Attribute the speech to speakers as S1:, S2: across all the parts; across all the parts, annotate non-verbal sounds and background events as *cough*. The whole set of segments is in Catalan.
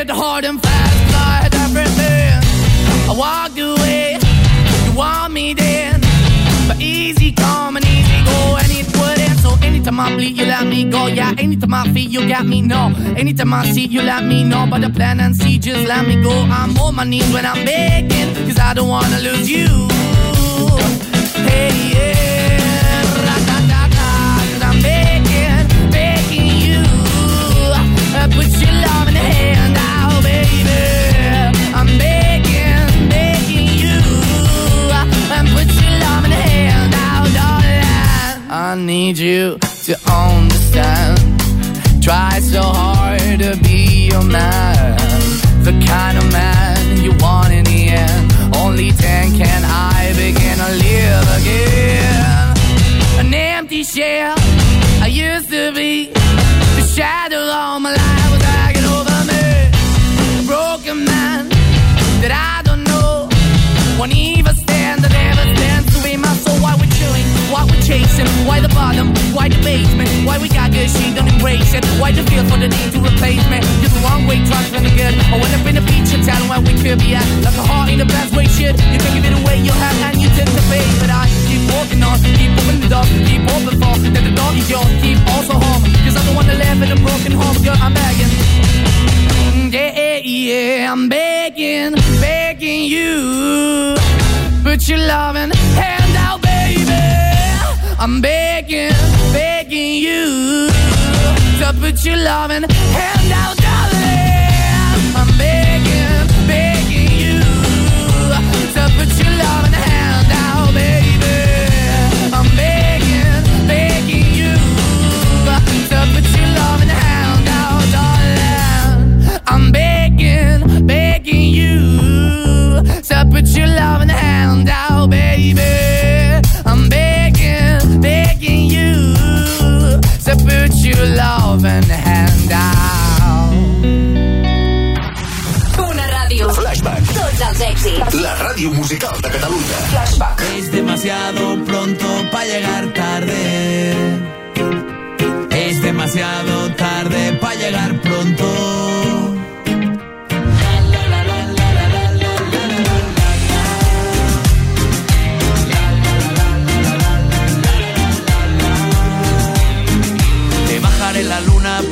S1: at hard and fast, like everything. I walked away, you want me then. But easy come and easy go, and it wouldn't. So anytime I bleed, you let me go. Yeah, anytime I feel, you got me, no. Anytime I see, you let me know. But the plan and see, just let me go. I'm on my knees when I'm begging, cause I don't wanna lose you. Hey, yeah. Da, da, da, da, cause I'm begging, begging you. I uh, put I need you to understand. so hard to be your man, the kind of man you want in the end. Only then can I begin to live again. An empty shell I used to be, the shadow all my life was like. won't even stand. I never stand to be my soul. Why we're chilling, why we're chasing, why the bottom, why the basement, why we got good, she don't embrace it. Why the feel for the need to replace me? You're the wrong way, trying to the good. I went up in the feature town where we could be at. Like a heart in the best way, shit. You can give it away, you have, and you take the bait. But I keep walking on, keep moving the dog, keep open for. That the dog is yours, keep also home. Cause I'm the one that live in a broken home, girl, I'm begging yeah, yeah. I'm begging, begging you. Put your loving hand out, baby. I'm begging, begging you. To put your loving hand out, darling. I'm begging, begging you. To put your loving I'm begging, begging you So put your loving hand out, baby. I'm begging, begging you So put your loving hand out. Una ràdio. Flashback. Tots els èxits. La
S2: ràdio musical de Catalunya. Flashback. Es demasiado pronto pa llegar tarde. Es demasiado tarde pa llegar pronto.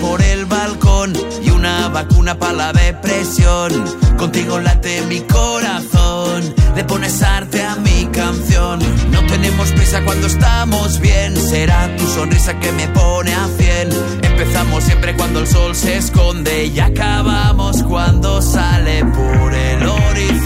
S2: por el balcón y una vacuna para la depresión. Contigo late mi corazón, le pones arte a mi canción. No tenemos prisa cuando estamos bien, será tu sonrisa que me pone a cien Empezamos siempre cuando el sol se esconde y acabamos cuando sale por el horizonte.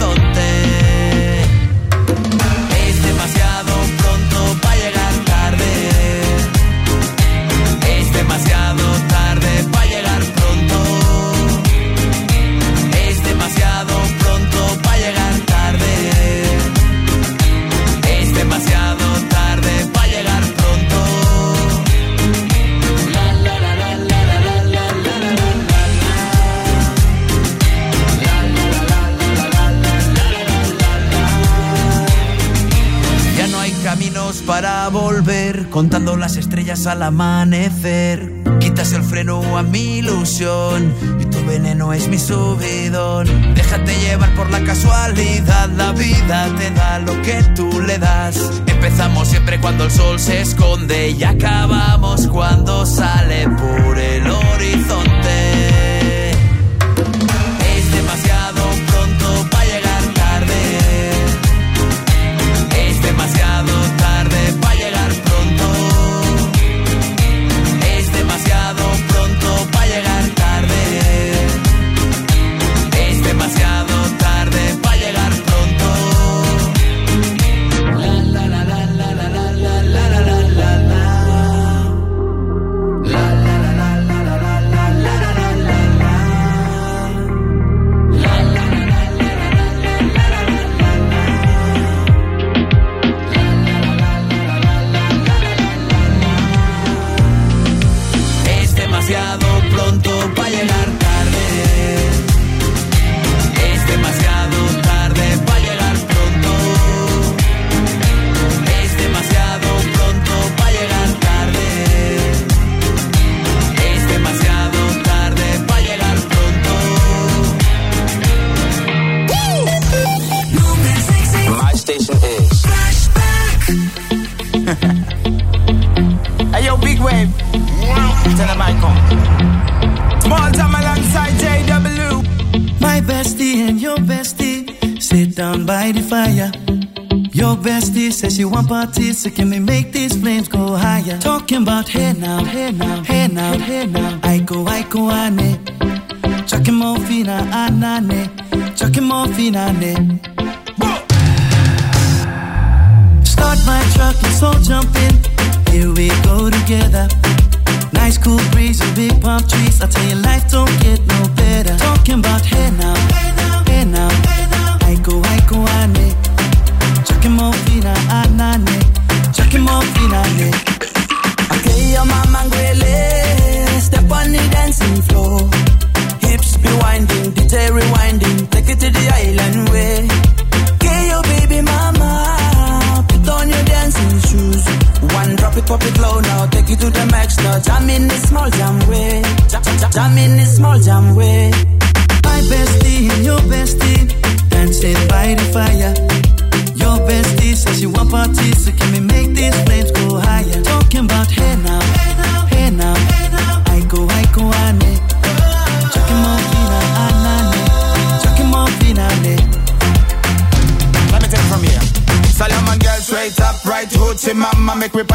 S2: contando las estrellas al amanecer. Quitas el freno a mi ilusión y tu veneno es mi subidón. Déjate llevar por la casualidad, la vida te da lo que tú le das. Empezamos siempre cuando el sol se esconde y acabamos cuando sale por el horizonte.
S3: my so can we make these flames go higher? Talking about hey now, hey now, hey now, hey now. I go, I go, ane. Chucky morphina, anane. Chucky morphina, ne. Start my truck, let's all jump in. Here we go together. Nice cool breeze and big palm trees. I tell you, life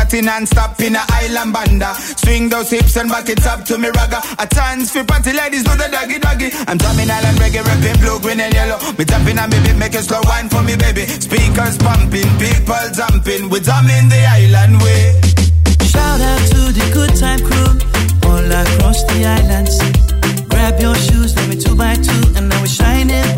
S4: party non-stop in a island banda. Swing those hips and back it up to me ragga. A chance for party ladies do the doggy doggy. I'm drumming island reggae, rapping blue, green and yellow. Me tapping and baby, make a slow wine for me baby. Speakers
S5: pumping, people jumping. We drumming the island way. Shout out to the
S3: good time crew all across the islands. Grab your shoes, let me two by two, and now we're shining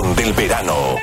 S6: del verano.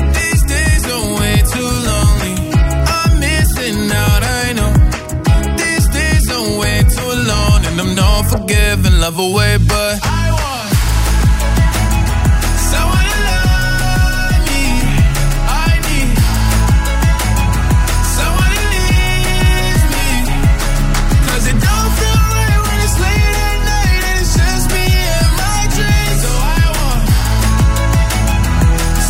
S7: I forgive and love away, but want someone to love me. I need someone it don't feel right when it's late at night and it's
S8: just me and my dreams. So I want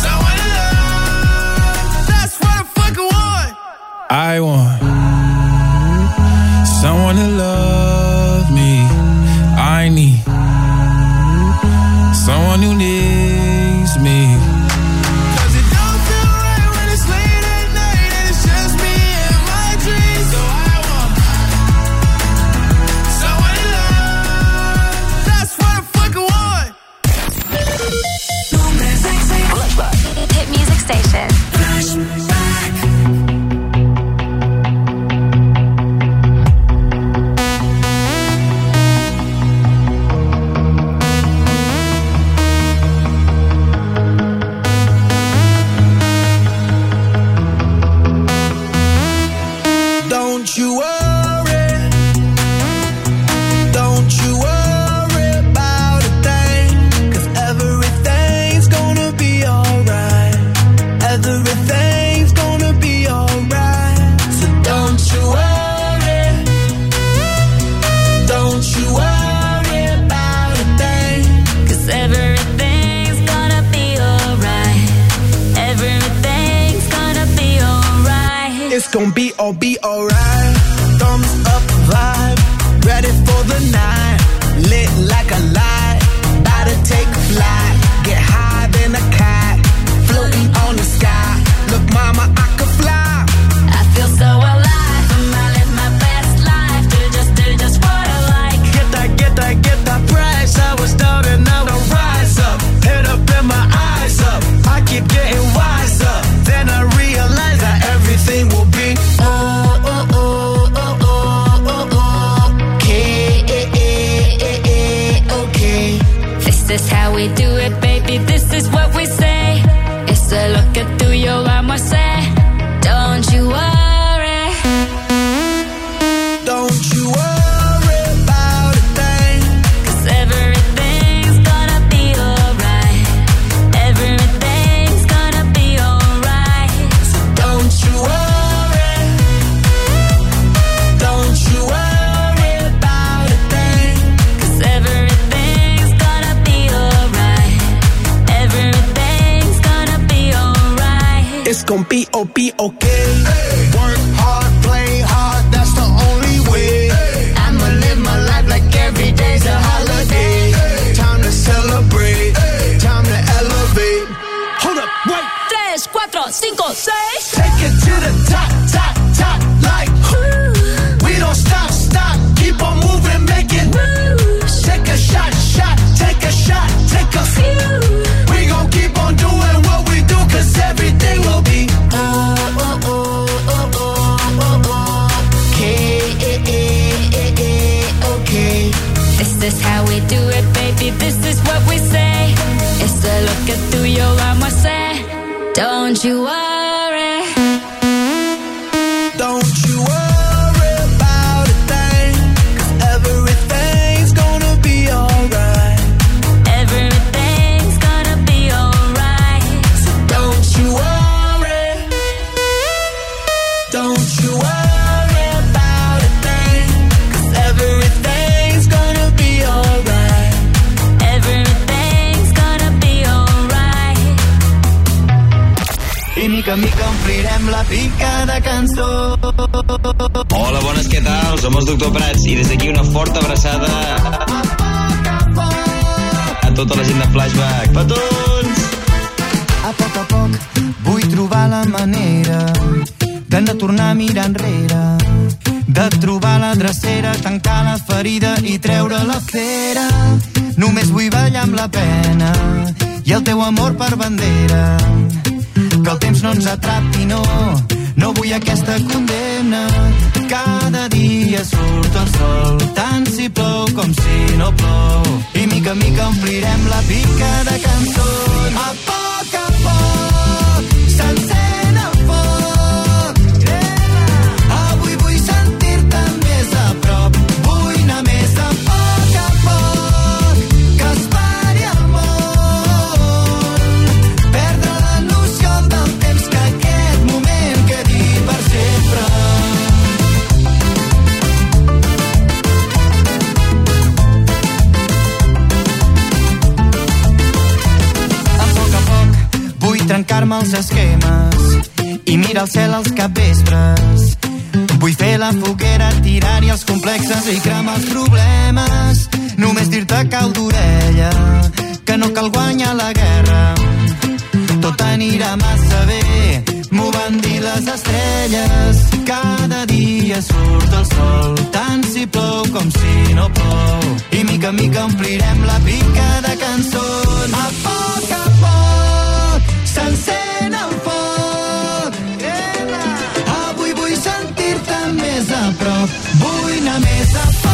S8: someone to
S9: love. That's what I fucking want.
S7: I want someone to love. Be Okay.
S10: abraçada a tota la gent de Flashback. Petons!
S11: A poc a poc
S12: vull trobar la manera de no tornar a mirar enrere
S13: de trobar la drecera, tancar la ferida i treure la cera. Només vull ballar amb la pena i el teu amor per bandera. Que el temps no ens atrapi, no, no vull aquesta condemna cada dia surt el sol, tant si plou com si no plou. I mica mica omplirem la pica de cançons. Apa! al cel els capvespres. Vull fer la foguera, tirar-hi els complexes i cremar els problemes. Només dir-te cau d'orella, que no cal guanyar la guerra. Tot anirà
S3: massa bé, m'ho van dir les estrelles. Cada dia surt el sol, tant si plou com si no plou. I mica en mica omplirem la pica de cançons. A poc a la mesa.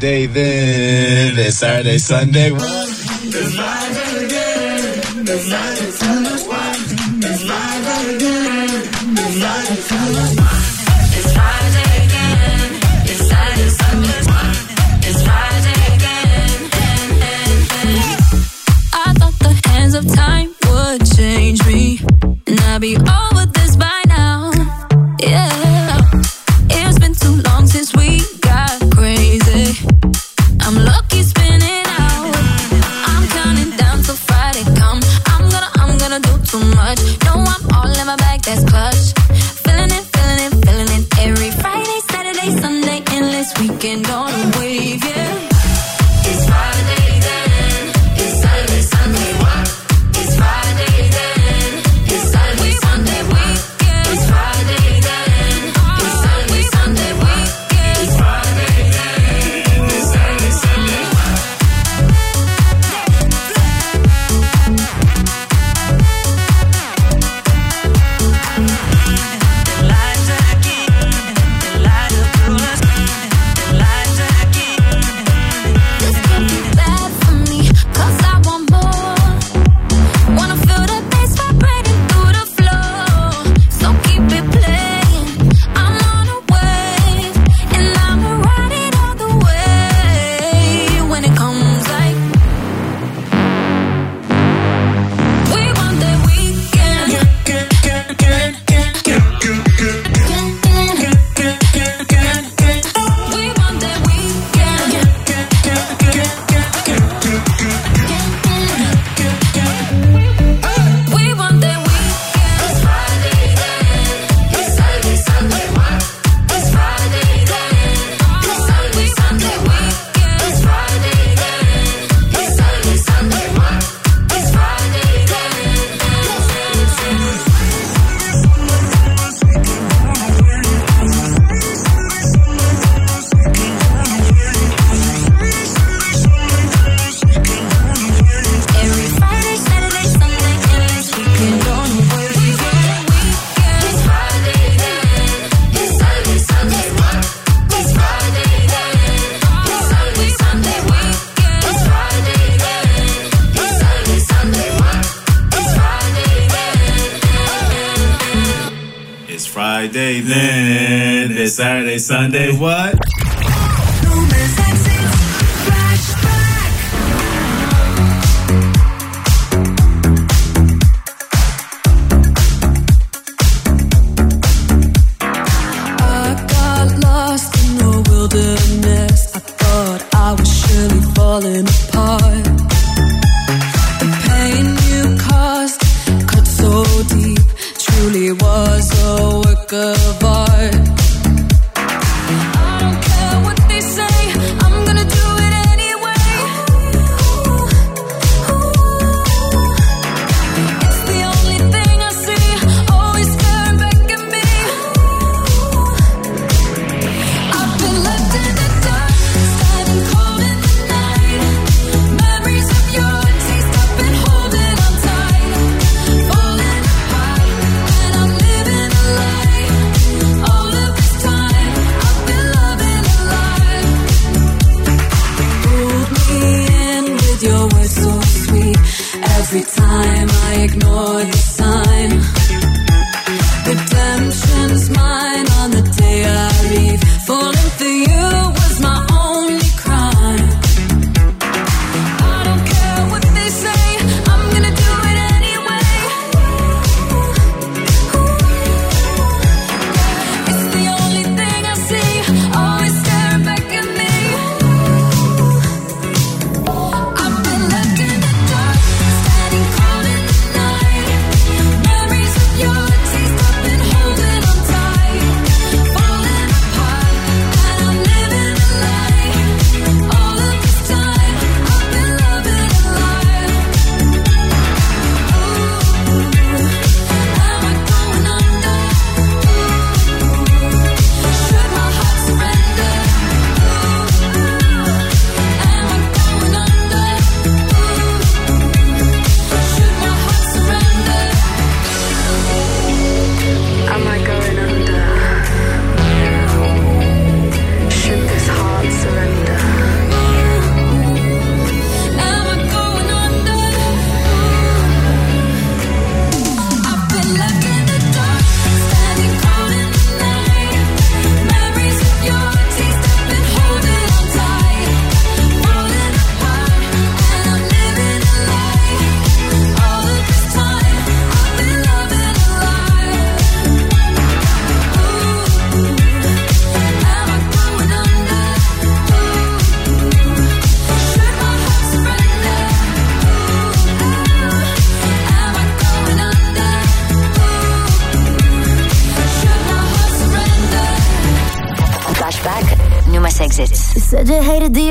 S5: Saturday, then it's Saturday, Sunday.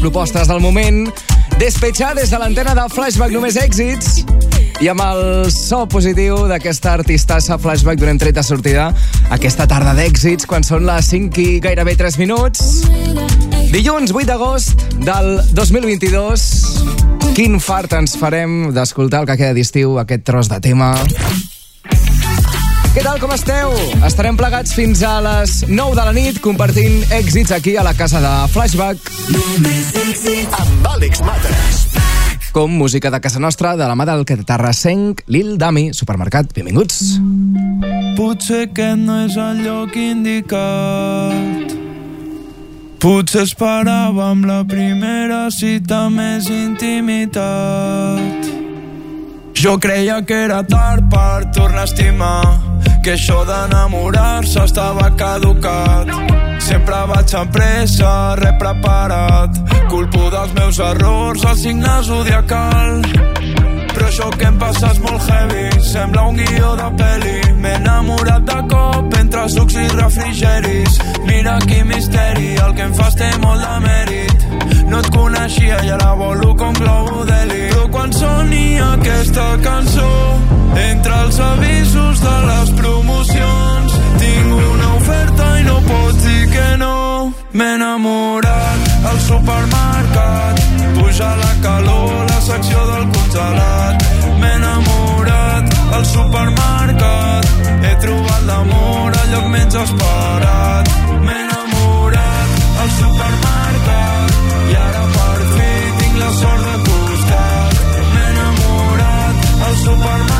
S14: propostes del moment. Despetxar des de l'antena de Flashback només èxits. I amb el so positiu d'aquesta artistassa Flashback donem tret sortida aquesta tarda d'èxits quan són les 5 i gairebé 3 minuts. Dilluns 8 d'agost del 2022. Quin fart ens farem d'escoltar el que queda d'estiu, aquest tros de tema. Què tal, com esteu? Estarem plegats fins a les 9 de la nit compartint èxits aquí a la casa de Flashback. Com música de casa nostra, de la mà del catarrassenc Lil Dami, Supermercat. Benvinguts. Potser que no és el lloc indicat
S15: Potser esperàvem la primera cita més intimitat jo creia que era tard per tornar a estimar Que això d'enamorar-se estava caducat Sempre vaig amb pressa, re preparat Culpo dels meus errors, el signe zodiacal però això que em passa és molt heavy Sembla un guió de pel·li M'he enamorat de cop entre sucs i refrigeris Mira quin misteri, el que em fas té molt de mèrit No et coneixia i ara volo com globo d'heli Però quan soni aquesta cançó Entre els avisos de les promocions Tinc una l'oferta i no pots dir que no. M'he enamorat al supermercat, puja la calor a la secció del congelat. M'he enamorat al supermercat, he trobat l'amor al lloc menys esperat. M'he enamorat al supermercat i ara per fi tinc la sort de costat. M'he enamorat al supermercat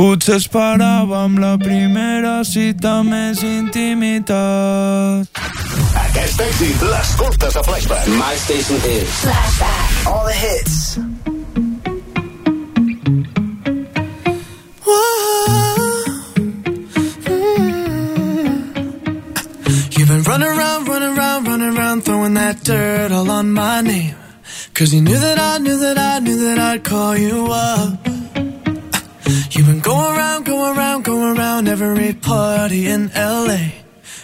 S15: Potser esperàvem la primera cita més intimitat. Aquest èxit
S6: l'escoltes a Flashback. My station is
S16: Flashback. All the hits.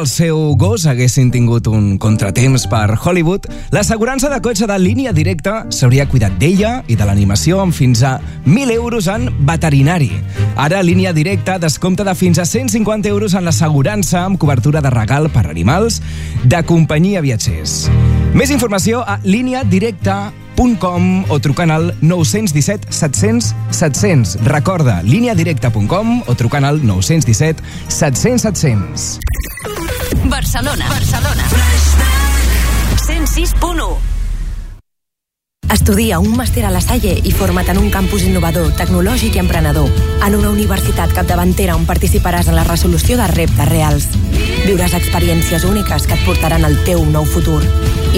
S14: el seu gos haguessin tingut un contratemps per Hollywood, l'assegurança de cotxe de línia directa s'hauria cuidat d'ella i de l'animació amb fins a 1.000 euros en veterinari. Ara, línia directa descompta de fins a 150 euros en l'assegurança amb cobertura de regal per animals de companyia viatgers. Més informació a directa líniadirecta.com o trucant al 917 700 700. Recorda, líniadirecta.com o trucant al 917 700 700.
S17: Barcelona. Barcelona. 106.1
S18: Estudia un màster a la Salle i forma't en un campus innovador, tecnològic i emprenedor. En una universitat capdavantera on participaràs en la resolució de reptes reals. Viuràs experiències úniques que et portaran al teu nou futur.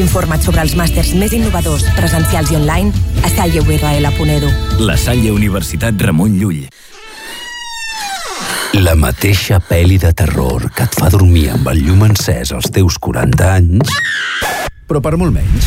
S18: Informa't sobre els màsters més innovadors, presencials i online, a salleurl.edu.
S19: La Salle Universitat Ramon Llull. La mateixa pel·li de terror que et fa dormir amb el llum encès als teus 40 anys, però per molt menys.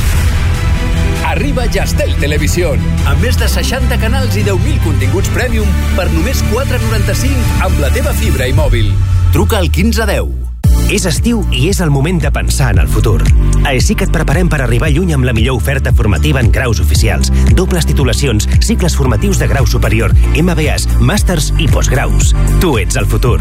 S19: Arriba Jastel Televisió, amb més de 60 canals i 10.000 continguts premium per només 4,95 amb la teva fibra i mòbil. Truca al 1510. És estiu i és el moment de pensar en el futur. A ESIC et preparem per arribar lluny amb la millor oferta formativa en graus oficials, dobles titulacions, cicles formatius de grau superior, MBAs, màsters i postgraus. Tu ets el futur.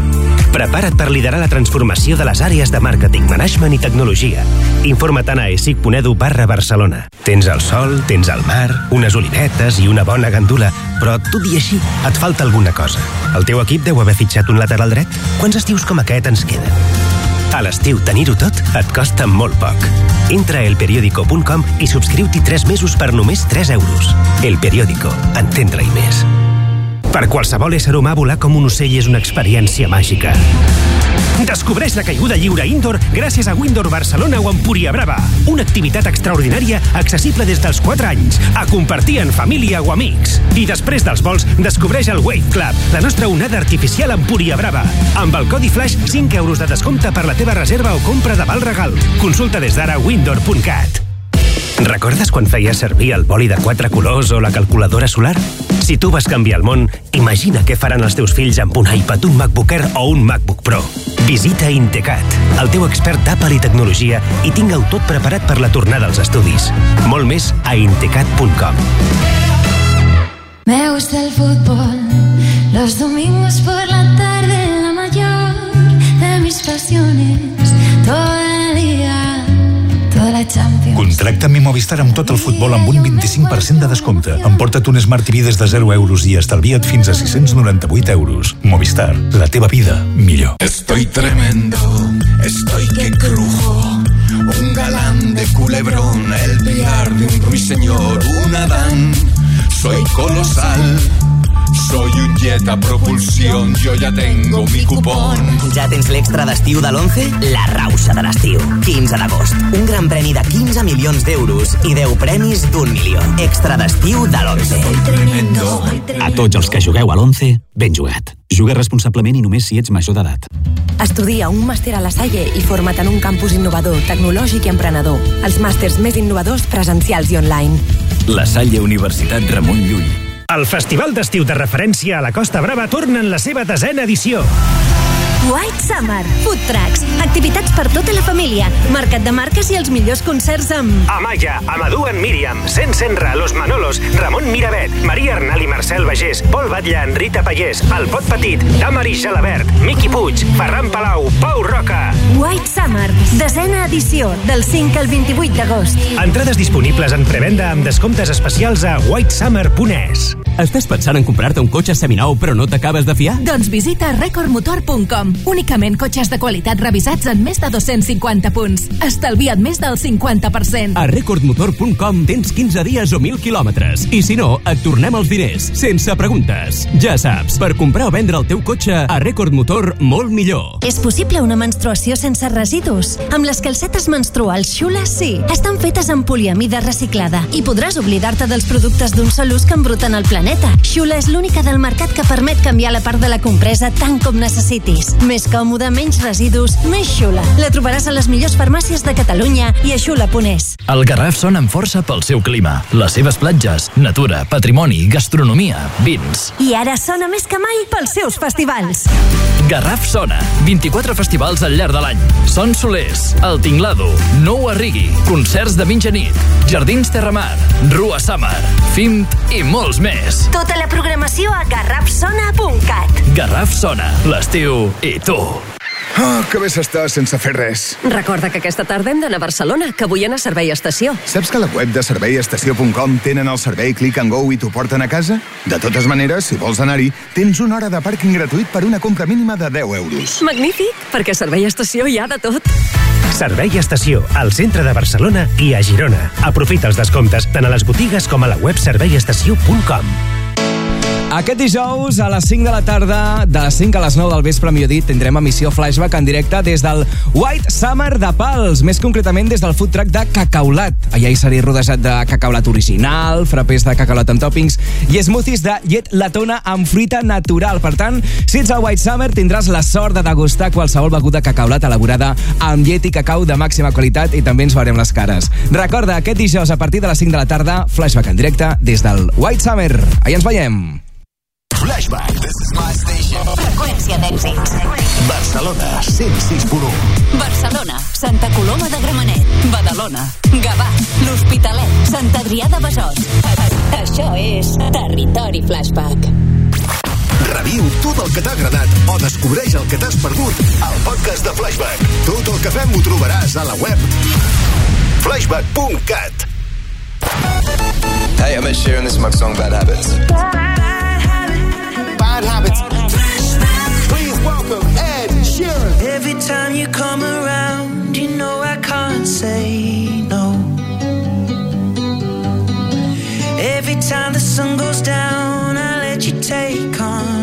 S19: Prepara't per liderar la transformació de les àrees de màrqueting, management i tecnologia. Informa't a esic.edu barra Barcelona. Tens el sol, tens el mar, unes olivetes i una bona gandula, però tot i així et falta alguna cosa. El teu equip deu haver fitxat un lateral dret? Quants estius com aquest ens queden? A l'estiu tenir-ho tot et costa molt poc. Entra a elperiódico.com i subscriu-t'hi 3 mesos per només 3 euros. El Periódico. Entendre-hi més. Per qualsevol ésser humà, volar com un ocell és una experiència màgica. Descobreix la caiguda lliure indoor gràcies a Windor Barcelona o Empúria Brava. Una activitat extraordinària accessible des dels 4 anys, a compartir en família o amics. I després dels vols, descobreix el Wave Club, la nostra onada artificial Empúria Brava. Amb el codi flash, 5 euros de descompte per la teva reserva o compra de val regal. Consulta des d'ara windor.cat. Recordes quan feia servir el boli de quatre colors o la calculadora solar? Si tu vas canviar el món, imagina què faran els teus fills amb un iPad, un MacBook Air o un MacBook Pro. Visita Intecat, el teu expert d'Apple i tecnologia i tingueu tot preparat per la tornada als estudis. Molt més a intecat.com
S20: Me gusta el fútbol Los domingos por la tarde La mayor de mis pasiones Todo
S19: Contracta i Movistar amb tot el futbol amb un 25% de descompte. Emporta't un Smart TV des de 0 euros i estalvia't fins a 698 euros.
S12: Movistar, la teva vida millor. Estoy tremendo, estoy que crujo. Un galán de culebrón, el piar de un ruiseñor,
S2: un Adán. Soy colosal Soy un jet a propulsión, yo ya tengo mi cupón. Ja tens l'extra d'estiu de l'11? La rausa de
S18: l'estiu. 15 d'agost. Un gran premi de 15 milions d'euros i 10 premis d'un milió.
S19: Extra d'estiu de l'11. A tots els que jugueu a l'11, ben jugat. Juga responsablement i només si ets major d'edat.
S18: Estudia un màster a la Salle i forma't en un campus innovador, tecnològic i emprenedor. Els màsters més innovadors presencials i online.
S19: La Salle Universitat Ramon Llull el Festival d'Estiu de Referència a la Costa Brava torna en la seva desena edició.
S17: White Summer, food trucks, activitats per tota la família, mercat de marques i els millors concerts amb... Amaya,
S19: Amadou en Míriam, Sen Senra, Los Manolos, Ramon Miravet, Maria Arnal i Marcel Bagés, Pol Batlle, Enrita Pallés, El Pot Petit, Damaris Jalabert, Miqui Puig, Ferran Palau, Pau Roca.
S17: White Summer,
S19: desena edició, del 5 al 28 d'agost. Entrades disponibles en prevenda amb descomptes especials a whitesummer.es. Estàs pensant en comprar-te un cotxe seminou però no t'acabes de fiar?
S18: Doncs visita recordmotor.com Únicament cotxes de qualitat revisats en més de 250 punts. Estalvia't més del 50%. A
S19: recordmotor.com tens 15 dies o 1.000 quilòmetres. I si no, et tornem els diners, sense preguntes. Ja saps, per comprar o vendre el teu cotxe, a Record Motor, molt millor.
S17: És possible una menstruació sense residus? Amb les calcetes menstruals Xula, sí. Estan fetes amb poliamida reciclada i podràs oblidar-te dels productes d'un sol ús que embruten el planeta. Xula és l'única del mercat que permet canviar la part de la compresa tant com necessitis. Més còmode, menys residus, més xula. La trobaràs a les millors farmàcies de Catalunya i a Xula Ponés.
S21: El Garraf sona amb força pel seu clima, les seves platges, natura, patrimoni, gastronomia, vins.
S17: I ara sona més que mai pels seus festivals.
S9: Garraf
S21: sona. 24 festivals al llarg de l'any. Son Solers, El Tinglado, Nou Arrigui, concerts de mitjanit, Jardins Terramar, Rua Samar, Fimt i molts més.
S17: Tota la programació a garrafsona.cat.
S4: Garraf Sona. L'estiu és tu. Ah, oh, que bé s'està sense fer res.
S17: Recorda que aquesta tarda hem d'anar a Barcelona, que vull anar a Servei Estació.
S4: Saps que a la web de serveiestació.com tenen el servei Click and Go i t'ho porten a casa? De totes maneres, si vols anar-hi, tens una hora de pàrquing gratuït per una compra mínima de 10 euros.
S17: Magnífic, perquè a Servei Estació hi ha de tot.
S19: Servei Estació, al centre de Barcelona i a Girona. Aprofita els descomptes tant a les botigues
S14: com a la web serveiestació.com. Aquest dijous a les 5 de la tarda, de les 5 a les 9 del vespre, millor dit, tindrem emissió flashback en directe des del White Summer de Pals, més concretament des del food truck de Cacaulat. Allà hi seré rodejat de cacaulat original, frapés de cacaulat amb toppings i smoothies de llet latona amb fruita natural. Per tant, si ets al White Summer, tindràs la sort de degustar qualsevol beguda cacaulat elaborada amb llet i cacau de màxima qualitat i també ens veurem les cares. Recorda, aquest dijous a partir de les 5 de la tarda, flashback en directe des del White Summer. Allà ens veiem!
S5: Flashback. This is my station.
S17: Freqüència d'èxits.
S6: Barcelona, 106.1.
S17: Barcelona, Santa Coloma de Gramenet, Badalona, Gavà, l'Hospitalet, Sant Adrià de Besòs. *laughs* Això és Territori Flashback. Reviu tot el
S6: que t'ha agradat o descobreix el que t'has perdut al podcast de Flashback. Tot el que fem ho trobaràs
S22: a la web flashback.cat Hey, I'm Ed Sheeran. This is my song Bad Habits.
S8: bad habits. Please welcome Ed Sheeran. Every time you come around, you know I can't say no. Every time the sun goes down, I let you take on.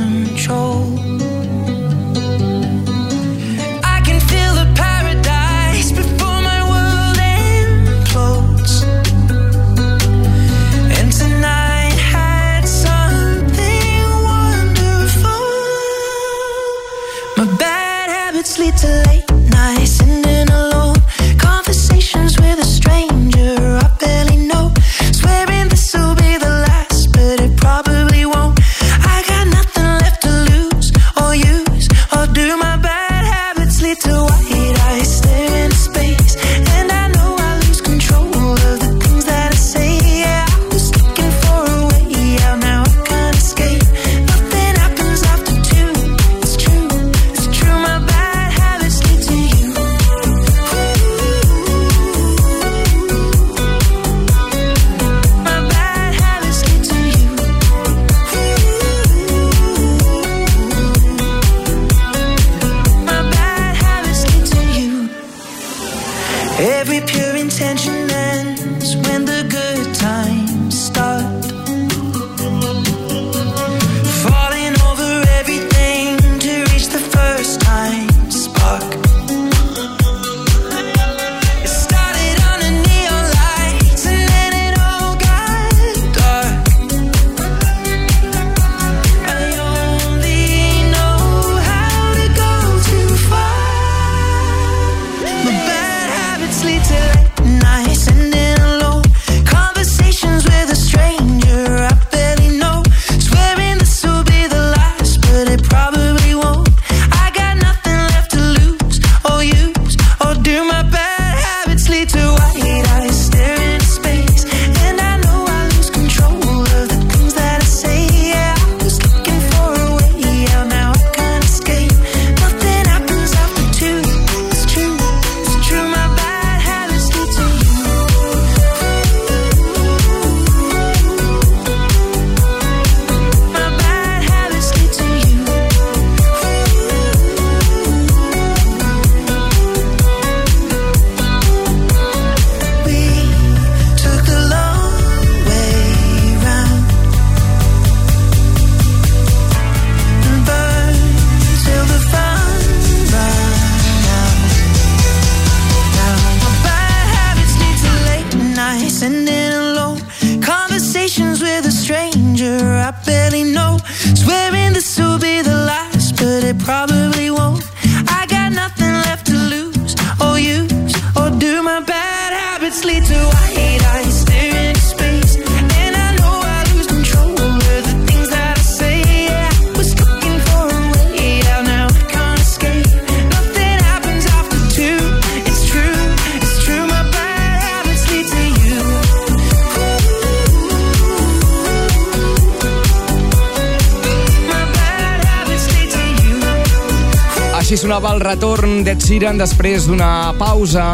S14: giren després d'una pausa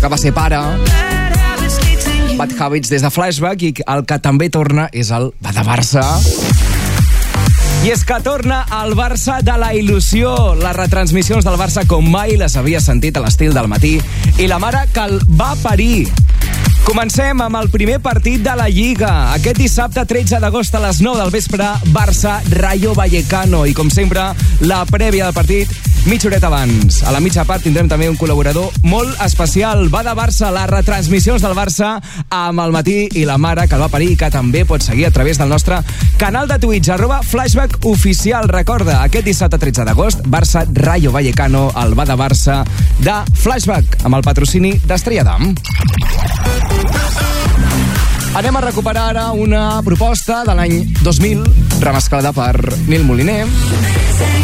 S14: que va ser pare. Bad Habits des de Flashback i el que també torna és el va de Barça. I és que torna al Barça de la il·lusió. Les retransmissions del Barça com mai les havia sentit a l'estil del matí i la mare que el va parir. Comencem amb el primer partit de la Lliga. Aquest dissabte, 13 d'agost a les 9 del vespre, Barça-Rayo Vallecano. I, com sempre, la prèvia del partit mitja horeta abans. A la mitja part tindrem també un col·laborador molt especial. Va de Barça, les retransmissions del Barça amb el matí i la mare que el va parir que també pot seguir a través del nostre canal de Twitch, arroba flashback oficial. Recorda, aquest dissabte 13 d'agost, Barça Rayo Vallecano, el va de Barça de Flashback, amb el patrocini d'Estrella Damm. Anem a recuperar ara una proposta de l'any 2000, remesclada per Nil Moliner. Sí.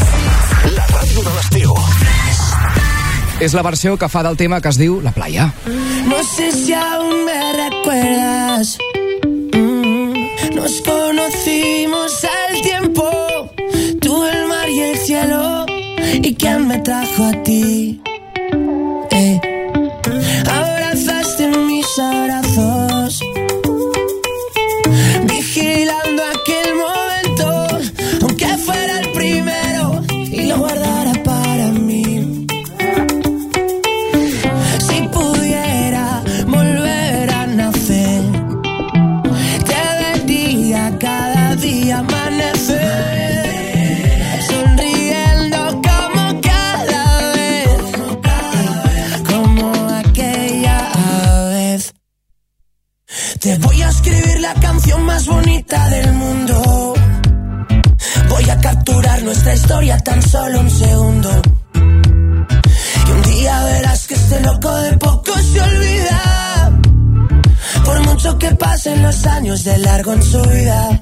S14: és la versió que fa del tema que es diu La playa.
S8: No sé si aún me recuerdas mm, Nos conocimos al tiempo Tú, el mar y el cielo ¿Y quién me trajo a ti?
S13: solo un segundo. Y un día verás que este loco de poco se olvida. Por mucho que pasen los años de largo en su vida.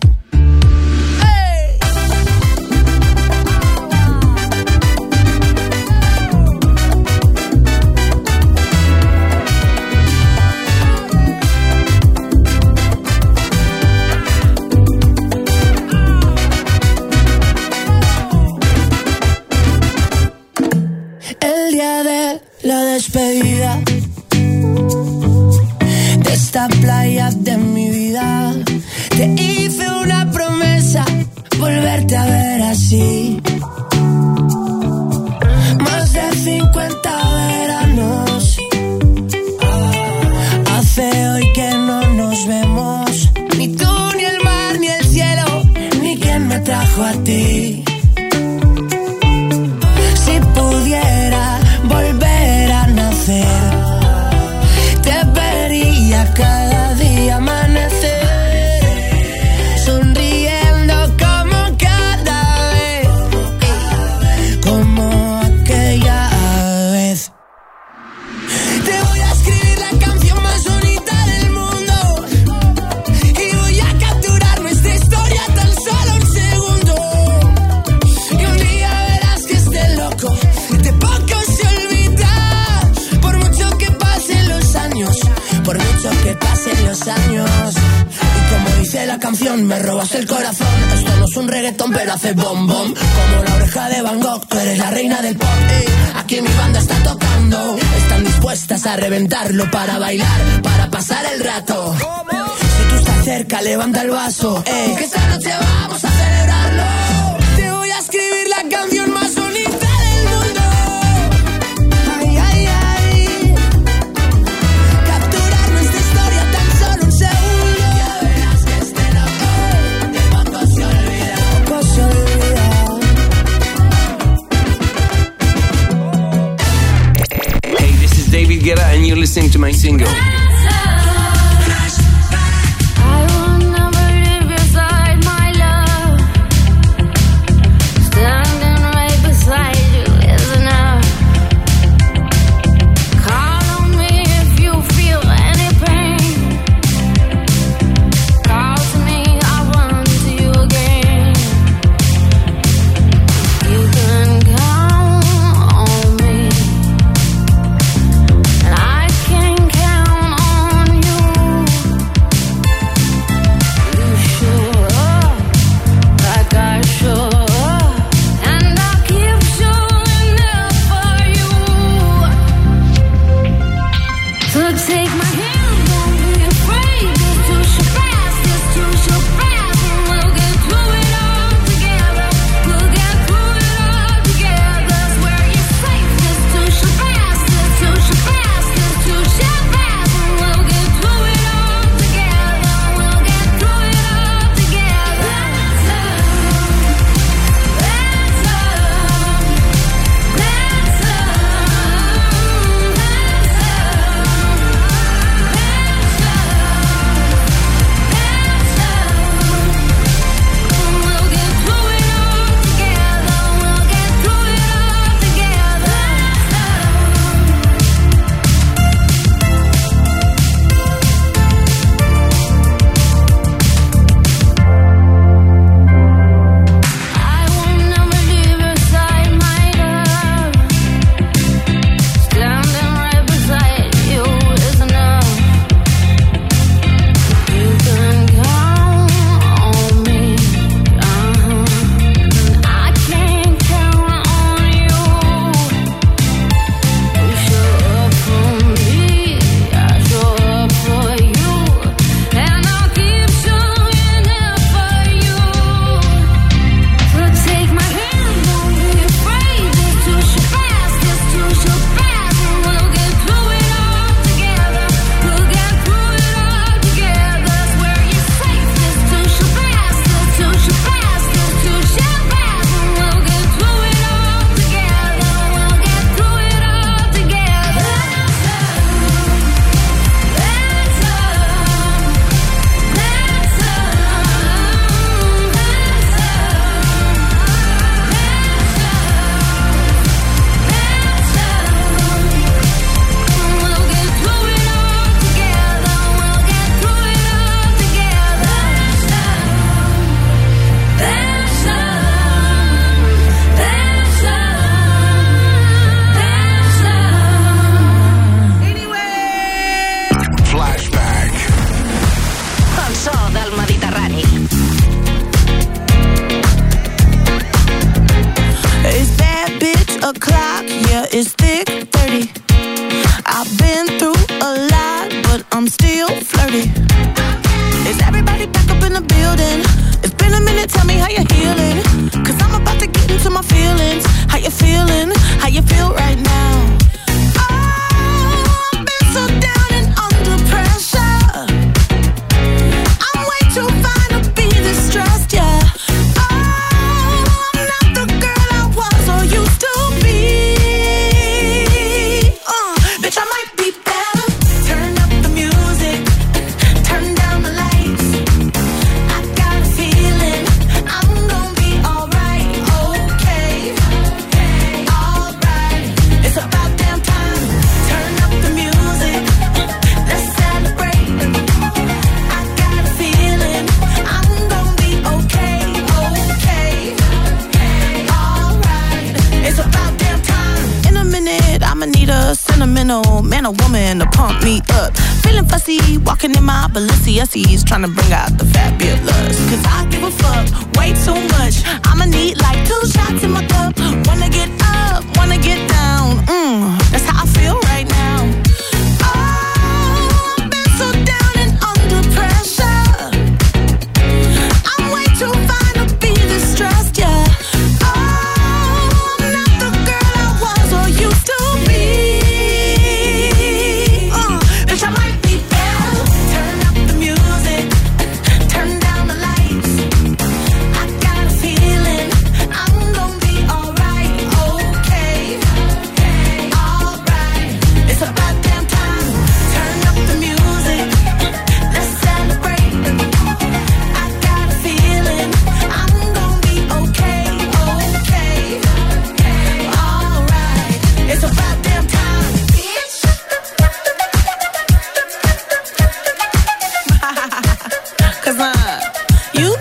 S23: You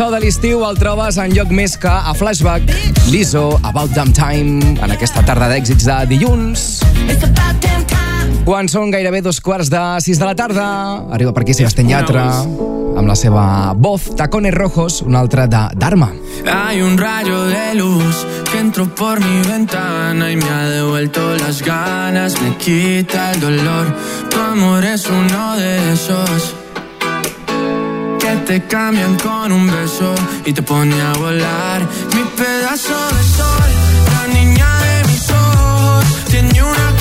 S14: cançó de l'estiu el trobes en lloc més que a Flashback, Lizzo, About Damn Time, en aquesta tarda d'èxits de dilluns. Quan són gairebé dos quarts de sis de la tarda, arriba per aquí Sebastián Llatra amb la seva voz, Tacones Rojos, un altra de Dharma.
S24: Hay un rayo de luz que entró por mi ventana y me ha devuelto las ganas, me quita el dolor. Tu amor es uno de esos te cambian con un beso y te pone a volar.
S25: Mi pedazo de sol, la niña de mis ojos, tiene una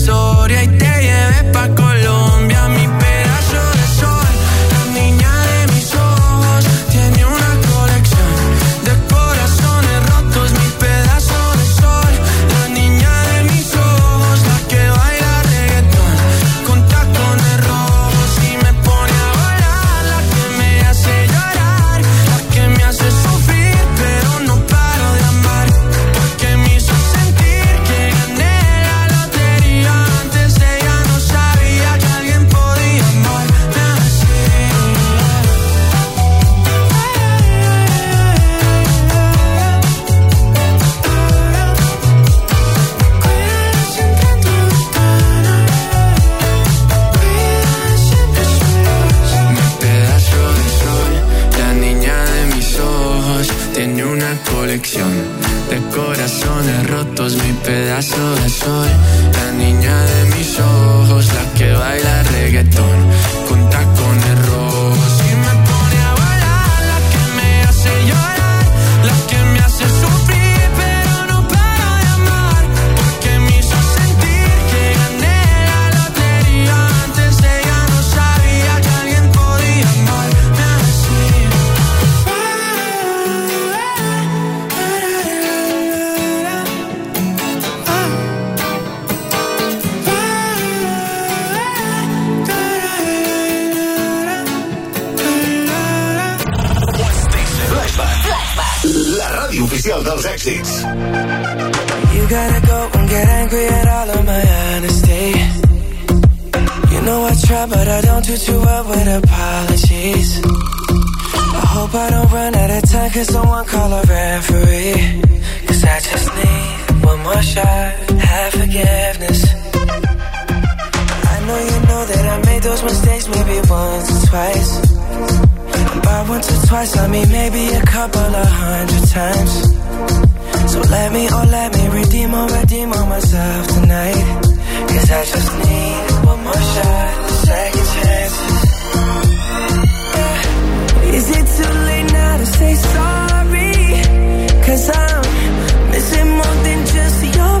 S24: storia gotta go and get angry at all of my honesty. You know I try, but I don't do too well with apologies. I hope I don't run
S26: out of time, cause someone call a referee. Cause I just need one more
S24: shot, have forgiveness. I know you know that I made those mistakes maybe once or twice. by once or twice, I mean maybe a couple of hundred times. So let me, oh let me redeem oh
S8: redeem on myself tonight. Cause I just need one more shot, second chance. Yeah. Is it too late now to say sorry? Cause I'm missing more than just your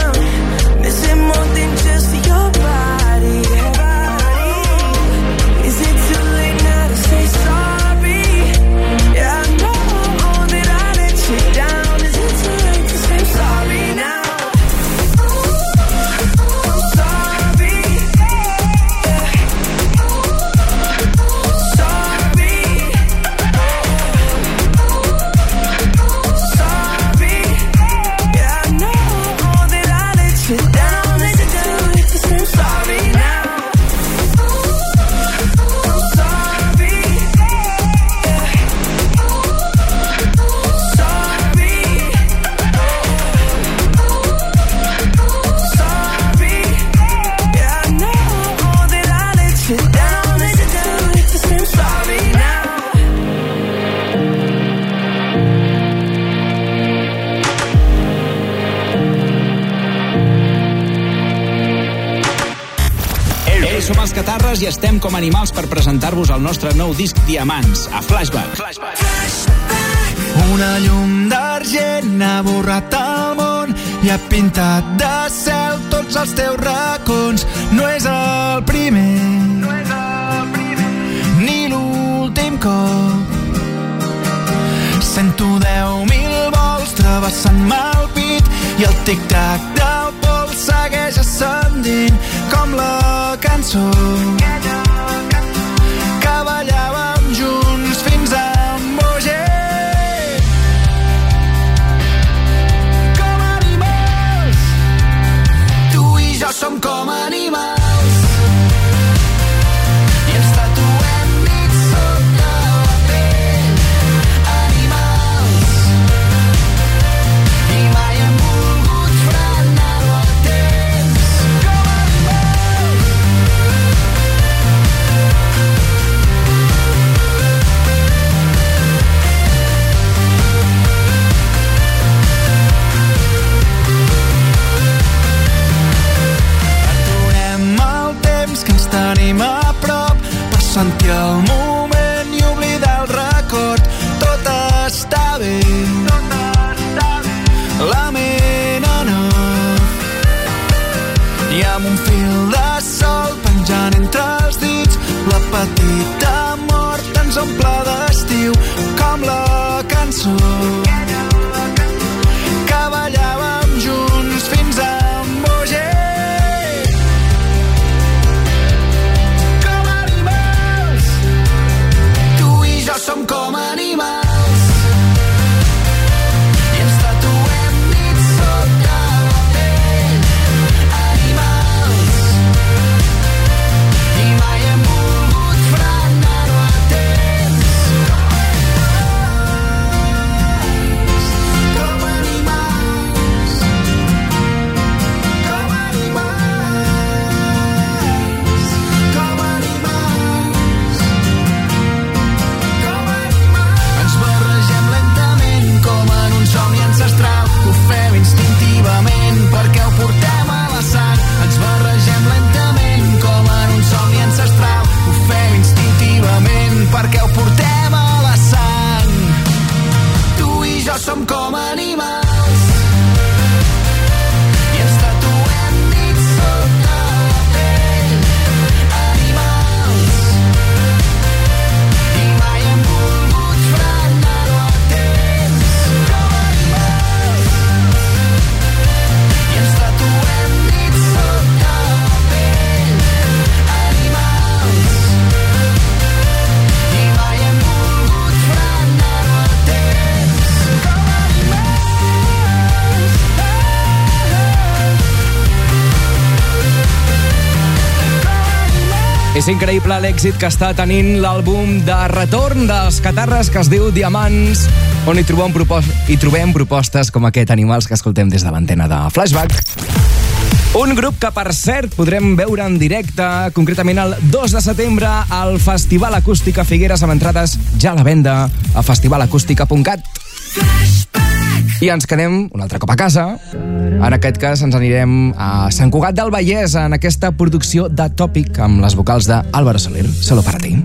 S14: nosaltres hi estem com animals per
S12: presentar-vos el nostre nou disc Diamants, a Flashback. Flashback. Flashback. Una llum d'argent ha borrat el món i ha pintat de cel tots els teus racons. No és el primer, no és el primer. ni l'últim cop. Sento deu mil vols travessant-me el pit i el tic-tac del pols segueix ascendint com la cançó que ballava
S14: És increïble l'èxit que està tenint l'àlbum de retorn dels Catarres que es diu Diamants, on hi trobem, propos hi trobem propostes com aquest Animals que escoltem des de l'antena de Flashback. Un grup que, per cert, podrem veure en directe, concretament el 2 de setembre, al Festival Acústica Figueres, amb entrades ja a la venda a festivalacústica.cat. I ens quedem un altre cop a casa. En aquest cas ens anirem a Sant Cugat del Vallès en aquesta producció de Tòpic amb les vocals d'Àlvaro Soler. Solo para ti.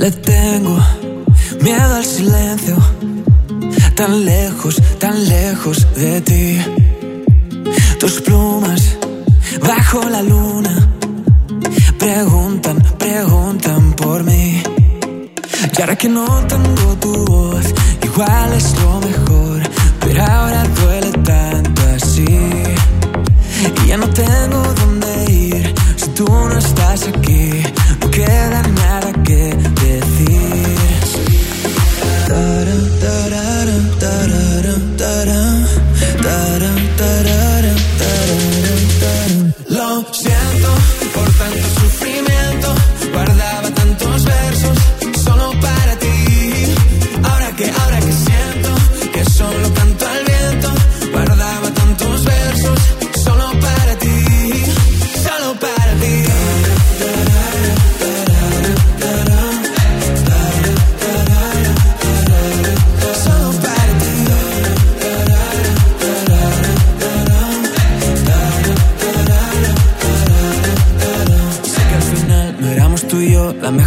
S10: Le tengo miedo al silencio Tan lejos, tan lejos de ti Tus plumas bajo la luna Preguntan, preguntan por mí Y ahora que no tengo tu voz Igual es lo mejor ahora duele tanto así. Y ya no tengo
S26: dónde ir si tú no estás aquí. No queda nada que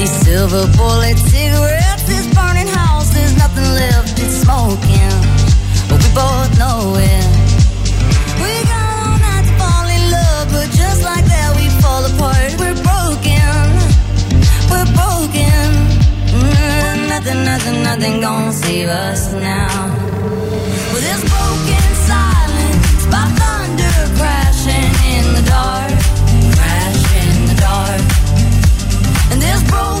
S20: These silver bullet cigarettes, this burning house, there's nothing left, but smoking. But we both know it. We got all night to fall in love, but just like that, we fall apart. We're broken,
S27: we're broken. Mm, nothing, nothing, nothing gonna save us now. With this broken silence by thunder crashing in the dark. world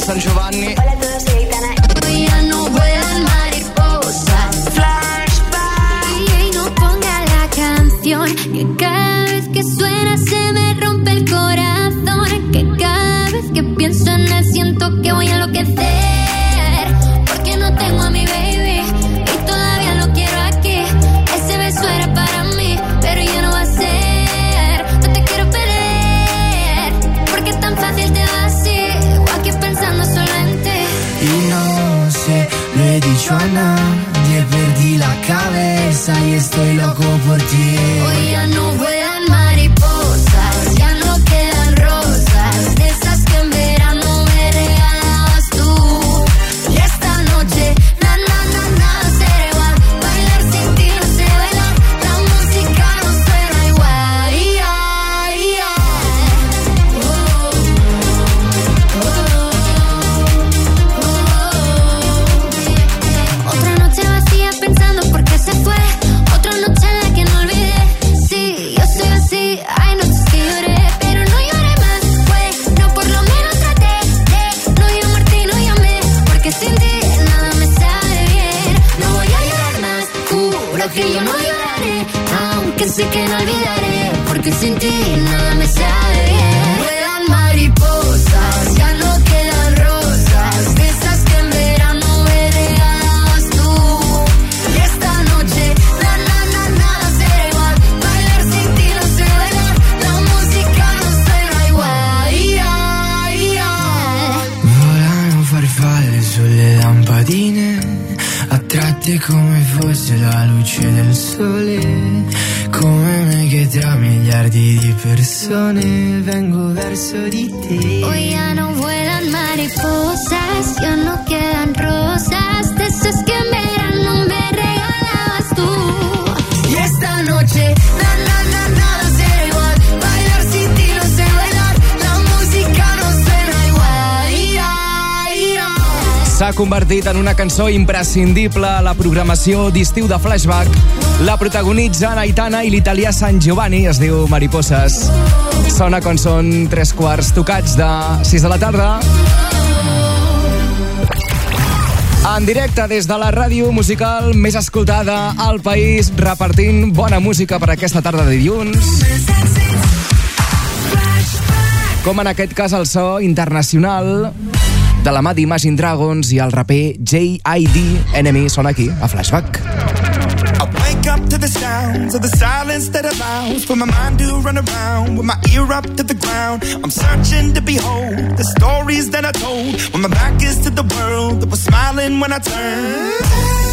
S20: San
S14: Giovanni.
S8: Hola a todos, Hoy ya no Flashback. Y no ponga la canción. Que cada vez que suena se me rompe el corazón. Que cada vez que pienso en él siento que voy a enloquecer.
S1: estoy loco por ti.
S14: convertit en una cançó imprescindible a la programació d'estiu de Flashback. La protagonitza Aitana i l'italià Sant Giovanni, es diu Mariposas. Sona quan són tres quarts tocats de 6 de la tarda. En directe des de la ràdio musical més escoltada al país, repartint bona música per aquesta tarda de dilluns. Com en aquest cas el so internacional de la mà d'Imagine Dragons i el raper J.I.D. Enemy són aquí, a Flashback.
S12: I wake up to the sounds of the silence that allows for my mind to run around with my ear up to the ground. I'm searching to behold the stories that I told when my back
S8: is to the world that was smiling when I turned.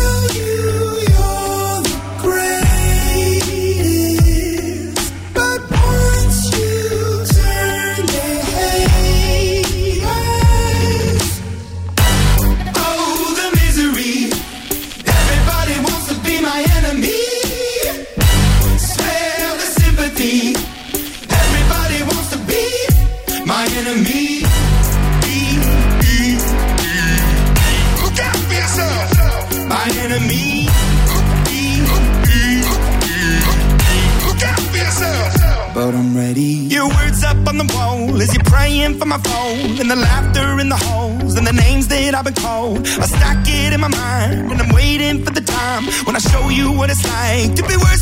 S12: my phone and the laughter in the halls and the names that I've been called. I stack it in my mind and I'm waiting for the time when I show you what it's like to be worse.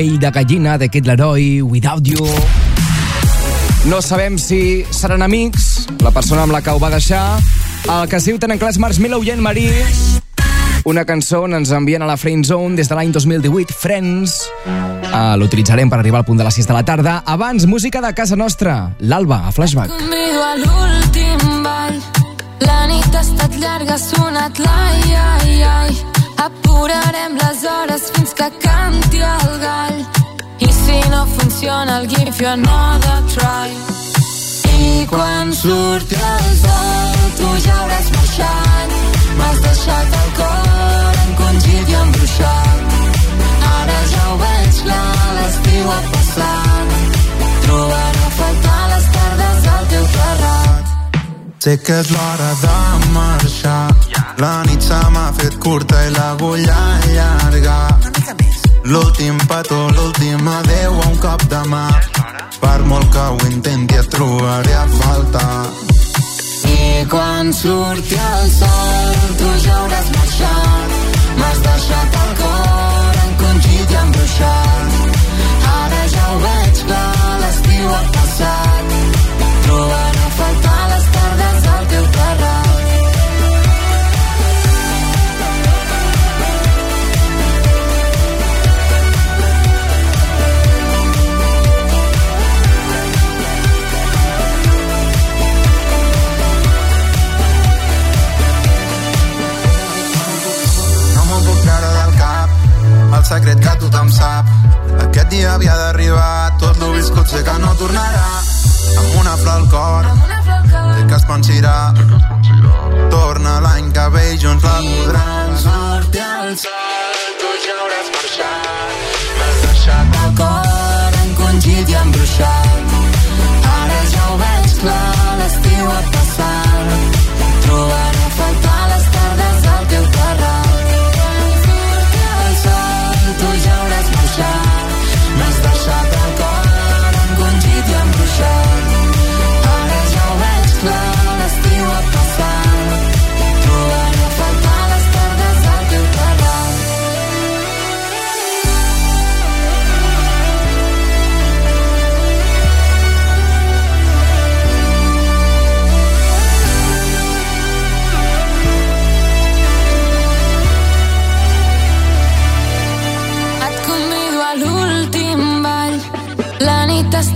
S14: Pell de gallina de l'heroi Without You... No sabem si seran amics, la persona amb la que ho va deixar, el que sí ho tenen és Març Milou i en Marí, una cançó on ens envien a la Friend Zone des de l'any 2018, Friends. Uh, L'utilitzarem per arribar al punt de les 6 de la tarda. Abans, música de casa nostra, l'Alba, a Flashback.
S28: Convido a l'últim ball, la nit ha estat llarga, ha sonat l'ai, ai, ai. Apurarem les hores fins que canti el gall funciona el give you another try i
S9: quan surti el
S8: sol tu ja hauràs marxat m'has deixat el cor encongit i embruixat ara ja ho veig clar l'estiu ha passat trobarà a faltar les tardes al teu terrat
S12: Sé que és l'hora de marxar La nit se m'ha fet curta i l'agulla llarga L'últim petó, l'últim adeu a un cop de mà. Per molt que ho intenti et trobaré a falta
S8: I quan surti el sol,
S9: tu ja hauràs marxat.
S8: M'has deixat el cor encongit i embruixat. Ara ja ho veig clar, l'estiu ha passat.
S12: secret que tothom sap. Aquest dia havia d'arribar, tot lo viscut sé que no tornarà. Amb una flor al cor, sé que es pensirà. Torna l'any que ve i junts la podrà Sort al
S8: sol, tu ja hauràs marxat. M'has deixat el cor encongit i embruixat. Ara ja ho veig clar, l'estiu a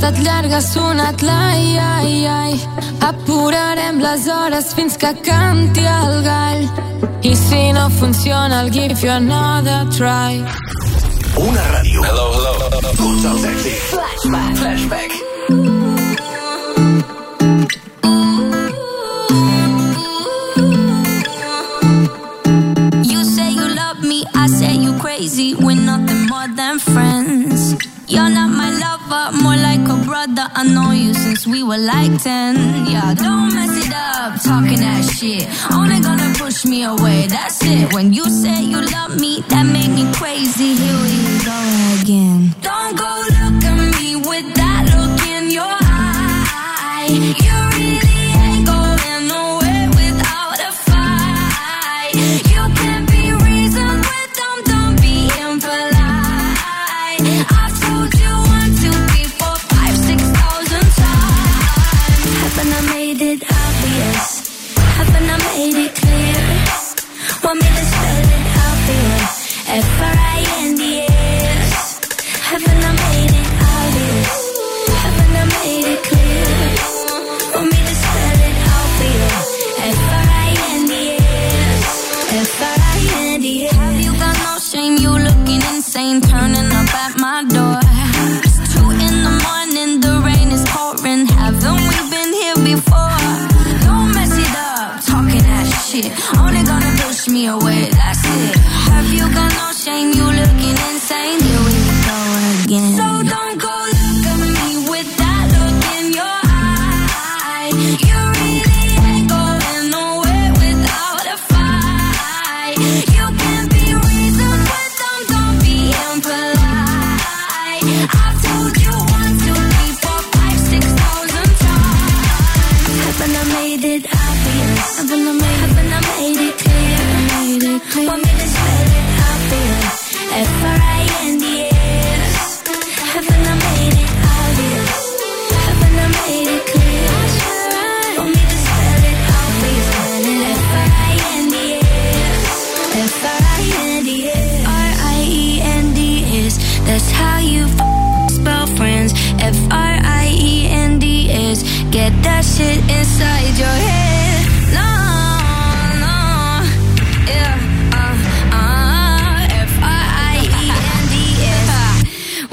S28: estat llarga, ha sonat l'ai, ai, ai. Apurarem les hores fins que canti el gall. I si no funciona el give you another try.
S13: Una ràdio. Hello, hello. Tots els èxits.
S28: Flashback. Flashback.
S27: were like 10. Yeah, don't mess it up, talking that shit. Only gonna push me away, that's it. When you say you love me, that make me crazy. Here we away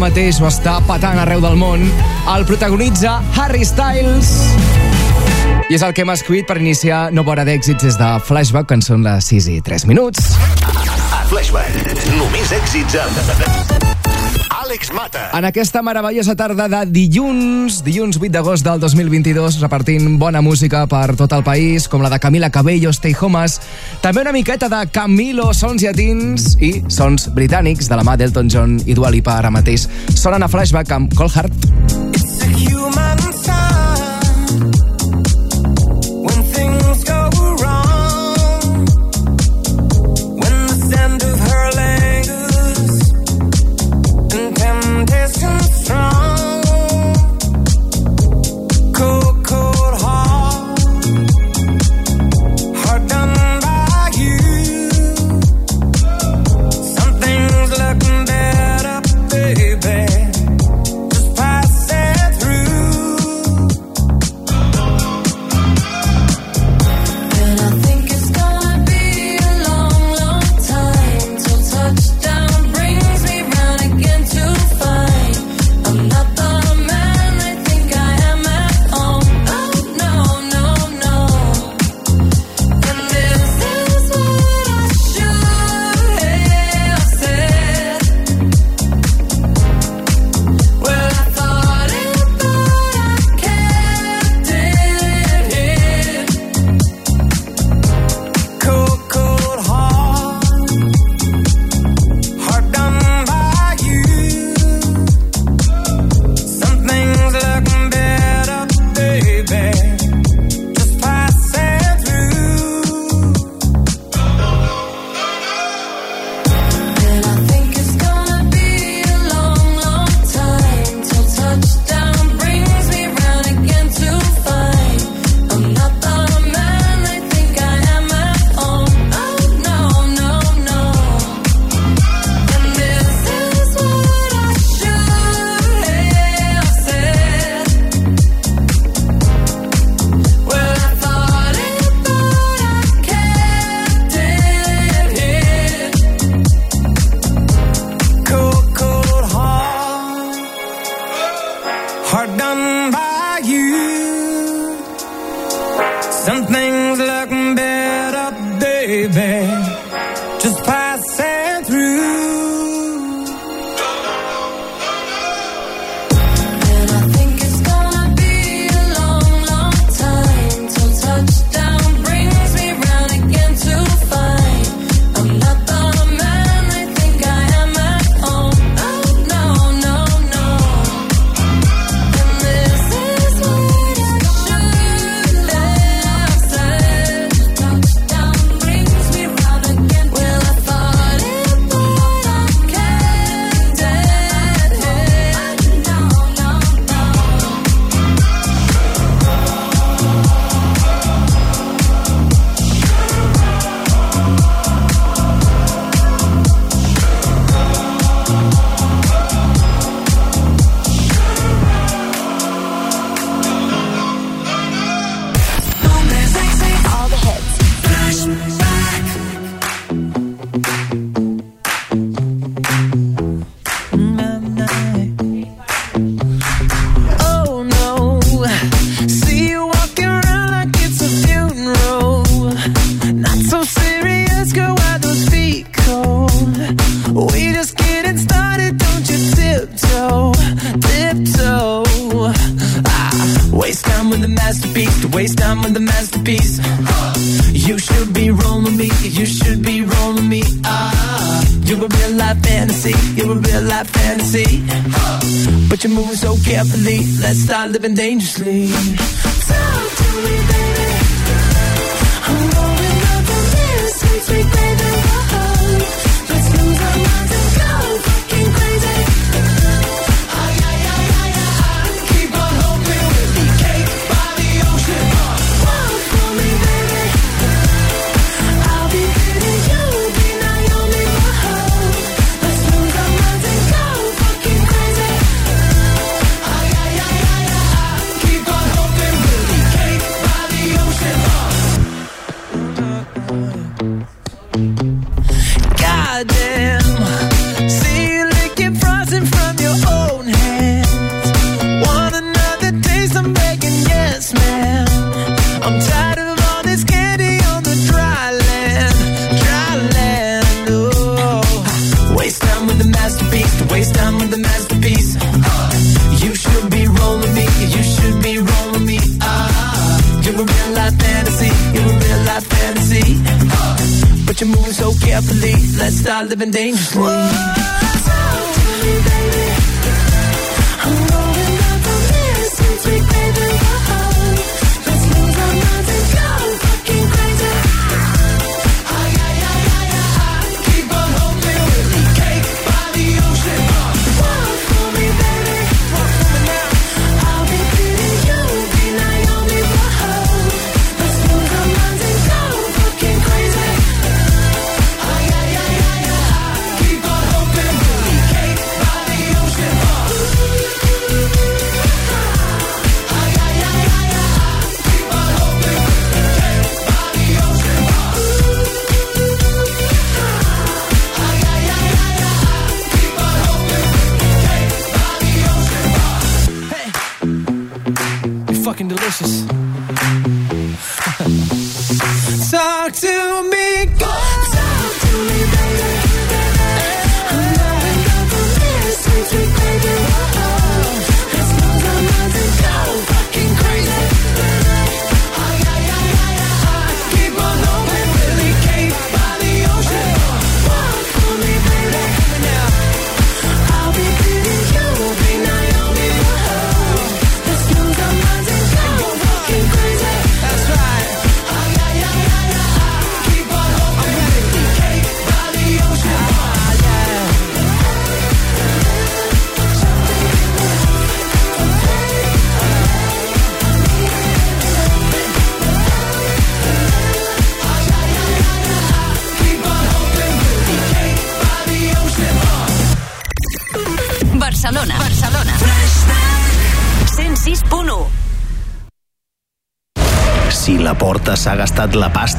S14: mateix ho està patant arreu del món. El protagonitza Harry Styles. I és el que hem escrit per iniciar nova hora d'èxits des de Flashback, quan són les 6 i 3 minuts.
S6: A Flashback, només èxits amb...
S14: Àlex Mata. En aquesta meravellosa tarda de dilluns, dilluns 8 d'agost del 2022, repartint bona música per tot el país, com la de Camila Cabello, Stay Homes, també una miqueta de Camilo, sons llatins i sons britànics de la mà d'Elton John i Dua Lipa ara mateix. Sonen a flashback amb Colhart.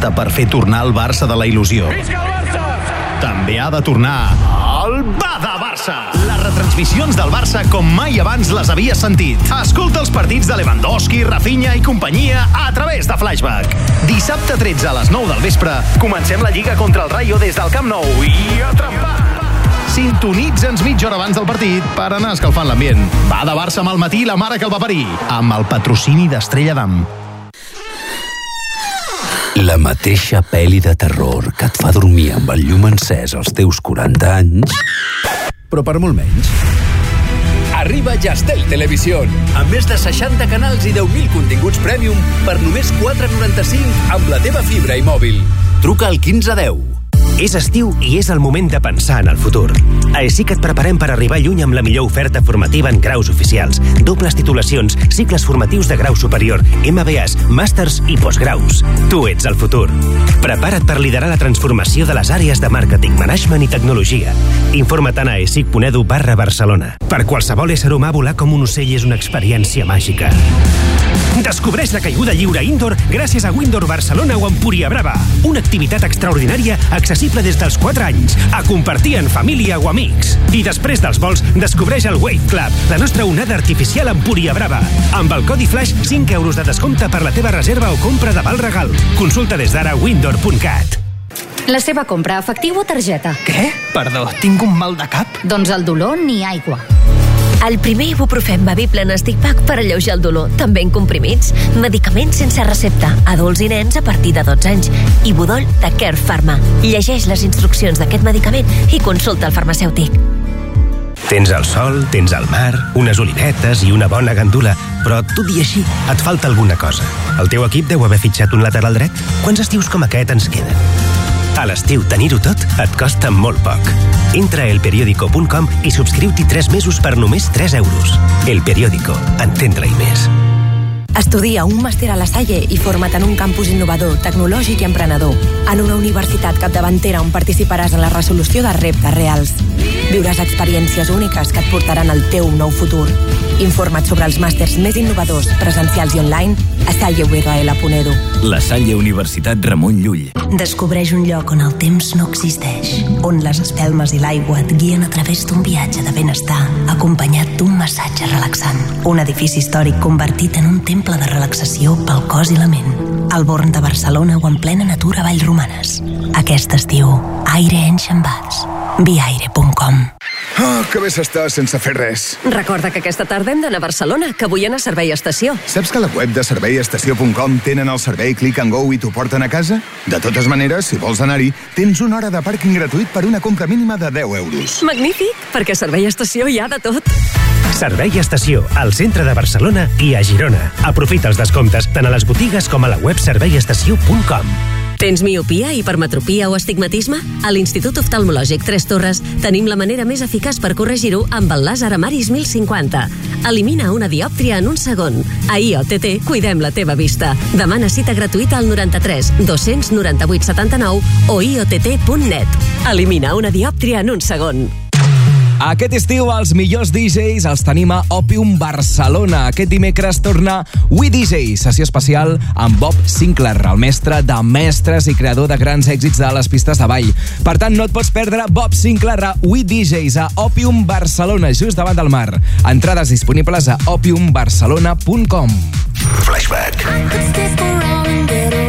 S21: basta per fer tornar el Barça de la il·lusió. També ha de tornar al Bada Barça! Les retransmissions del Barça com mai abans les havia sentit. Escolta els partits de Lewandowski, Rafinha i companyia a través de Flashback. Dissabte 13 a les 9 del vespre comencem la Lliga contra el Rayo des del Camp Nou i a trempar! Sintonitza'ns mitja hora abans del partit per anar escalfant l'ambient. Va de Barça amb el matí la mare que el va parir, amb el patrocini d'Estrella d'Am.
S19: La mateixa pel·li de terror que et fa dormir amb el llum encès als teus 40 anys, però per molt menys. Arriba Jastel Televisió, amb més de 60 canals i 10.000 continguts premium per només 4,95 amb la teva fibra i mòbil. Truca al 1510. És estiu i és el moment de pensar en el futur. A ESIC et preparem per arribar lluny amb la millor oferta formativa en graus oficials, dobles titulacions, cicles formatius de grau superior, MBAs, màsters i postgraus. Tu ets el futur. Prepara't per liderar la transformació de les àrees de màrqueting, management i tecnologia. informa Informa't a esic.edu barra Barcelona. Per qualsevol ésser humà, volar com un ocell és una experiència màgica. Descobreix la caiguda lliure indoor gràcies a Windor Barcelona o Empúria Brava una activitat extraordinària accessible des dels 4 anys, a compartir en família o amics. I després dels vols, descobreix el Wave Club, la nostra onada artificial amb Púria Brava. Amb el codi flash, 5 euros de descompte per la teva reserva o compra de val regal. Consulta des d'ara windor.cat.
S17: La seva compra, efectiu o targeta? Què? Perdó, tinc un mal de cap? Doncs el dolor ni aigua. El primer ibuprofen bevible en Estigpac per alleujar el dolor, també en comprimits. Medicaments sense recepta, adults i nens a partir de 12 anys. I Ibudol de Care Pharma. Llegeix les instruccions d'aquest medicament i consulta el farmacèutic.
S19: Tens el sol, tens el mar, unes olivetes i una bona gandula, però tot i així et falta alguna cosa. El teu equip deu haver fitxat un lateral dret? Quants estius com aquest ens queden? A l'estiu tenir-ho tot et costa molt poc. Entra a elperiódico.com i subscriu-t'hi 3 mesos per només 3 euros. El Periódico. Entendre-hi més.
S18: Estudia un màster a la Salle i forma't en un campus innovador, tecnològic i emprenedor. En una universitat capdavantera on participaràs en la resolució de reptes reals. Viuràs experiències úniques que et portaran al teu nou futur. Informa't sobre els màsters més innovadors, presencials i online a Salle URL
S19: La Salle Universitat Ramon Llull.
S18: Descobreix un lloc on el temps no existeix, on les espelmes i l'aigua
S17: et guien a través d'un viatge de benestar acompanyat d'un massatge relaxant. Un edifici històric convertit en un temple de relaxació pel cos i la ment. Al Born de Barcelona o en plena natura a Vallromanes. Aquest estiu, aire enxambats viaire.com
S4: Ah, que bé s'està sense fer res.
S17: Recorda que aquesta tarda hem d'anar a Barcelona, que avui anar a Servei Estació.
S4: Saps que a la web de serveiestació.com tenen el servei Click and Go i t'ho porten a casa? De totes maneres, si vols anar-hi, tens una hora de pàrquing gratuït per una compra mínima de 10 euros.
S17: Magnífic, perquè a Servei Estació hi ha de tot.
S4: Servei Estació, al centre de
S19: Barcelona i a Girona. Aprofita els descomptes tant a les botigues com a la web serveiestació.com.
S17: Tens miopia, hipermetropia o astigmatisme? A l'Institut Oftalmològic Tres Torres tenim la manera més eficaç per corregir-ho amb el làser Amaris 1050. Elimina una diòptria en un segon. A IOTT cuidem la teva vista. Demana cita gratuïta al 93 298 79 o iott.net. Elimina una diòptria en un segon.
S14: Aquest estiu els millors DJs els tenim a Opium Barcelona. Aquest dimecres torna We DJ, sessió especial amb Bob Sinclair, el mestre de mestres i creador de grans èxits de les pistes de ball. Per tant, no et pots perdre Bob Sinclair a We DJs a Opium Barcelona, just davant del mar. Entrades disponibles a opiumbarcelona.com. Flashback. I could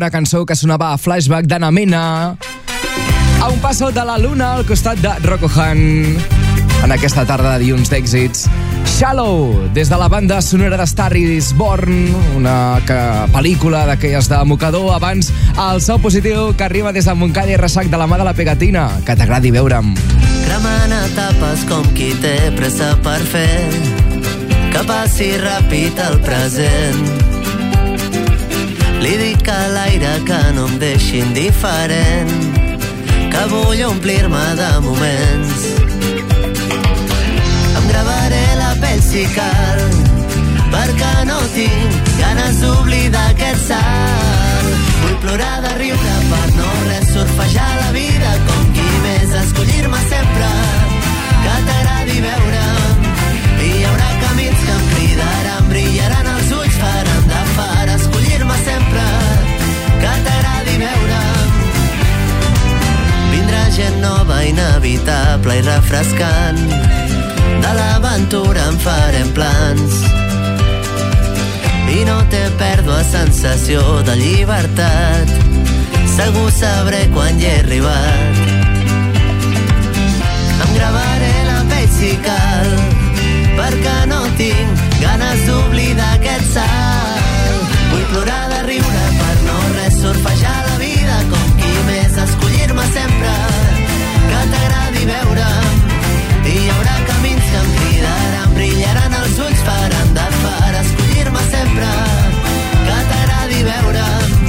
S14: una cançó que sonava a flashback d'Anna Mena a un passo de la luna al costat de Rocco Han en aquesta tarda de dilluns d'èxits Shallow, des de la banda sonora de Star is Born, una que, pel·lícula d'aquelles de mocador abans al seu positiu que arriba des de Montcada i Ressac de la mà de la pegatina, que t'agradi veure'm.
S11: Cremant etapes com qui té pressa per fer que passi ràpid el present li dic a l'aire que no em deixi indiferent, que vull omplir-me de moments. Em gravaré la pell si cal, perquè no tinc ganes d'oblidar aquest salt. Vull plorar de riure per no res, surfejar la vida com qui més, escollir-me sempre que t'agradi veure'm. Hi haurà camins que em cridaran, brillaran gent nova, inevitable i refrescant. De l'aventura en farem plans. I no té pèrdua sensació de llibertat. Segur sabré quan hi he arribat. Em gravaré la pell si cal, perquè no tinc ganes d'oblidar aquest salt. Vull plorar de riure per no res surfejar la vida com qui més escollir-me sempre t'agradi veure. Hi haurà camins que em cridaran, brillaran els ulls, faran de far, escollir-me sempre. Que t'agradi veure'm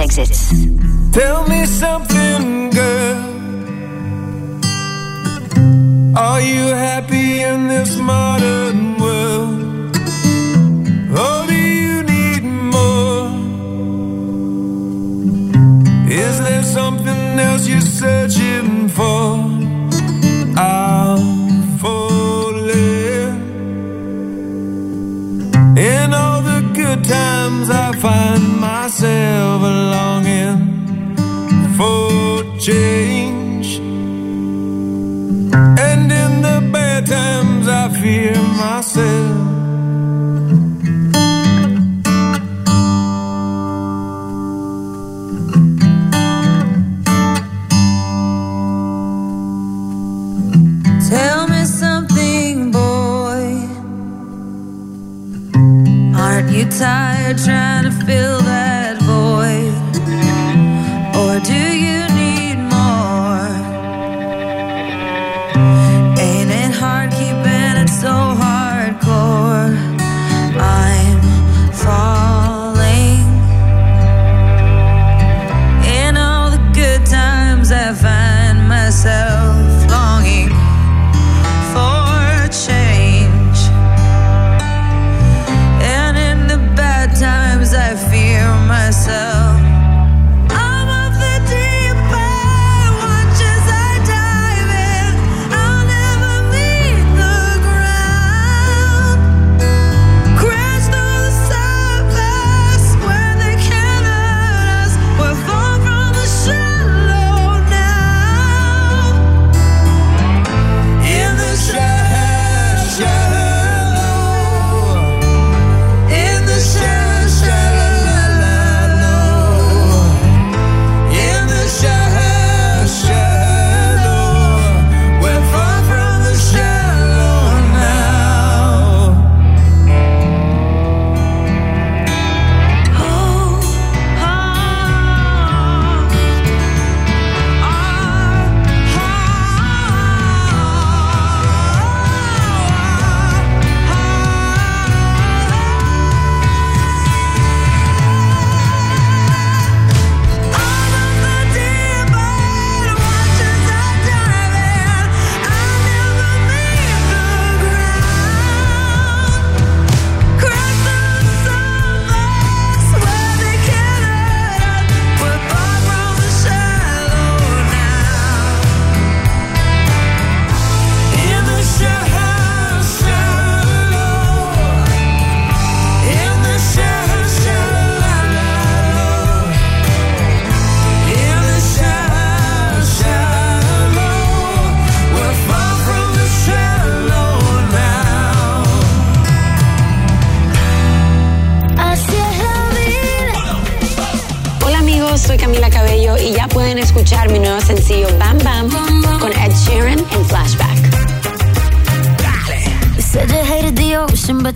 S29: exits.
S15: Tell me something, girl. Are you happy in this modern world? Or do you need more? Is there something else you're searching for? I'm falling. In all the good times, I find my myself a longing for change. And in the bad times, I fear.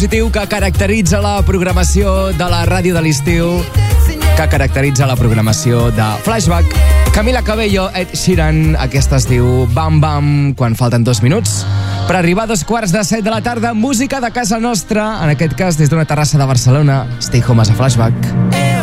S14: positiu que caracteritza la programació de la ràdio de l'estiu, que caracteritza la programació de Flashback. Camila Cabello, Ed Sheeran, aquesta es diu Bam Bam, quan falten dos minuts. Per arribar a dos quarts de set de la tarda, música de casa nostra, en aquest cas des d'una terrassa de Barcelona. Stay home a Flashback. Eh,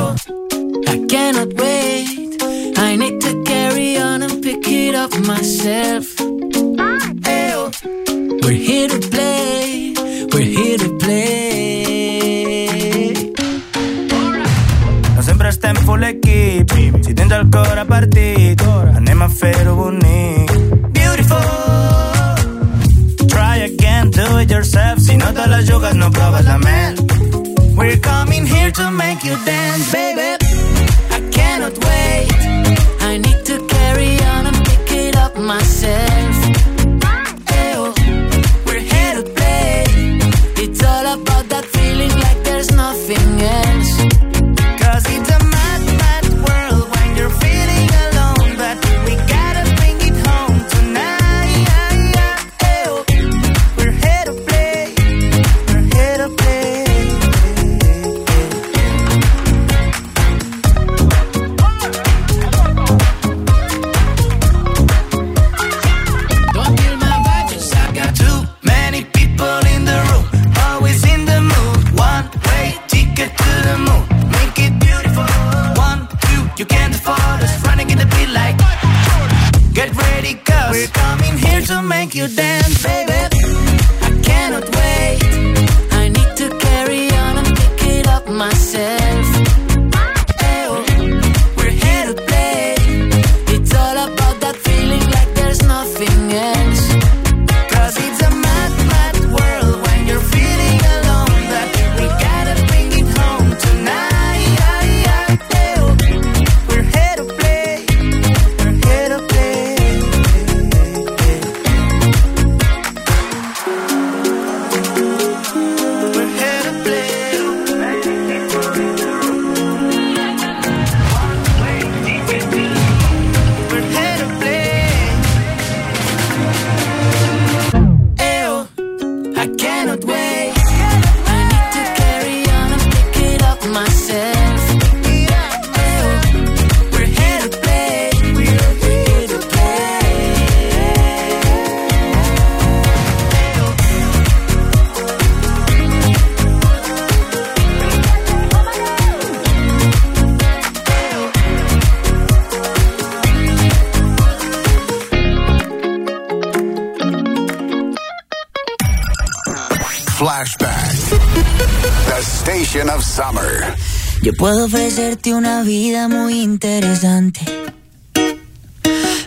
S30: Hacerte una vida muy interesante.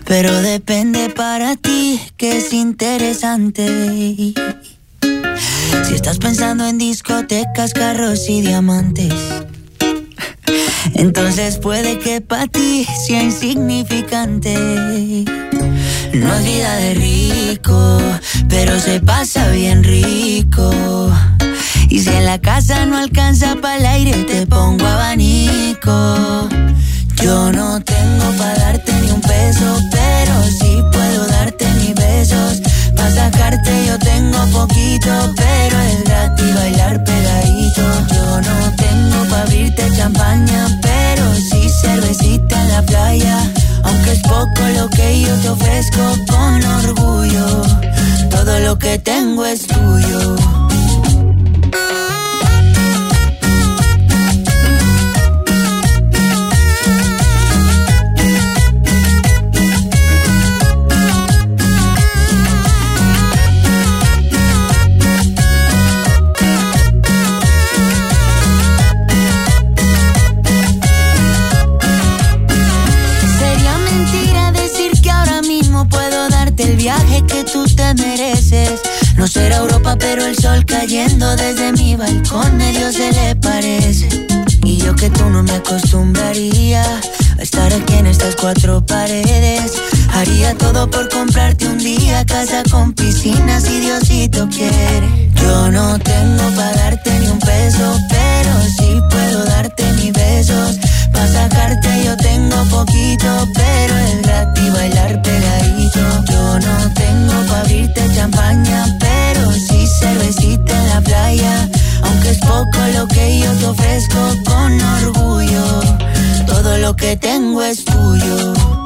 S30: Pero depende para ti que es interesante. Si
S11: estás pensando en discotecas, carros y diamantes, entonces puede que para ti sea insignificante. No es vida de rico, pero se pasa bien rico. Y si en la casa no alcanza para el aire, te pongo a abanico. Yo no tengo para darte ni un peso, pero sí puedo darte mis besos. Para sacarte yo tengo poquito, pero es gratis bailar pegadito. Yo no tengo pa' abrirte champaña, pero sí cervecita en la playa. Aunque es poco lo que yo te ofrezco con orgullo, todo lo que tengo es tuyo. yendo desde mi balcón, a Dios se le parece. Y yo que tú no me acostumbraría a estar aquí en estas cuatro paredes. Haría todo por comprarte un día casa con piscina si Diosito quiere. Yo no tengo para darte ni un peso, pero sí puedo darte mis besos. pa' sacarte yo tengo poquito, pero es gratis bailar pegadito. Yo no tengo para abrirte champaña, pero sí cervecita aunque es poco lo que yo te ofrezco con orgullo, todo lo que tengo es tuyo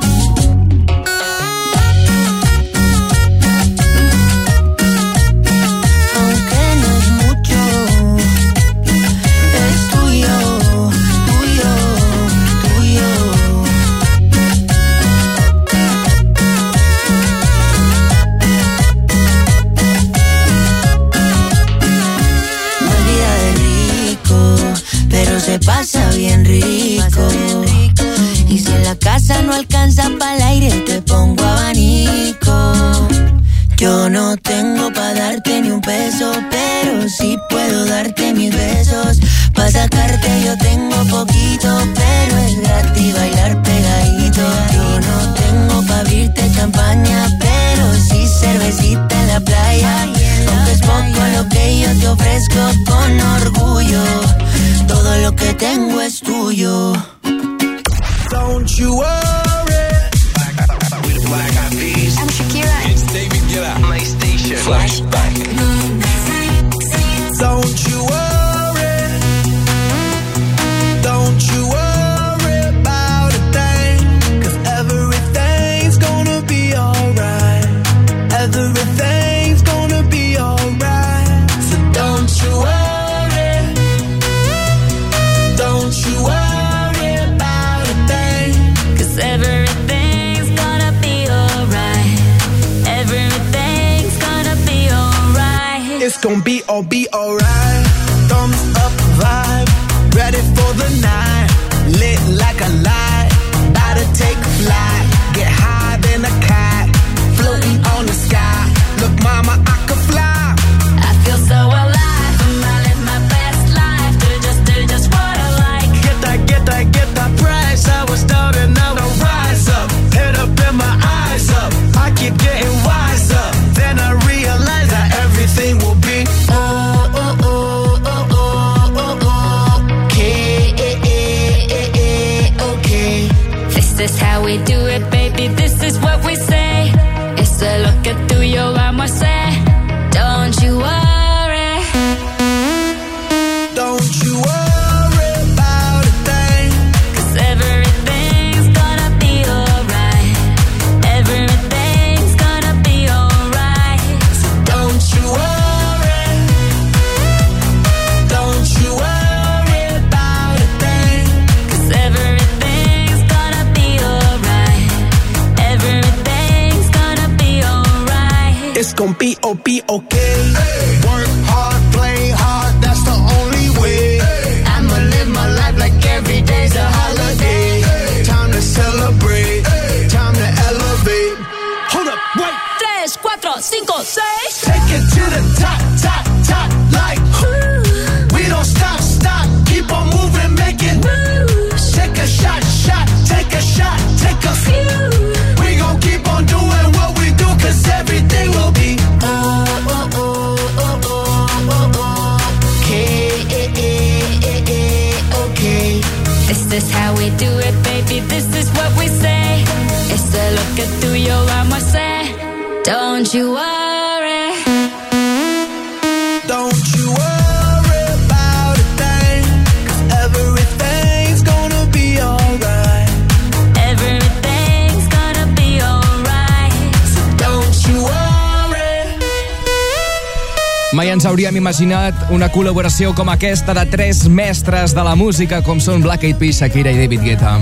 S14: imaginat una col·laboració com aquesta de tres mestres de la música com són Black Eyed Peas, Shakira i David Guetta.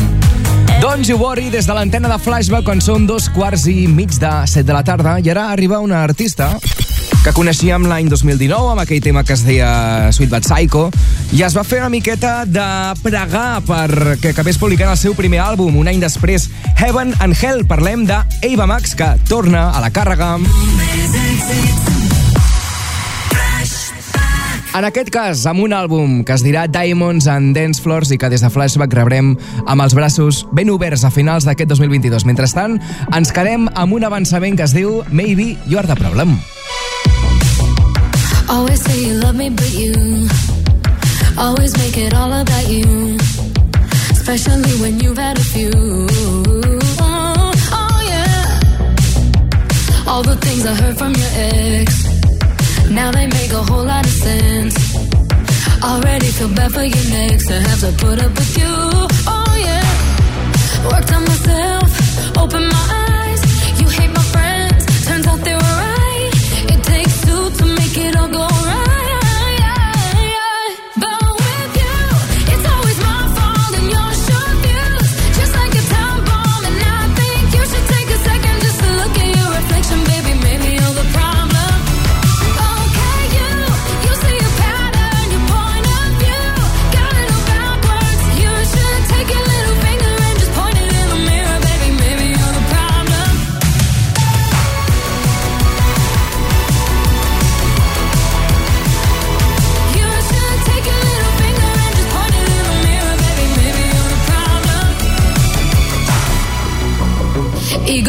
S14: Don't you worry, des de l'antena de Flashback, quan són dos quarts i mig de set de la tarda, i ara arriba una artista que coneixíem l'any 2019 amb aquell tema que es deia Sweet Bad Psycho i es va fer una miqueta de pregar perquè acabés publicant el seu primer àlbum un any després, Heaven and Hell. Parlem de Max, que torna a la càrrega.
S9: Música
S14: en aquest cas, amb un àlbum que es dirà Diamonds and Dance Floors i que des de Flashback rebrem amb els braços ben oberts a finals d'aquest 2022. Mentrestant, ens quedem amb un avançament que es diu Maybe You Are The Problem.
S13: Always say you love
S27: me but you Always make it all about you Especially when you've had a few oh, oh yeah All the things I heard from your ex Now they make a whole lot of
S28: sense. Already feel bad for your next. I have to put up with you. Oh yeah. Worked on myself, open my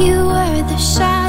S20: You were the shadow.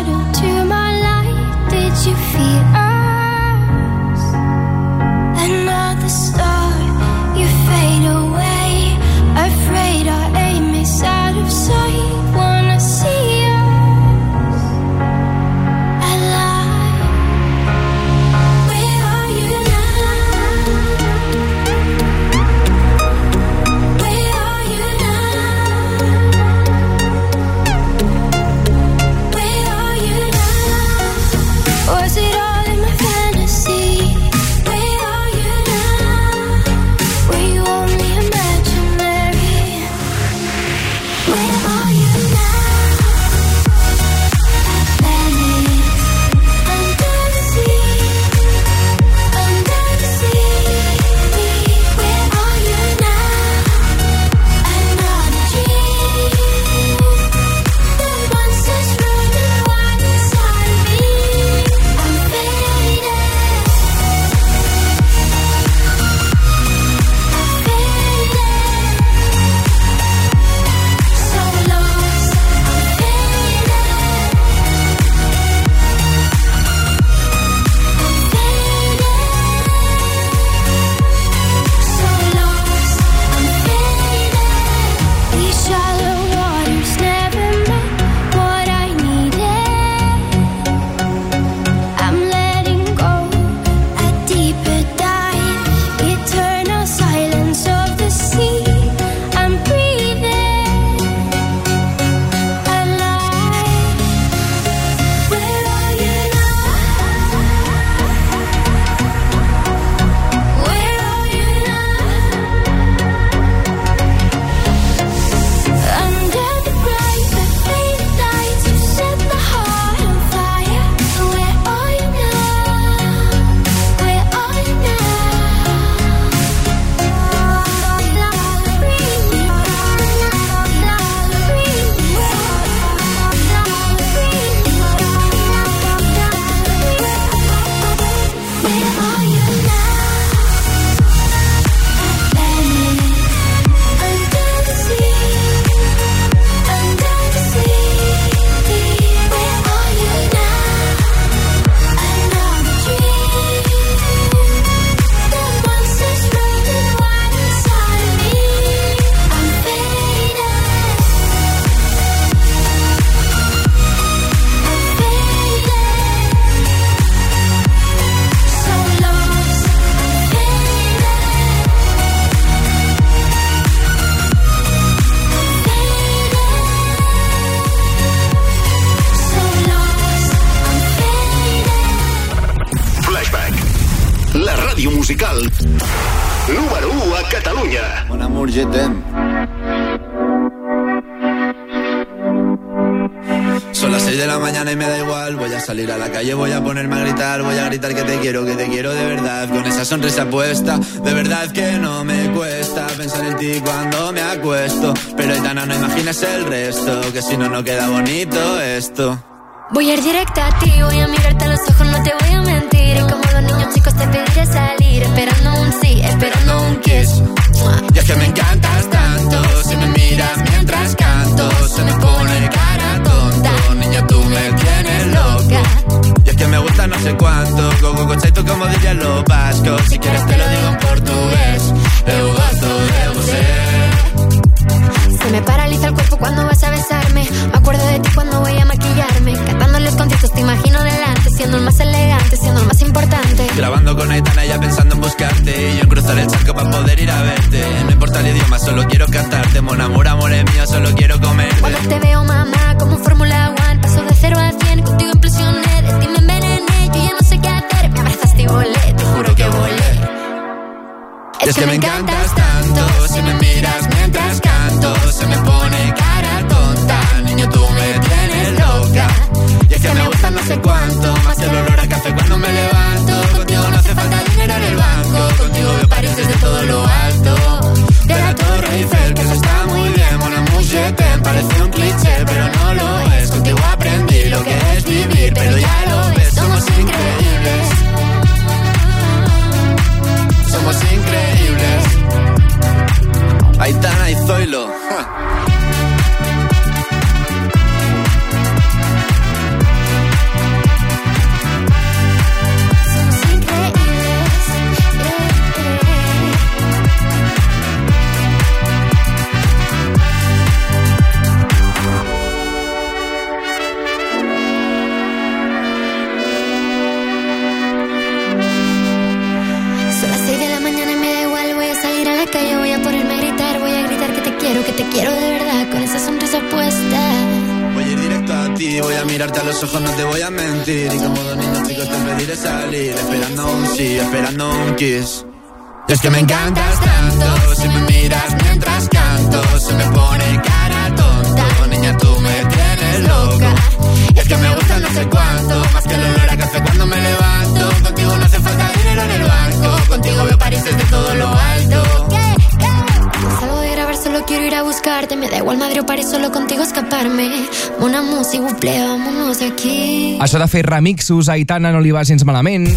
S14: remixos, Aitana, no li va gens malament...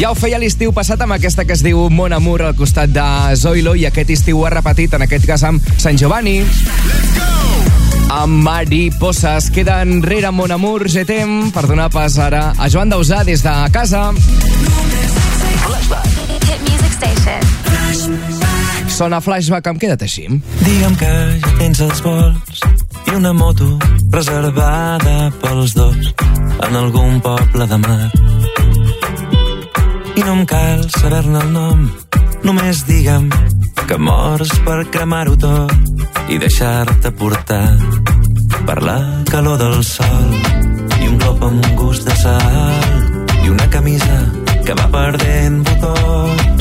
S14: Ja ho feia l'estiu passat amb aquesta que es diu Mon Amour al costat de Zoilo i aquest estiu ho ha repetit, en aquest cas amb Sant Giovanni. Amb Mariposas queda enrere Mon Amour, GTM, per donar pas ara a Joan Dausà des de casa. Flashback. Sona Flashback, em queda't així. Digue'm que ja tens
S10: els vols i una moto reservada pels dos en algun poble de mar. I no em cal saber-ne el nom, només digue'm que mors per cremar-ho tot i deixar-te portar per la calor del sol i un glob amb un gust de sal i una camisa que va perdent botons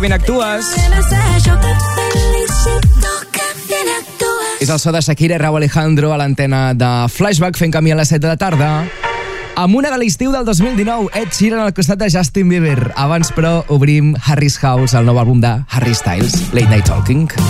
S14: que ben actues. És el so de Shakira i Rau Alejandro a l'antena de Flashback fent camí a les 7 de la tarda. Amb una de l'estiu del 2019, Ed Sheeran al costat de Justin Bieber. Abans, però, obrim Harry's House, el nou àlbum de Harry Styles, Late Night Talking. Late Night Talking.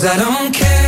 S8: Cause I don't care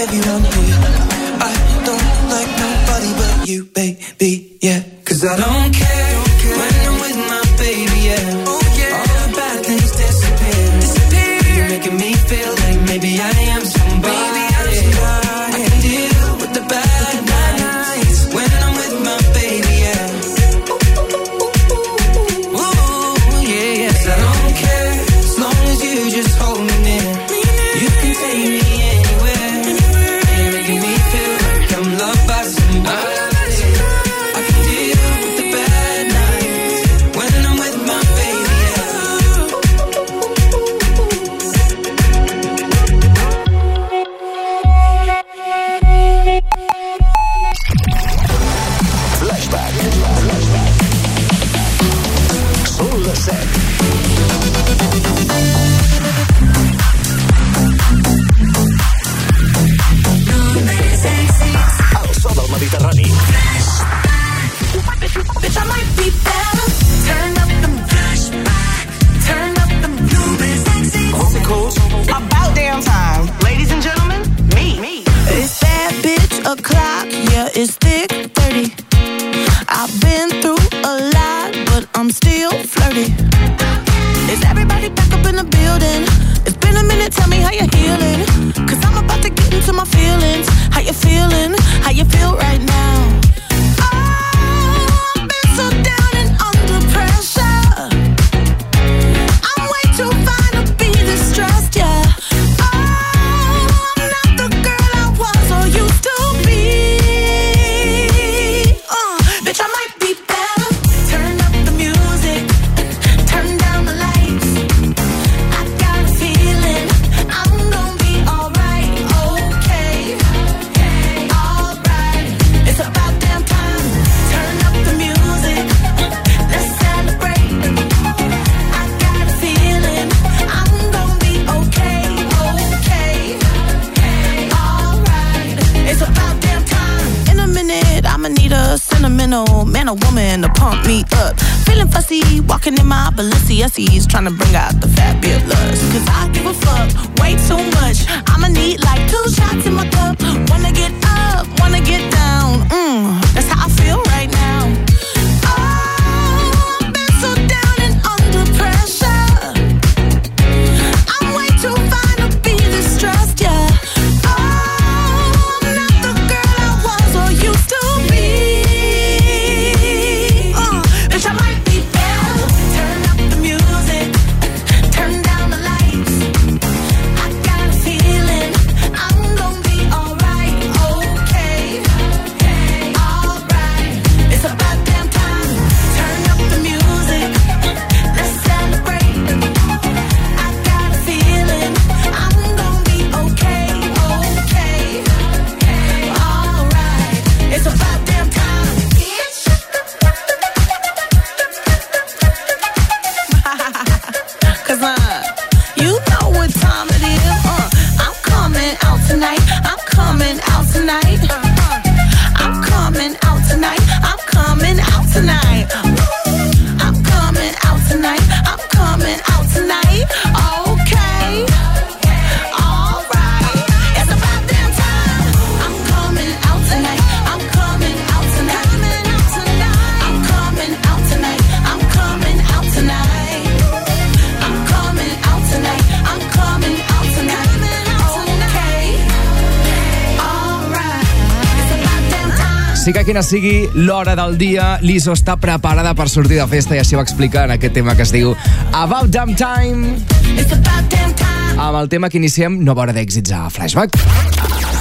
S14: quina sigui l'hora del dia, l'Iso està preparada per sortir de festa i així va explicar en aquest tema que es diu About Damn Time. about damn time. Amb el tema que iniciem nova hora d'èxits a Flashback.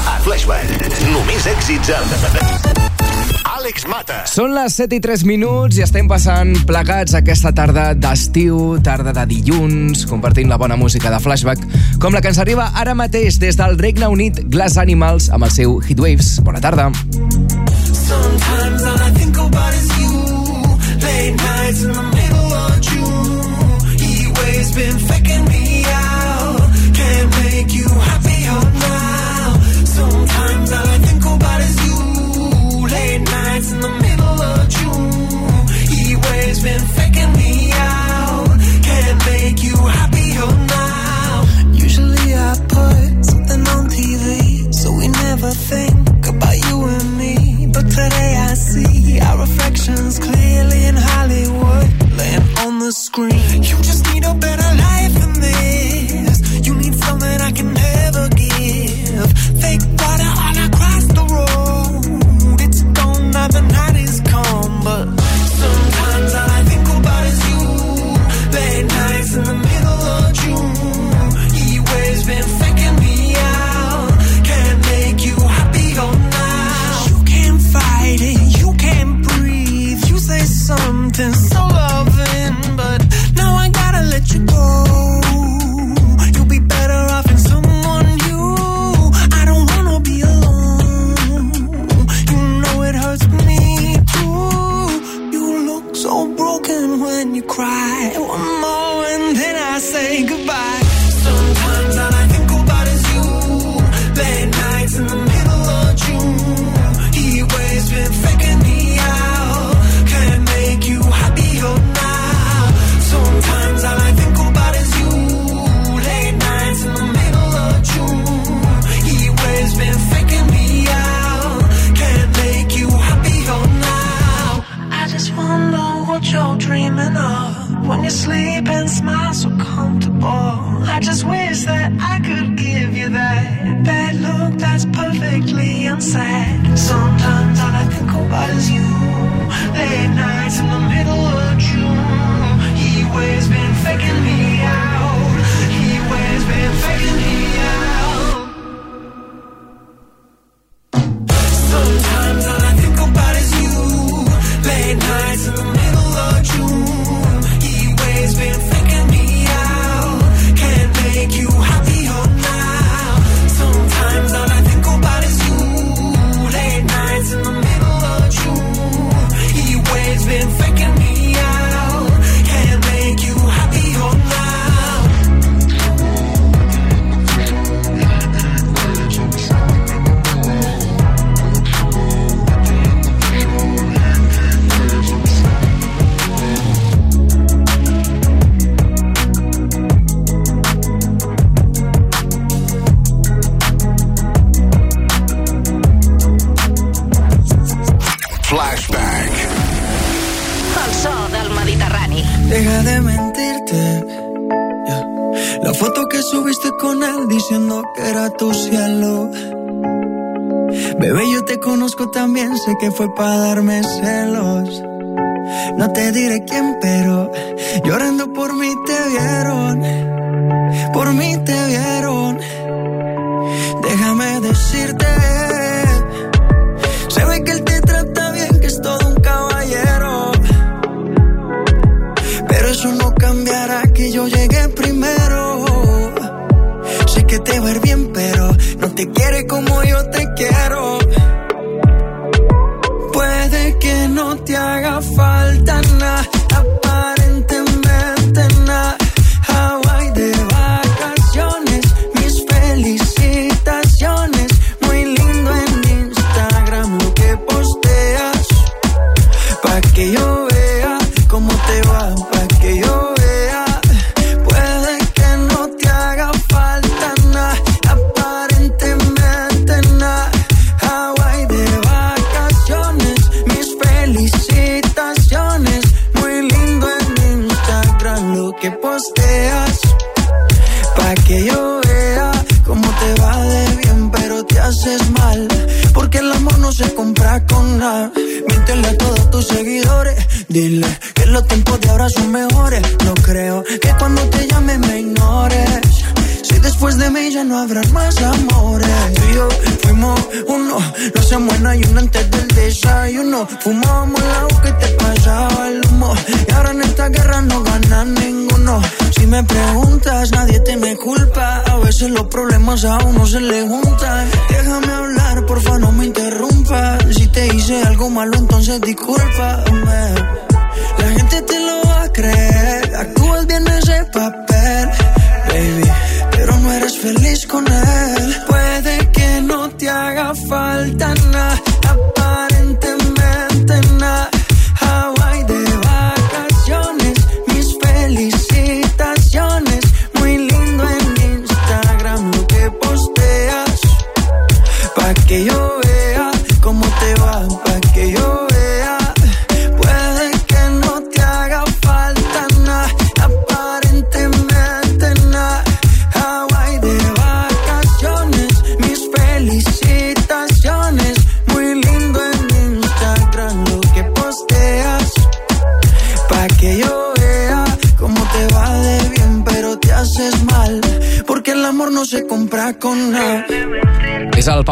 S9: A
S6: Flashback, només èxits a... Àlex Mata.
S14: Són les 7 i 3 minuts i estem passant plegats aquesta tarda d'estiu, tarda de dilluns, compartint la bona música de flashback, com la que ens arriba ara mateix des del Regne Unit Glass Animals amb el seu Heatwaves. Bona tarda. Bona tarda.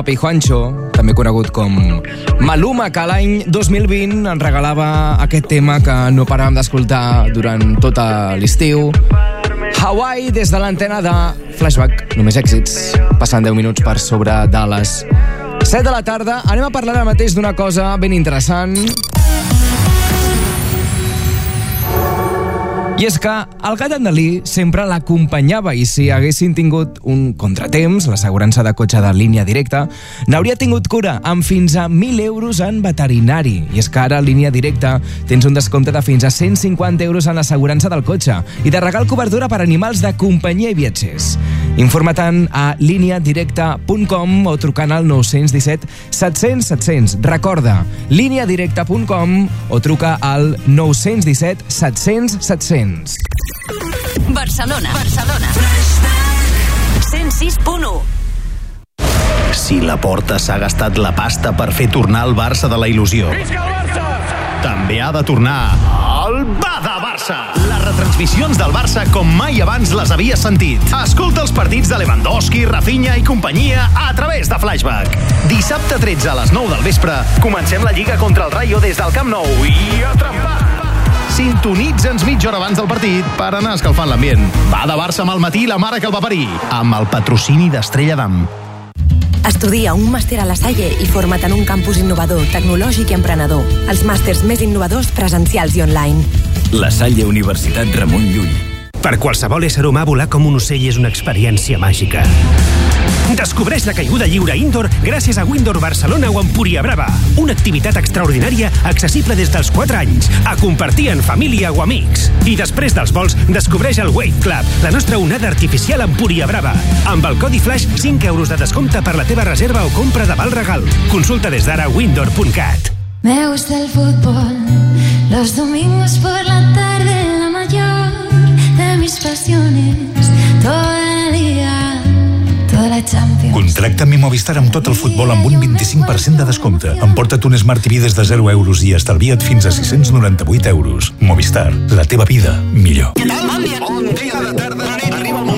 S14: Papi Juancho, també conegut com Maluma, que l'any 2020 ens regalava aquest tema que no paràvem d'escoltar durant tot l'estiu. Hawaii des de l'antena de Flashback, només èxits, passant 10 minuts per sobre de les 7 de la tarda. Anem a parlar ara mateix d'una cosa ben interessant I és que el gat Dalí sempre l'acompanyava i si haguessin tingut un contratemps, l'assegurança de cotxe de línia directa, n'hauria tingut cura amb fins a 1.000 euros en veterinari. I és que ara a línia directa tens un descompte de fins a 150 euros en l'assegurança del cotxe i de regal cobertura per animals de companyia i viatgers. Informa-te'n a líniadirecta.com o trucant al 917 700 700. Recorda, líniadirecta.com o truca al 917 700 700.
S17: Barcelona. Barcelona. 106.1
S21: si la porta s'ha gastat la pasta per fer tornar el Barça de la il·lusió. També ha de tornar futbol va de Barça. Les retransmissions del Barça com mai abans les havia sentit. Escolta els partits de Lewandowski, Rafinha i companyia a través de Flashback. Dissabte 13 a les 9 del vespre comencem la Lliga contra el Rayo des del Camp Nou i a trempar. Sintonitza'ns mitja hora abans del partit per anar escalfant l'ambient. Va de Barça amb el matí la mare que el va parir, amb el patrocini d'Estrella d'Am.
S18: Estudia un màster a la Salle i forma't en un campus innovador, tecnològic i emprenedor. Els màsters més innovadors presencials i online.
S19: La Salle Universitat Ramon Llull. Per qualsevol ésser humà, volar com un ocell és una experiència màgica. Descobreix la caiguda lliure indoor gràcies a Windor Barcelona o Empúria Brava. Una activitat extraordinària accessible des dels 4 anys, a compartir en família o amics. I després dels vols, descobreix el Wave Club, la nostra onada artificial Empúria Brava. Amb el codi flash, 5 euros de descompte per la teva reserva o compra de val regal. Consulta des d'ara windor.cat.
S20: Me gusta el futbol los domingos por la tarde, la mayor de mis pasiones, Todo
S19: Contracta i Movistar amb tot el futbol amb un 25% de descompte. Emporta't un Smart TV des de 0 euros i estalvia't fins a 698 euros. Movistar, la teva vida millor.
S12: Bon dia de tarda, Arriba el moment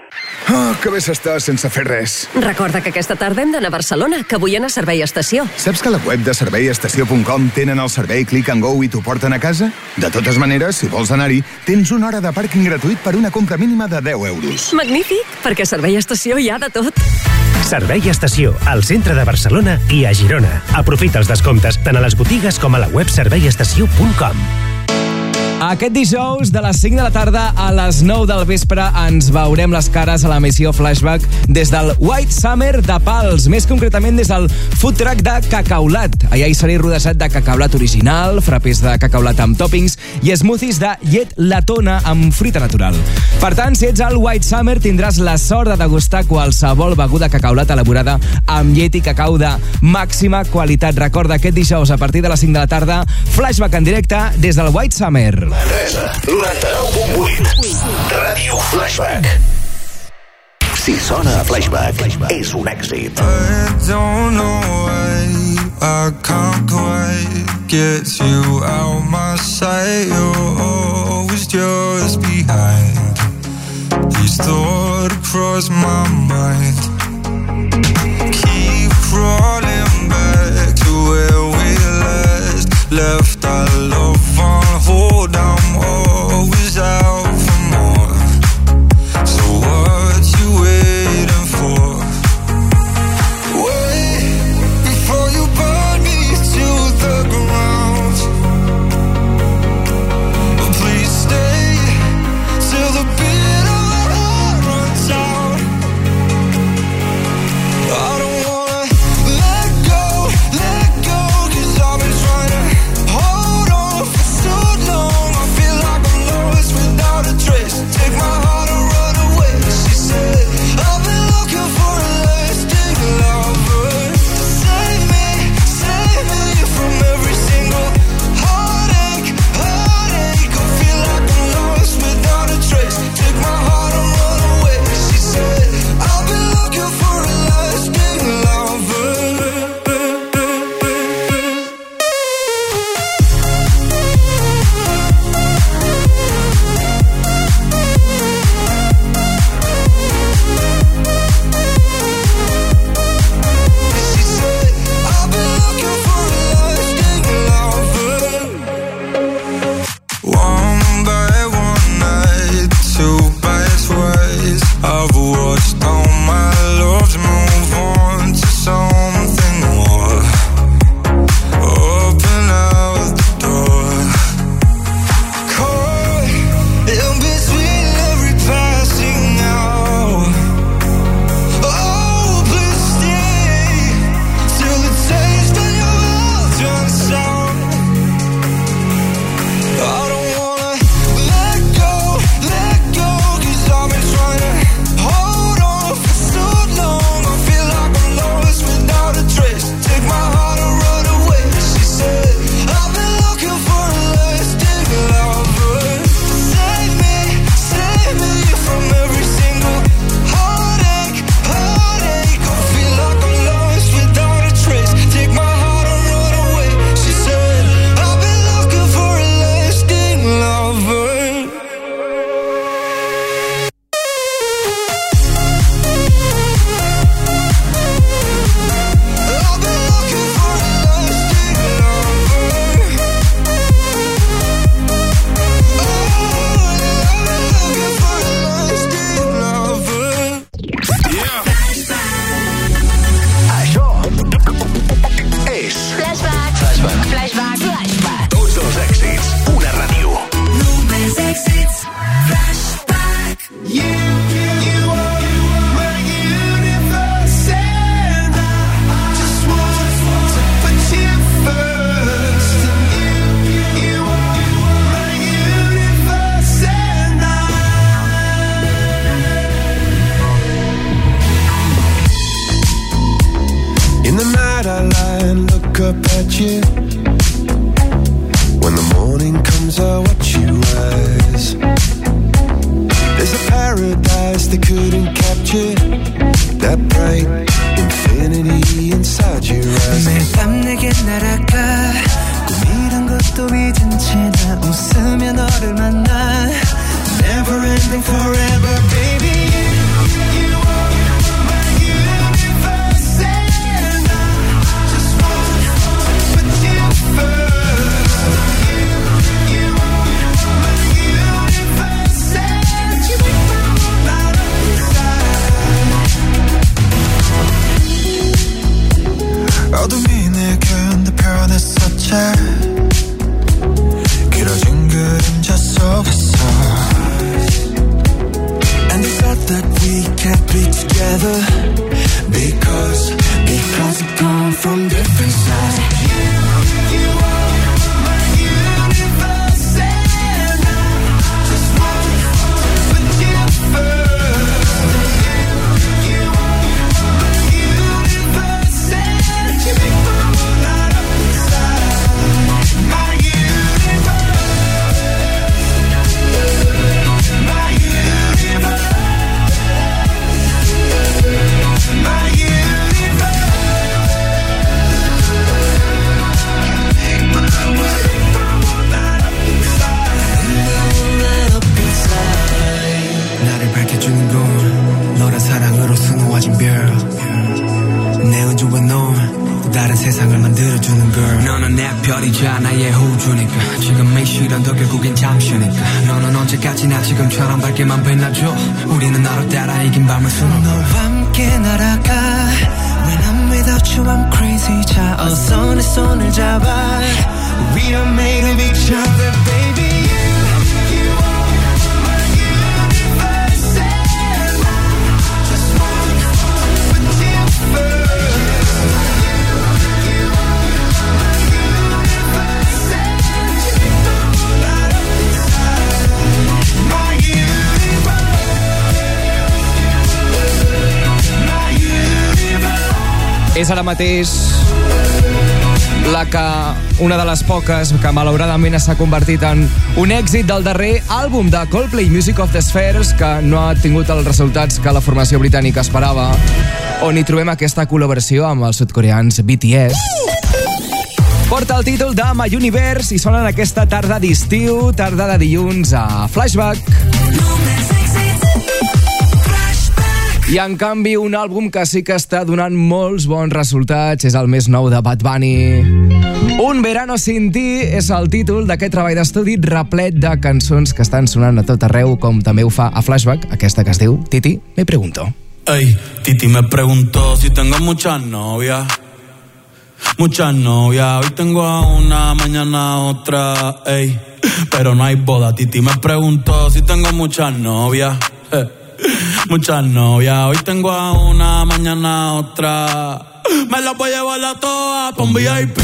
S4: Oh, que bé s'està sense fer res. Recorda
S17: que aquesta tarda hem d'anar a Barcelona, que avui anar a Servei Estació.
S4: Saps que a la web de serveiestació.com tenen el servei Click and Go i t'ho porten a casa? De totes maneres, si vols anar-hi, tens una hora de pàrquing gratuït per una compra mínima de 10 euros.
S17: Magnífic, perquè a Servei Estació hi ha de tot.
S19: Servei Estació, al centre de Barcelona i a Girona. Aprofita els descomptes tant a les botigues com a
S14: la web serveiestació.com. Aquest dijous, de les 5 de la tarda a les 9 del vespre, ens veurem les cares a la missió Flashback des del White Summer de Pals, més concretament des del food truck de Cacaulat. Allà hi seré rodejat de cacaulat original, frappés de cacaulat amb toppings i smoothies de llet latona amb fruita natural. Per tant, si ets al White Summer, tindràs la sort de degustar qualsevol beguda cacaulat elaborada amb llet i cacau de màxima qualitat. Recorda, aquest dijous, a partir de les 5 de la tarda, flashback en directe des del White Summer. Manresa,
S31: 99.8.
S6: Ràdio Flashback. Si sona a flashback, és un èxit. I don't know
S10: why I can't quite get you out my sight. You're always just behind. These thoughts cross my mind. Keep crawling back to where we left, I love on hold. I'm always out.
S14: mateix la que una de les poques que malauradament s'ha convertit en un èxit del darrer àlbum de Coldplay Music of the Spheres que no ha tingut els resultats que la formació britànica esperava on hi trobem aquesta col·laboració amb els sudcoreans BTS Porta el títol de My Universe i en aquesta tarda d'estiu, tarda de dilluns a Flashback. I en canvi, un àlbum que sí que està donant molts bons resultats és el més nou de Bad Bunny. Un verano sin ti és el títol d'aquest treball d'estudi replet de cançons que estan sonant a tot arreu, com també ho fa a Flashback, aquesta que es diu Titi, me pregunto.
S32: Ey, Titi me preguntó si tengo muchas novias Muchas novias, hoy tengo a una, mañana a otra, ey Pero no hay boda, Titi me preguntó si tengo muchas novias eh. muchas novias. Hoy tengo a una, mañana
S33: otra.
S32: Me la voy a llevar a todas pa' un VIP,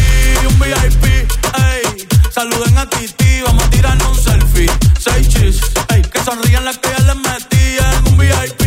S32: un VIP, ey. Saluden a Titi, vamos a tirarnos un selfie. Seis chis, ey. Que sonrían las que ya les metí en un VIP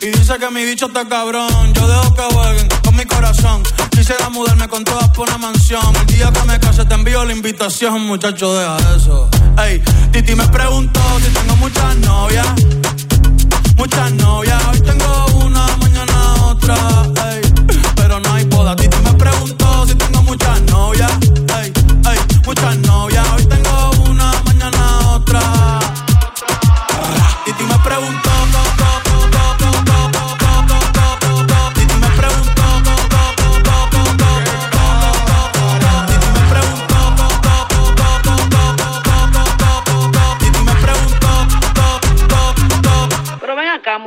S32: y dice que mi bicho está cabrón. Yo dejo que jueguen con mi corazón. Quisiera mudarme con todas por una mansión. El día que me case te envío la invitación, muchacho, deja eso. Ey, Titi me preguntó si tengo muchas novias. Muchas novias, hoy tengo una, mañana otra. pero no hay poda Titi me preguntó si tengo muchas novias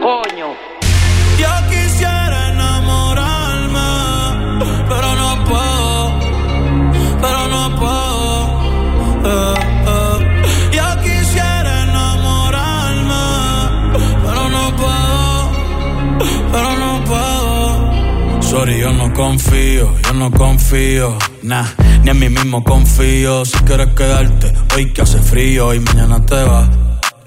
S32: coño. Yo quisiera enamorarme, pero no puedo, pero no puedo. Eh, eh. Yo quisiera enamorarme, pero no puedo. pero no puedo Sorry, yo no confío, yo no confío, nah, ni en mí mismo confío. Si quieres quedarte, hoy que hace frío y mañana te vas.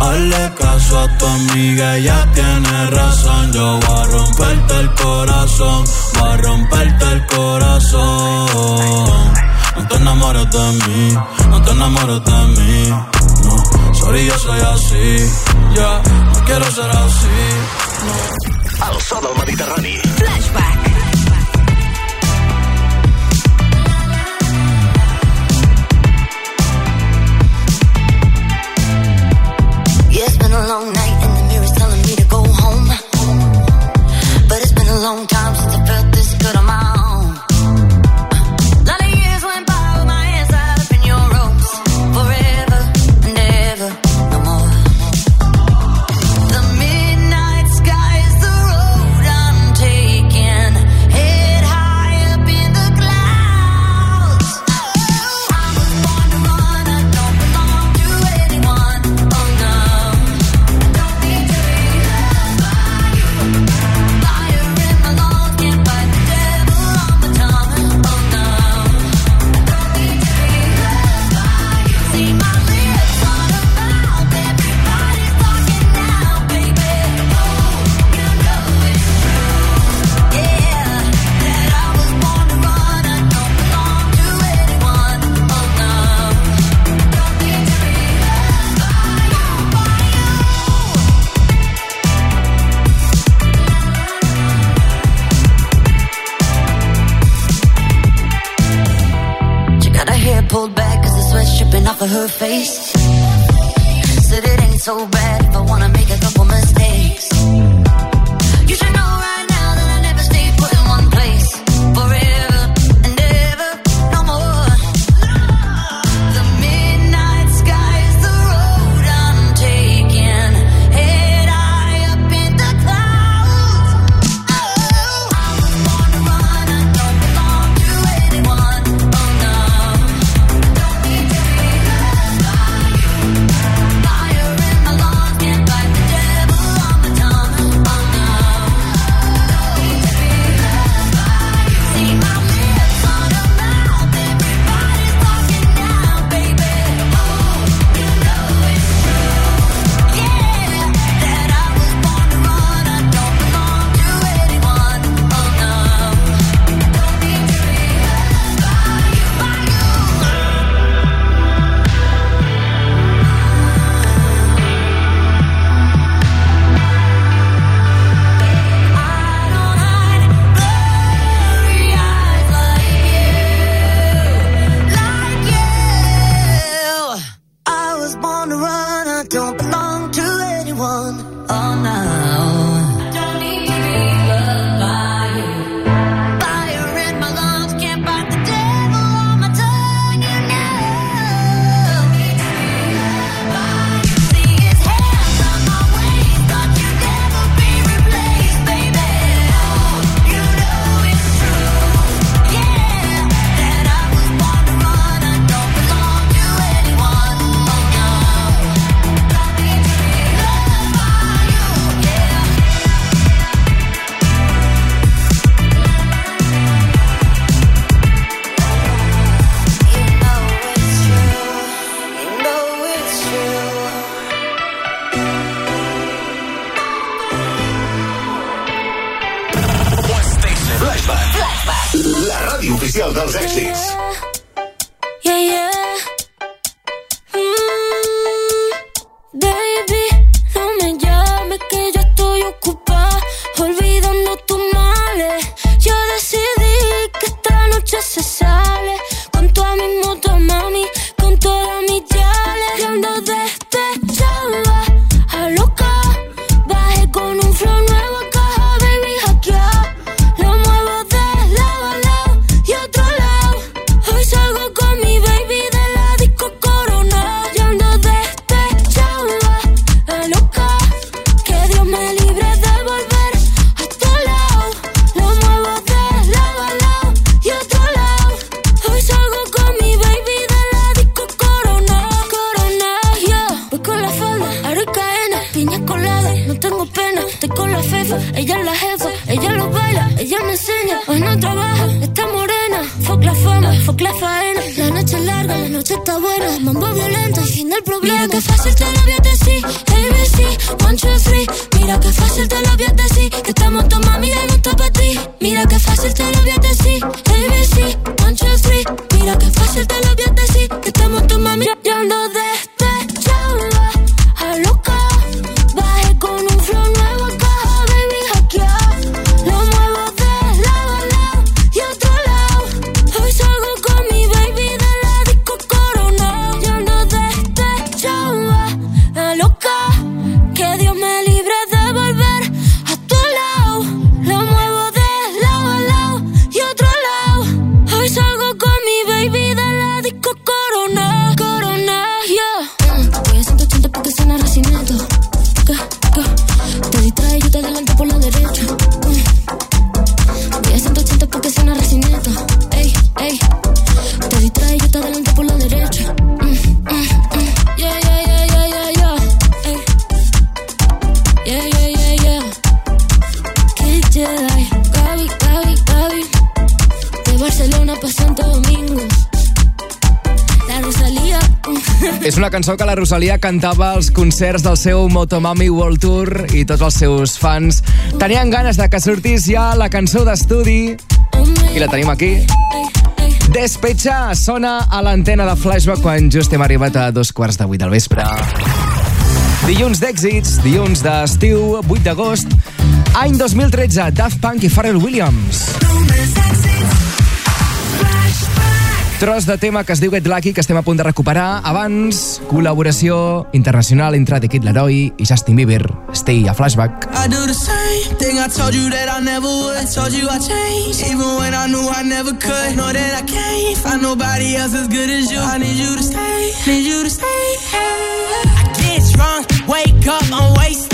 S32: Hazle caso a tu amiga, ya tiene razón. Yo voy a romperte el corazón, voy a romperte el corazón. No te enamores de mí, no te enamores de mí. No, sorry, yo soy así. Ya, no quiero ser así. Flashback.
S20: long time.
S8: Sexy. was actually
S14: Rosalia cantava els concerts del seu Motomami World Tour i tots els seus fans tenien ganes de que sortís ja la cançó d'estudi i la tenim aquí. Despecha sona a l'antena de Flashback quan just hem arribat a dos quarts de vuit del vespre. Dilluns d'èxits, dilluns d'estiu, 8 d'agost, any 2013, Daft Punk i Pharrell Williams. Tros de tema que es diu Get Lucky, que estem a punt de recuperar. Abans, Col·laboració internacional entre The Kid Leroy i Justin Bieber, Stay a Flashback.
S26: I do the same thing I told you that I never would. I told you I
S23: changed, even when I knew I never
S26: could. Know that I
S23: can't find nobody else as good as you. I need you to stay, need you to stay. Hey. I get drunk, wake up, I'm wasted.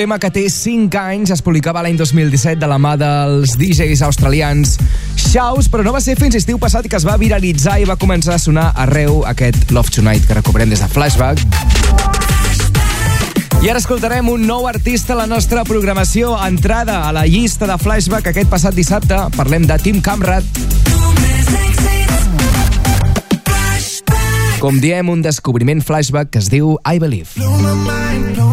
S14: tema que té 5 anys, es publicava l'any 2017 de la mà dels DJs australians Shouse, però no va ser fins estiu passat que es va viralitzar i va començar a sonar arreu aquest Love Tonight que recobrem des de Flashback. I ara escoltarem un nou artista a la nostra programació. Entrada a la llista de Flashback aquest passat dissabte. Parlem de Tim Camrat. Com diem, un descobriment flashback que es diu I Believe.
S25: Blow my mind, blow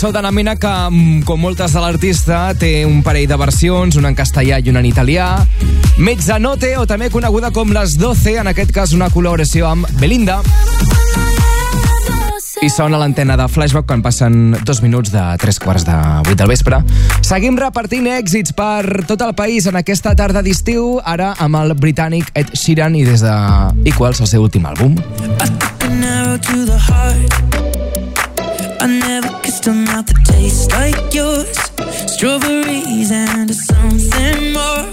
S14: cançó de Namina que, mm, com moltes de l'artista, té un parell de versions, una en castellà i una en italià. Mezzanote, o també coneguda com Les 12, en aquest cas una col·laboració amb Belinda. I sona l'antena de Flashback quan passen dos minuts de tres quarts de vuit del vespre. Seguim repartint èxits per tot el país en aquesta tarda d'estiu, ara amb el britànic Ed Sheeran i des de Equals, el seu últim àlbum.
S8: I never taste a mouth that tastes like yours. Strawberries and something more.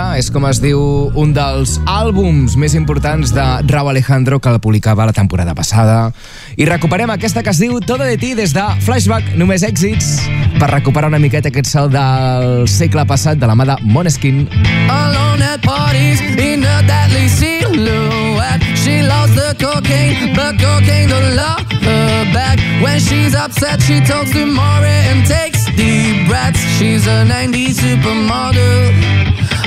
S14: Negra és com es diu un dels àlbums més importants de Rau Alejandro que la publicava la temporada passada i recuperem aquesta que es diu Todo de ti des de Flashback, només èxits per recuperar una miqueta aquest salt del segle passat de la mà de Moneskin
S1: Alone at parties in a deadly silhouette She loves the cocaine but cocaine don't love her back When she's upset she talks to Maury and takes deep breaths She's a 90s supermodel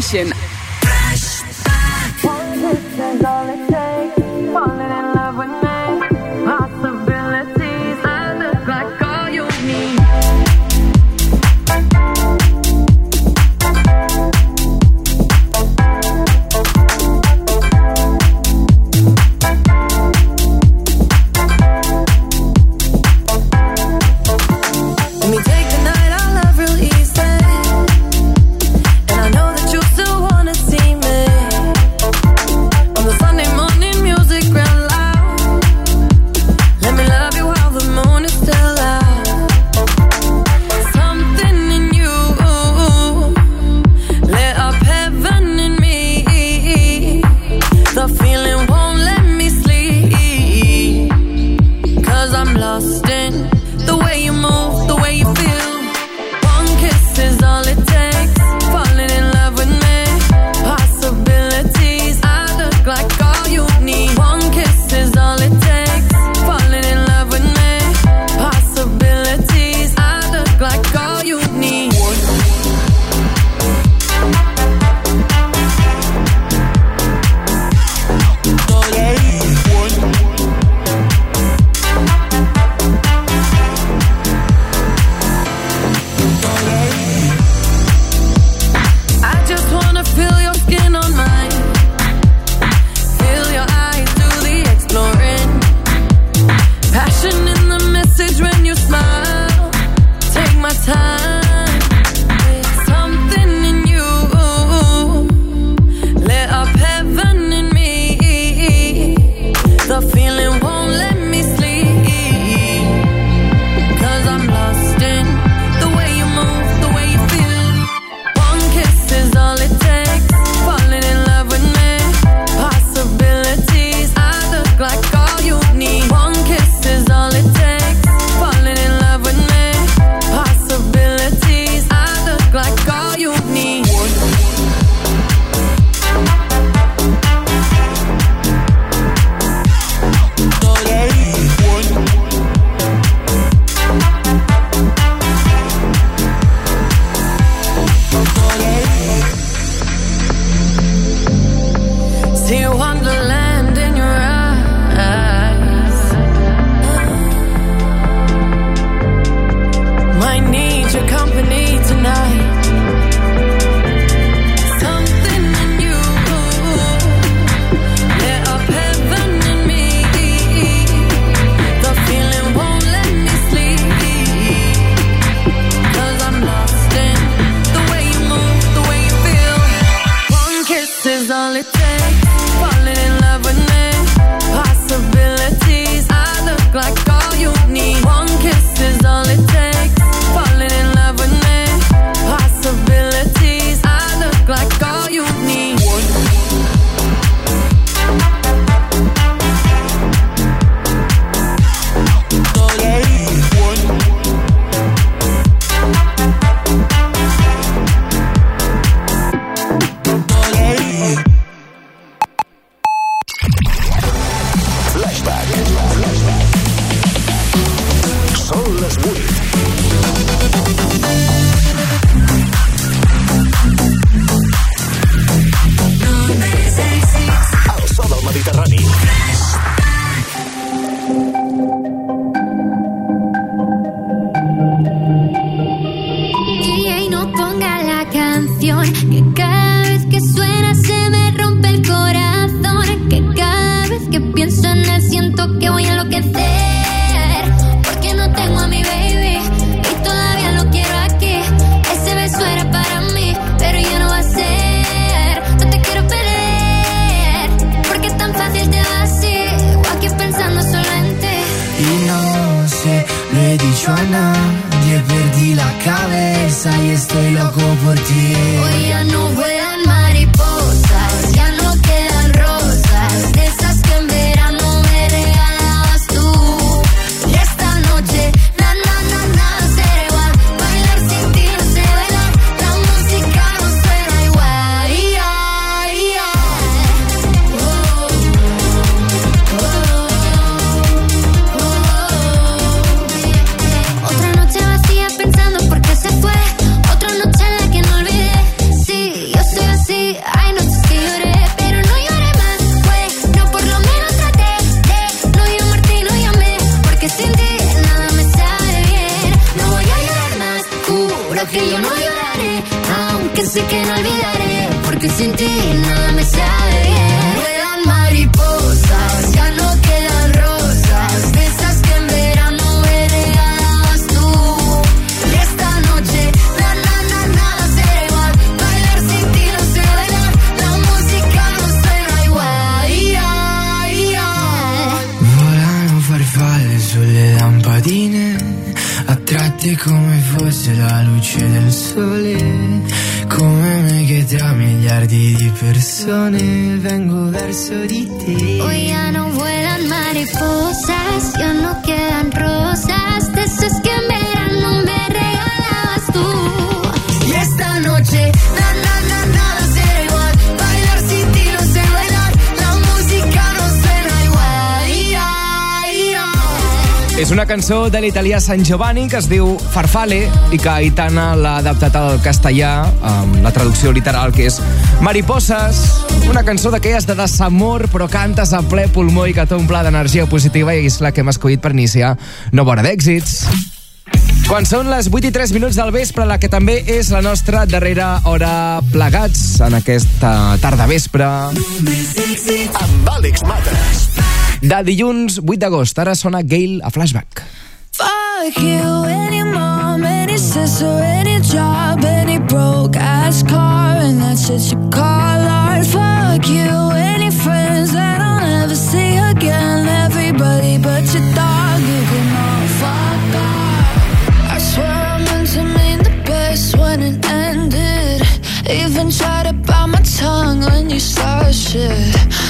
S27: Nation.
S14: italià Sant Giovanni que es diu Farfale i que Aitana l'ha adaptat al castellà amb la traducció literal que és Mariposas, una cançó d'aquelles de desamor però cantes a ple pulmó i que té un pla d'energia positiva i és la que hem escollit per iniciar No Vora d'Èxits. Quan són les 8 i 3 minuts del vespre, la que també és la nostra darrera hora plegats en aquesta tarda vespre.
S8: Amb Àlex
S6: Mates.
S14: De dilluns 8 d'agost, ara sona Gale a Flashback.
S8: you, any mom, any sister, any job, any broke ass car, and that's it you call art. Fuck you, any friends that I'll never see again, everybody but your dog, you can all fuck off. I swear I meant to mean the best when it ended. Even tried to bite my tongue when you started shit.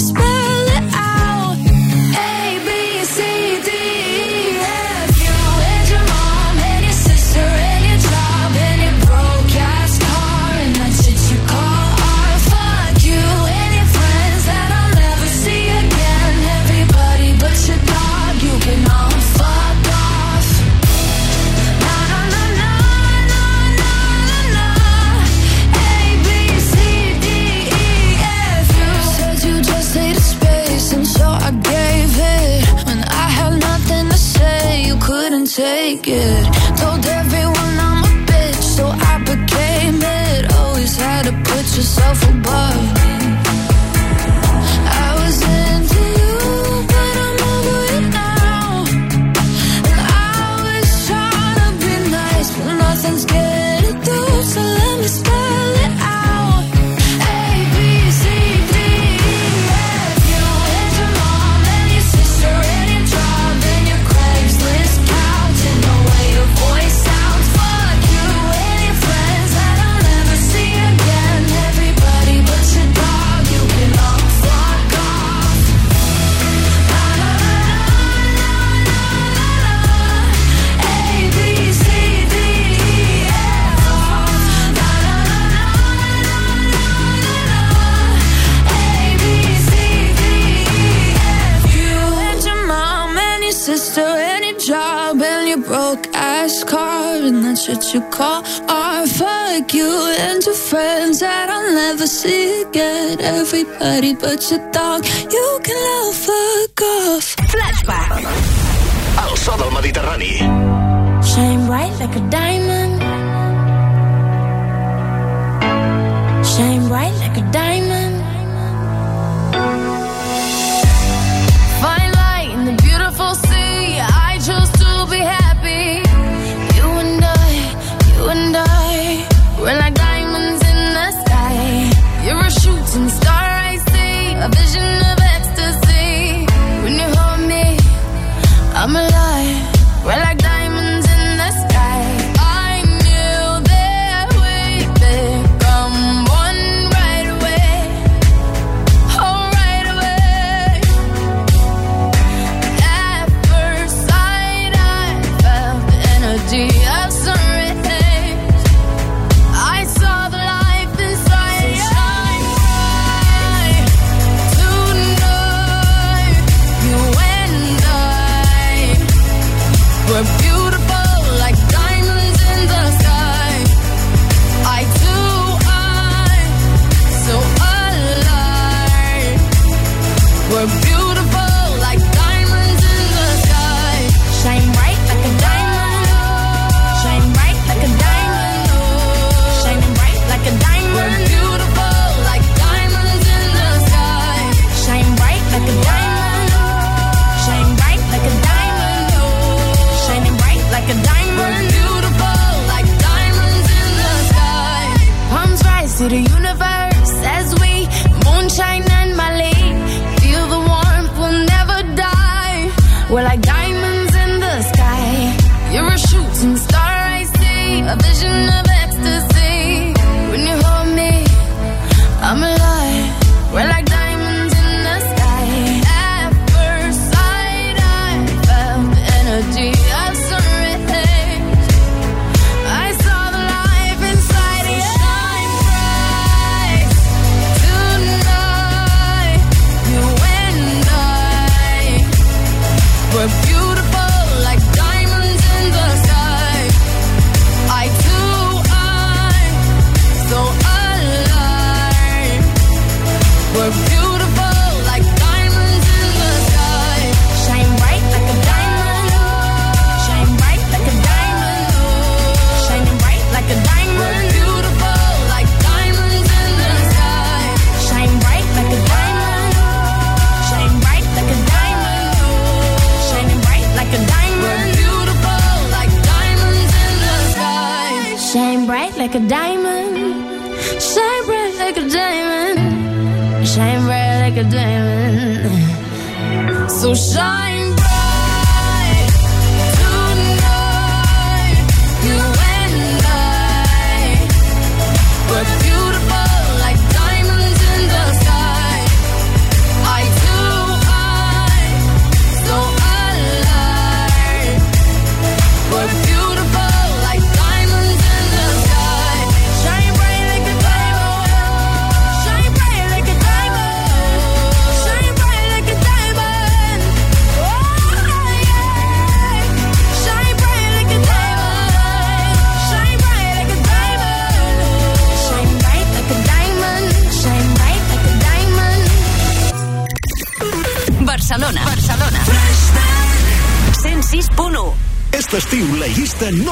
S8: whisper
S20: yourself above
S27: you call or fuck you and your friends that I'll never see again. Everybody but your dog, you can love fuck off. Flashback. Al
S6: so
S9: del Mediterrani.
S27: Shine bright like a diamond.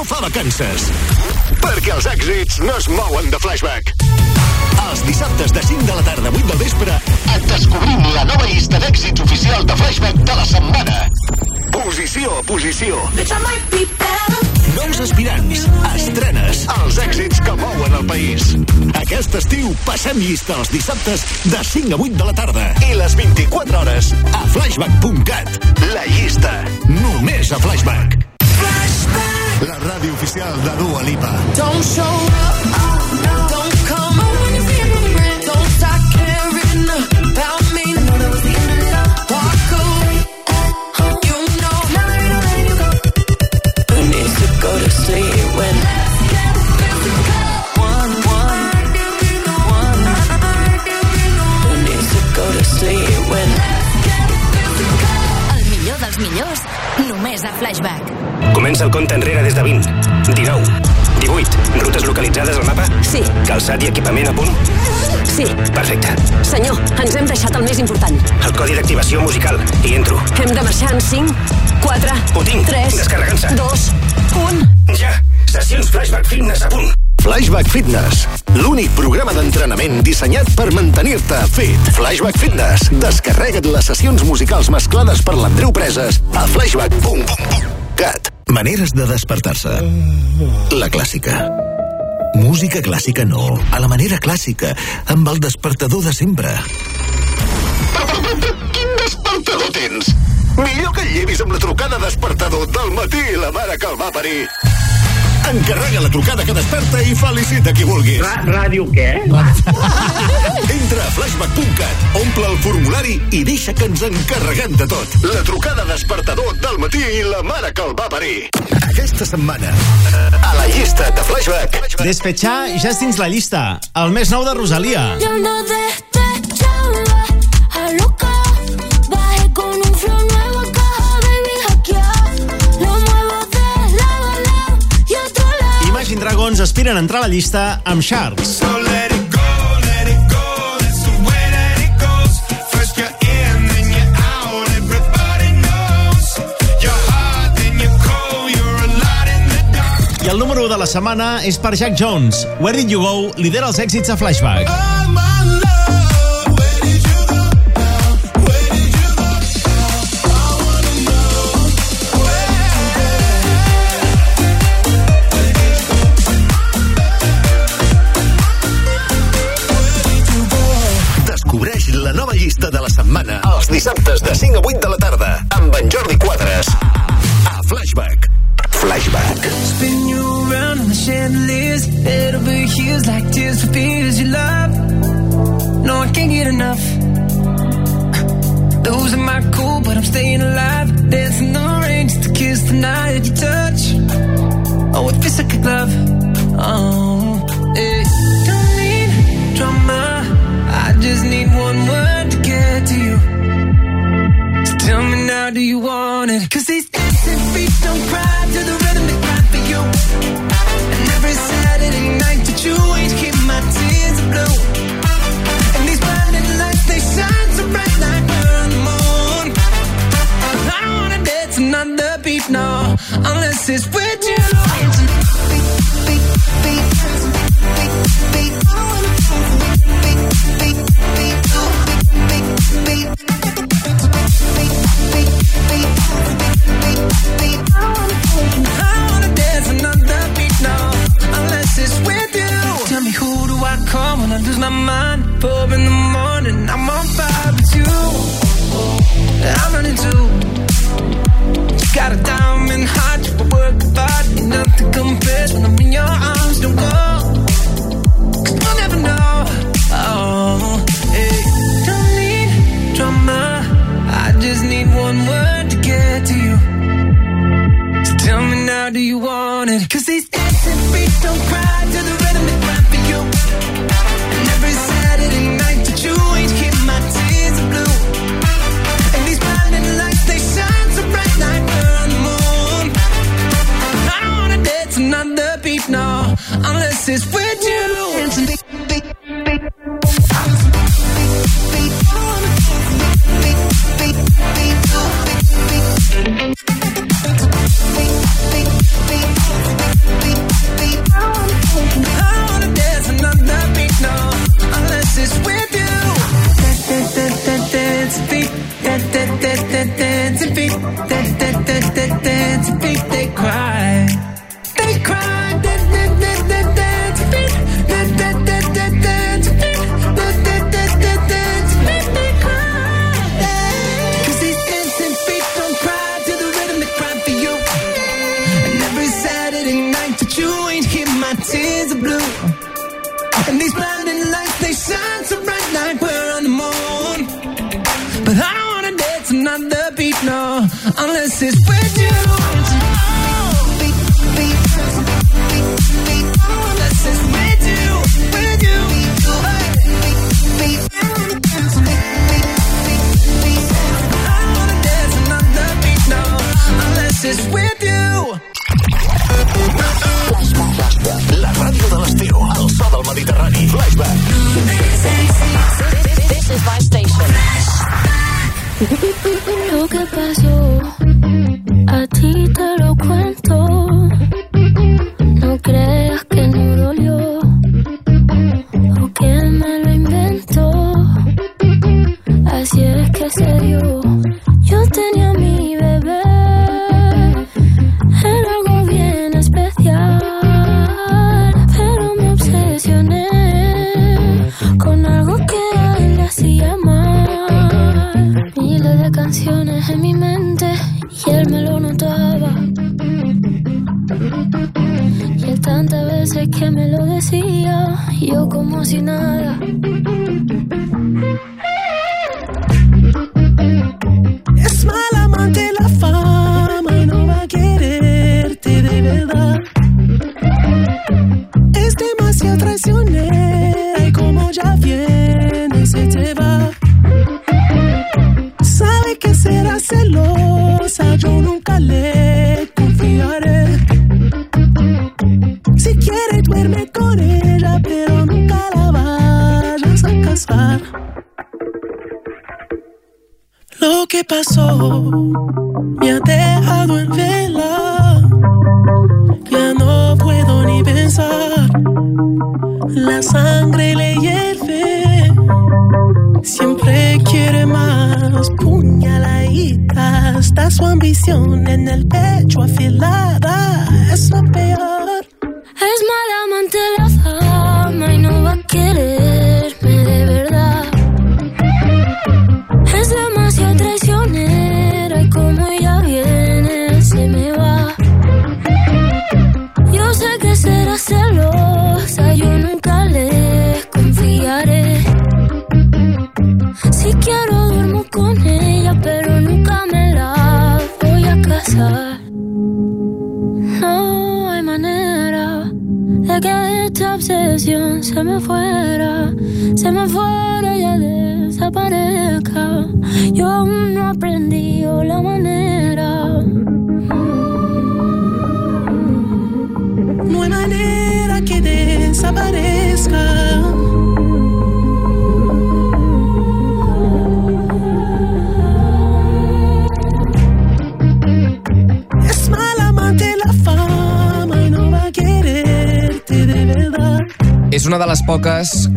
S6: fa vacances. Perquè els èxits no es mouen de flashback. Els dissabtes de 5 de la tarda a 8 del vespre et descobrim la nova llista d'èxits oficial de flashback de la setmana. Posició a posició. Nous aspirants, estrenes, els èxits que mouen el país. Aquest estiu passem llista els dissabtes de 5 a 8 de la tarda i les 24 hores a flashback.cat. La llista, només a Flashback. oficial de Dua Lipa.
S9: Don't show up.
S19: Flashback
S6: Fitness, l'únic programa d'entrenament dissenyat per mantenir-te fit. Flashback Fitness, descarrega't les sessions musicals mesclades per l'Andreu Preses a flashback.cat. Maneres de despertar-se. La clàssica. Música clàssica no, a la manera clàssica, amb el despertador de sempre. Quin despertador tens? Millor que et llevis amb la trucada despertador del matí i la mare que el va parir. Encarrega la trucada que desperta i felicita qui vulguis. Ra
S13: ràdio què?
S6: *laughs* Entra a flashback.cat, omple el formulari i deixa que ens encarreguem de tot. La trucada despertador del matí i la mare que el va parir. Aquesta setmana, a la llista de flashback.
S13: Despetxar ja
S21: és dins la llista. El més nou de Rosalia. Yo no ens aspiren a entrar a la llista amb Sharks. go, I el número 1 de la setmana és per Jack Jones. Where Did You Go lidera els èxits a Flashback. Oh!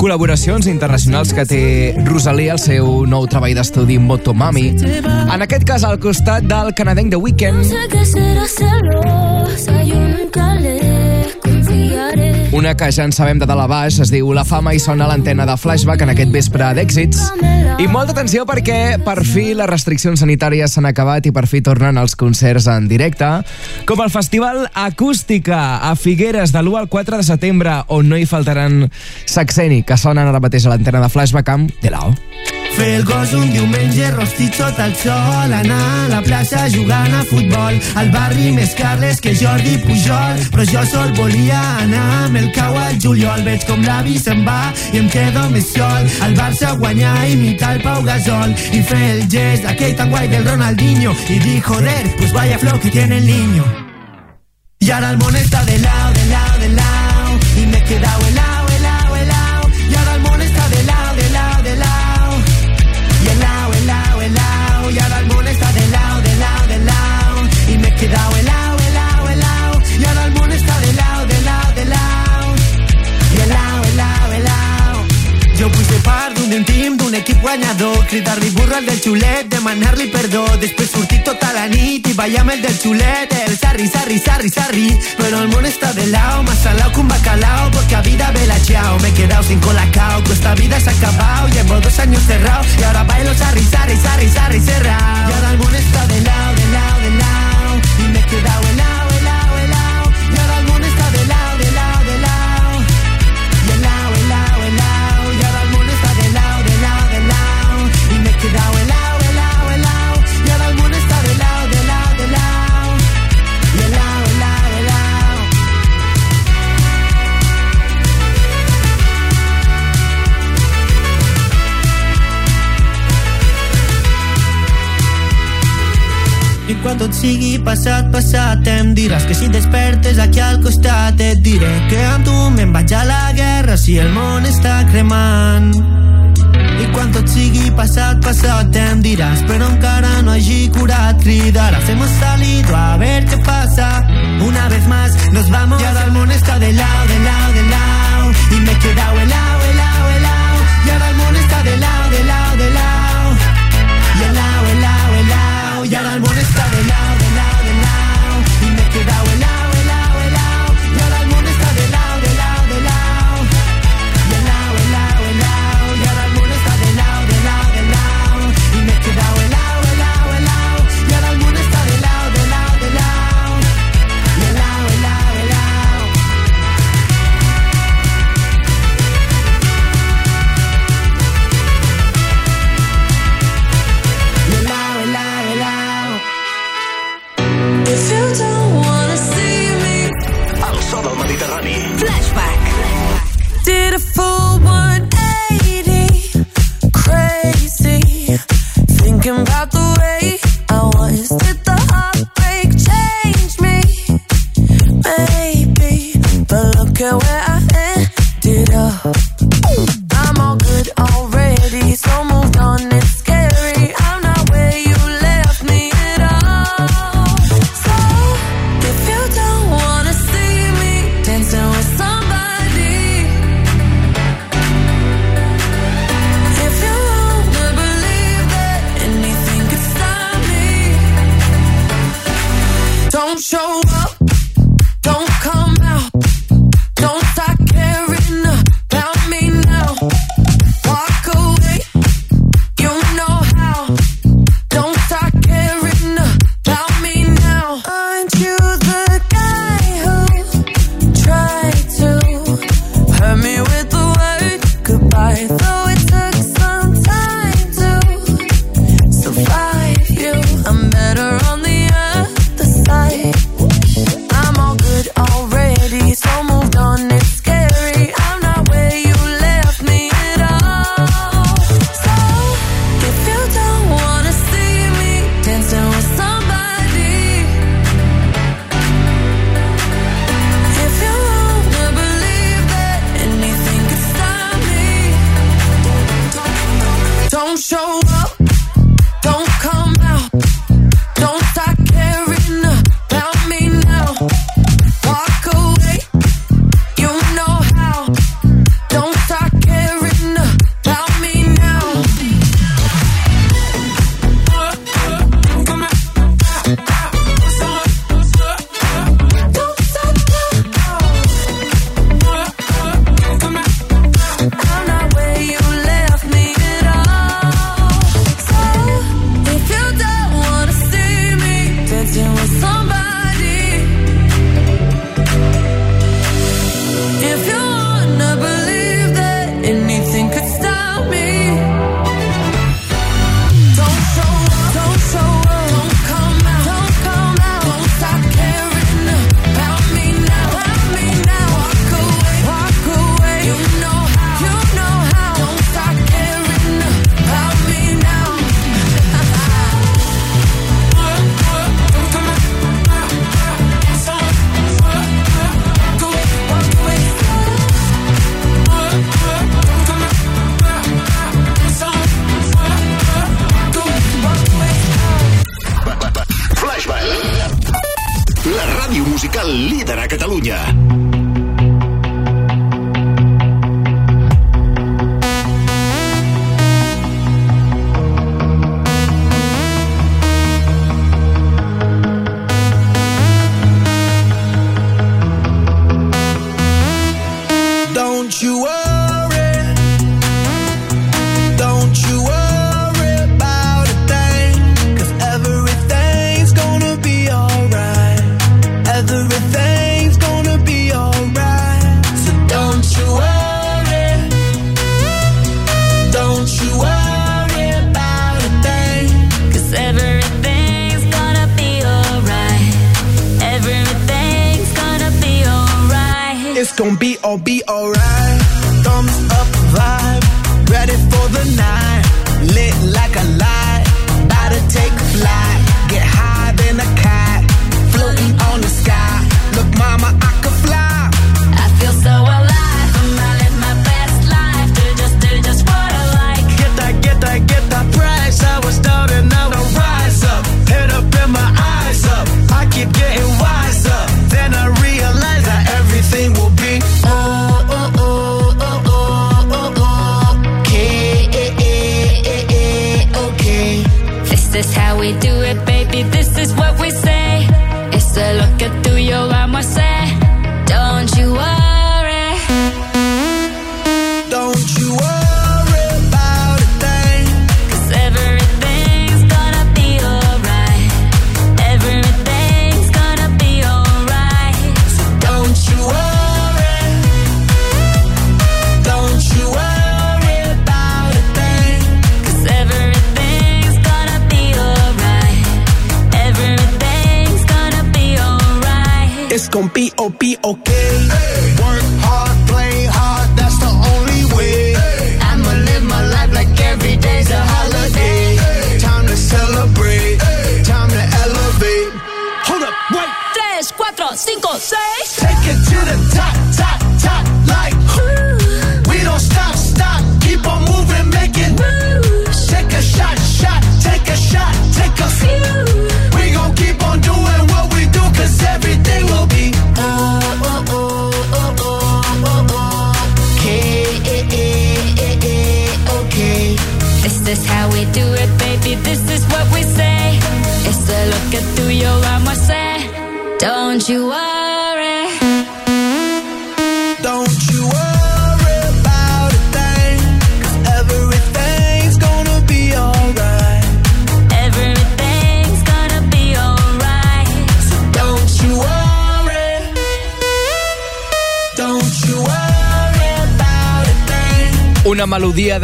S14: col·laboracions internacionals que té Rosalia al seu nou treball d'estudi Motomami. En aquest cas, al costat del canadenc The Weeknd. Una que ja en sabem de dalt a baix, es diu La fama i sona l'antena de Flashback en aquest vespre d'èxits. I molta atenció perquè per fi les restriccions sanitàries s'han acabat i per fi tornen els concerts en directe, com el Festival Acústica a Figueres de l'1 al 4 de setembre, on no hi faltaran Saxeni, que sonen ara mateix a l'antena de Flashback amb De Lao.
S13: Fer el gos un diumenge rostit sota el sol, anar a la plaça jugant a futbol, al barri més Carles que Jordi Pujol, però jo sol volia anar amb el cau al juliol, veig com l'avi se'n va i em quedo més sol, al Barça guanyar imitar el Pau Gasol, i fer el gest d'aquell tan guai del Ronaldinho, i dir, joder, pues vaya flow que tiene el niño. I ara el món està de lau, de lau, de lau, i me quedat el equipo guanyador Cridar-li burro al del chulet de li perdó después curtito tota la nit el del chulet El sarri, sarri, sarri, sarri pero el mono está de lado más salado que un bacalao Porque a vida vela chao, me he quedado sin colacao Que esta vida se ha acabado, llevo dos años cerrado Y ahora bailo sarri, sarri, sarri, sarri, cerrado Y ahora el mono está de lado cuando tot sigui pasat, passat te em que si despertes aquí al costado te diré que amb tu me'n la guerra si el mon está cremant Y cuando tot sigui passat, passat pero em pero cara encara no hagi curat Cridarà, hacemos salido a ver qué pasa Una vez más nos vamos Y ahora el está de lado, de lado, de lado Y me he quedado el helado, helado Y ahora el món está de lado, de lado, de lado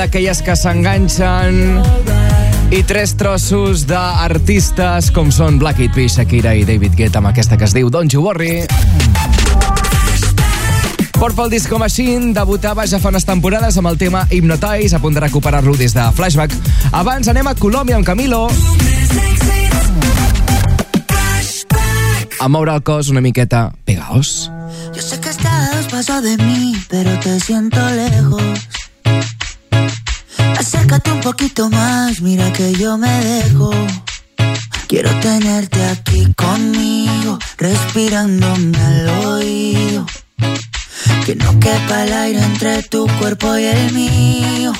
S14: d'aquelles que s'enganxen i tres trossos d'artistes com són Black Eyed Peas, Shakira i David Guetta amb aquesta que es diu Don't You Worry. Purple Disco Machine debutava ja fa unes temporades amb el tema Hypnotize, a punt de recuperar-lo des de Flashback. Abans anem a Colòmbia amb Camilo. A moure el cos una miqueta, pegaos.
S11: Yo sé que estás paso de mí, pero te siento lejos. poquito más, mira que yo me dejo. Quiero tenerte aquí conmigo, respirándome al oído. Que no quepa el aire entre tu cuerpo y el mío.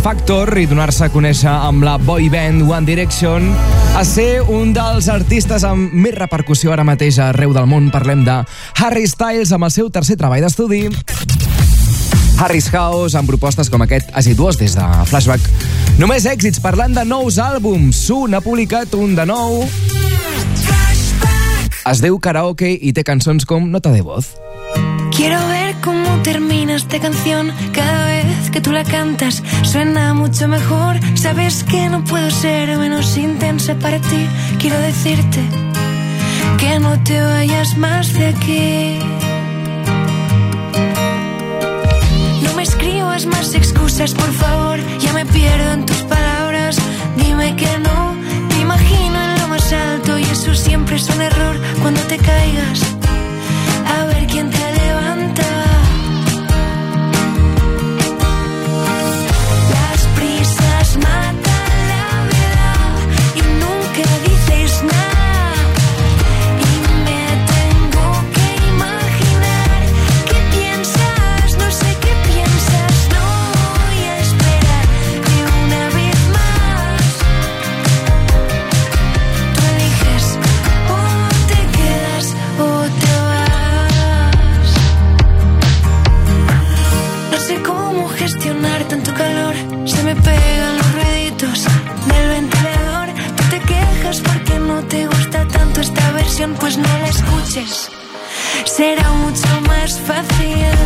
S14: Factor i donar-se a conèixer amb la boy band One Direction a ser un dels artistes amb més repercussió ara mateix arreu del món. Parlem de Harry Styles amb el seu tercer treball d'estudi. Harry's House amb propostes com aquest assiduos des de Flashback. Només èxits parlant de nous àlbums. Sun ha publicat un de nou. Es diu karaoke i té cançons com Nota de voz. Quiero ver cómo
S8: termina esta canción cada vez que tú la cantas suena mucho mejor. Sabes que no puedo ser menos intensa para ti. Quiero decirte que no te vayas más de aquí. No me escribas más excusas, por favor. Ya me pierdo en tus palabras. Dime que no. Te imagino en lo más alto y eso siempre es un error. Cuando te caigas, a ver quién te noches será mucho más fácil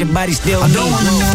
S3: your body still I don't me. want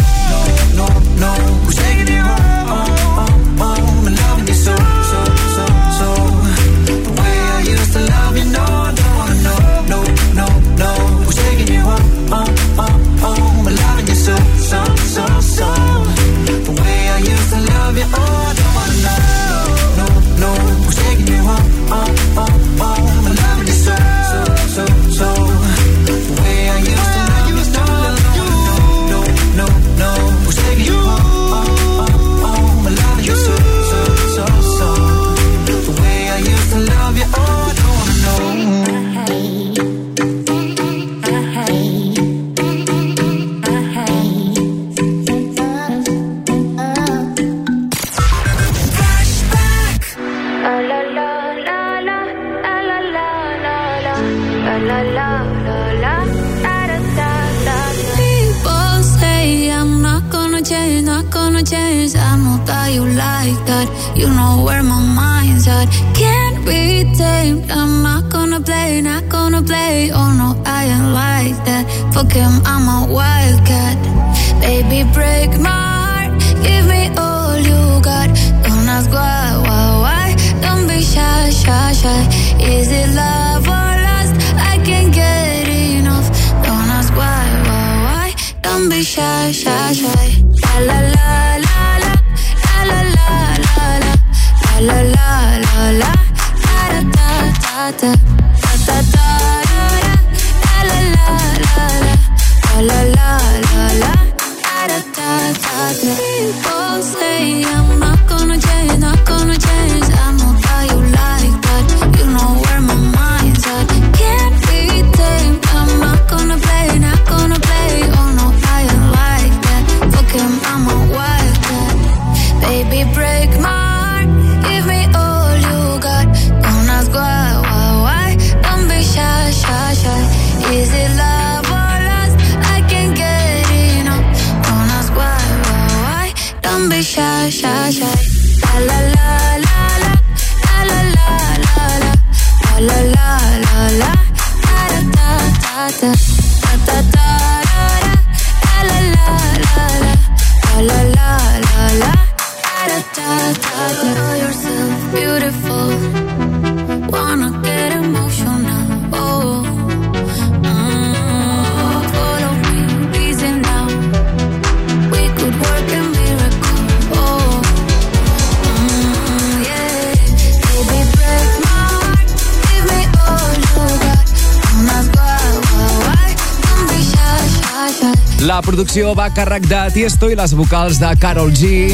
S14: càrrec de Tiesto i les vocals de Carol G.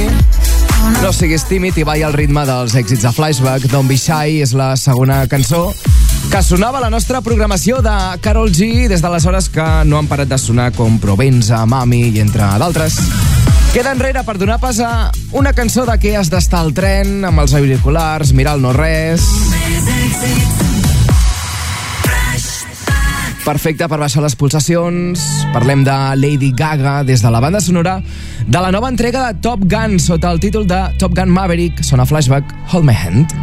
S14: No siguis tímid i balla al ritme dels èxits de Flashback. Don't Be Shy és la segona cançó que sonava la nostra programació de Carol G des d'aleshores que no han parat de sonar com Provenza, Mami i entre d'altres. Queda enrere per donar pas a una cançó de què has d'estar al tren, amb els auriculars, mirar el no-res perfecte per baixar les pulsacions. Parlem de Lady Gaga des de la banda sonora de la nova entrega de Top Gun sota el títol de Top Gun Maverick. Sona flashback Hold My Hand.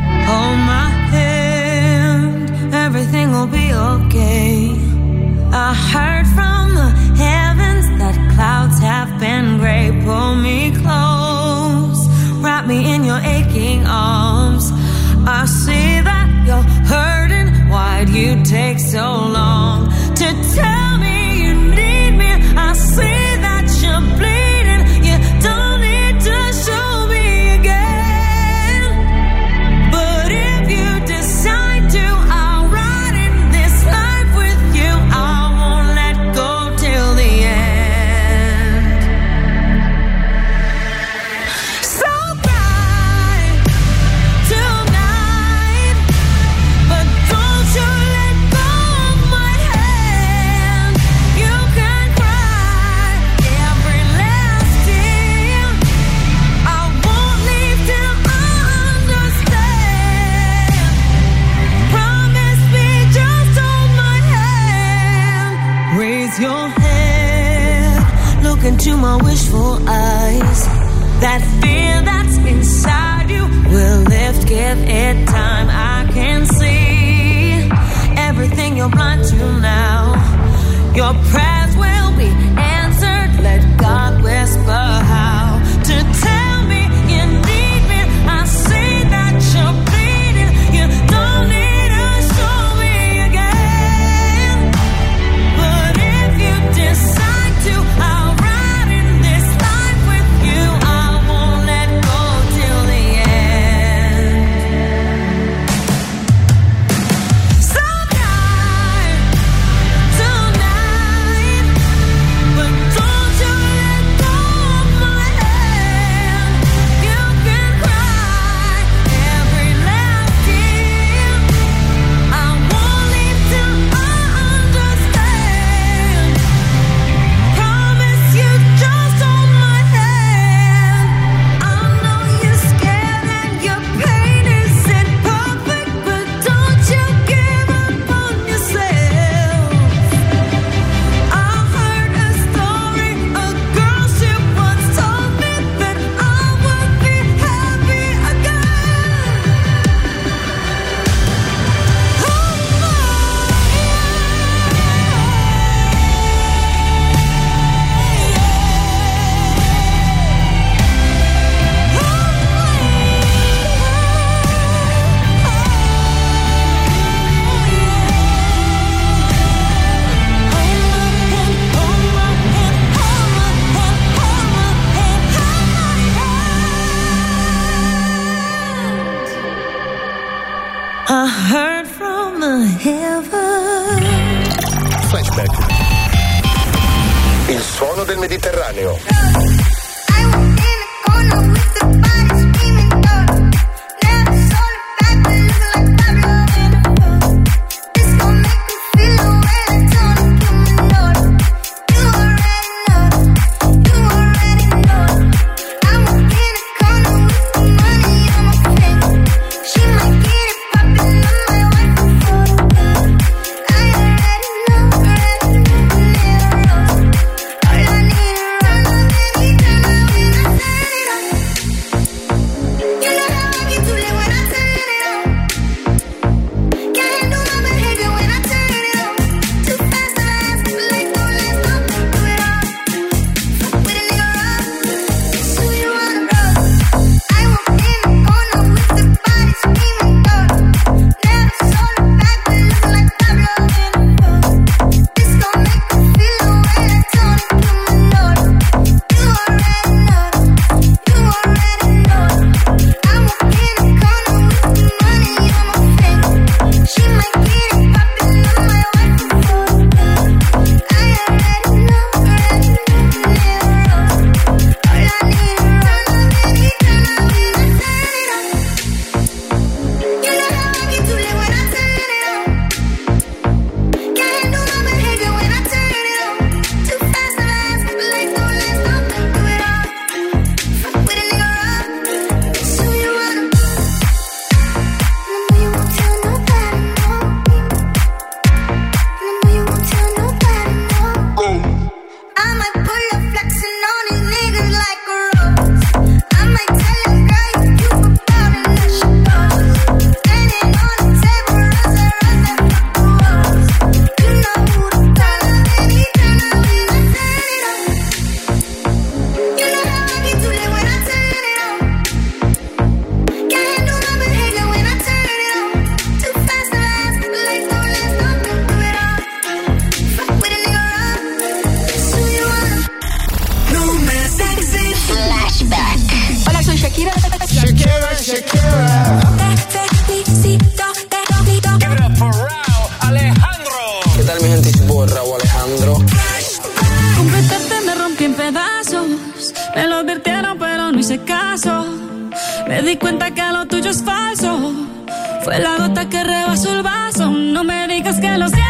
S29: que lo sientes.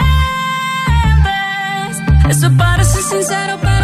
S29: Eso parece sincero, pero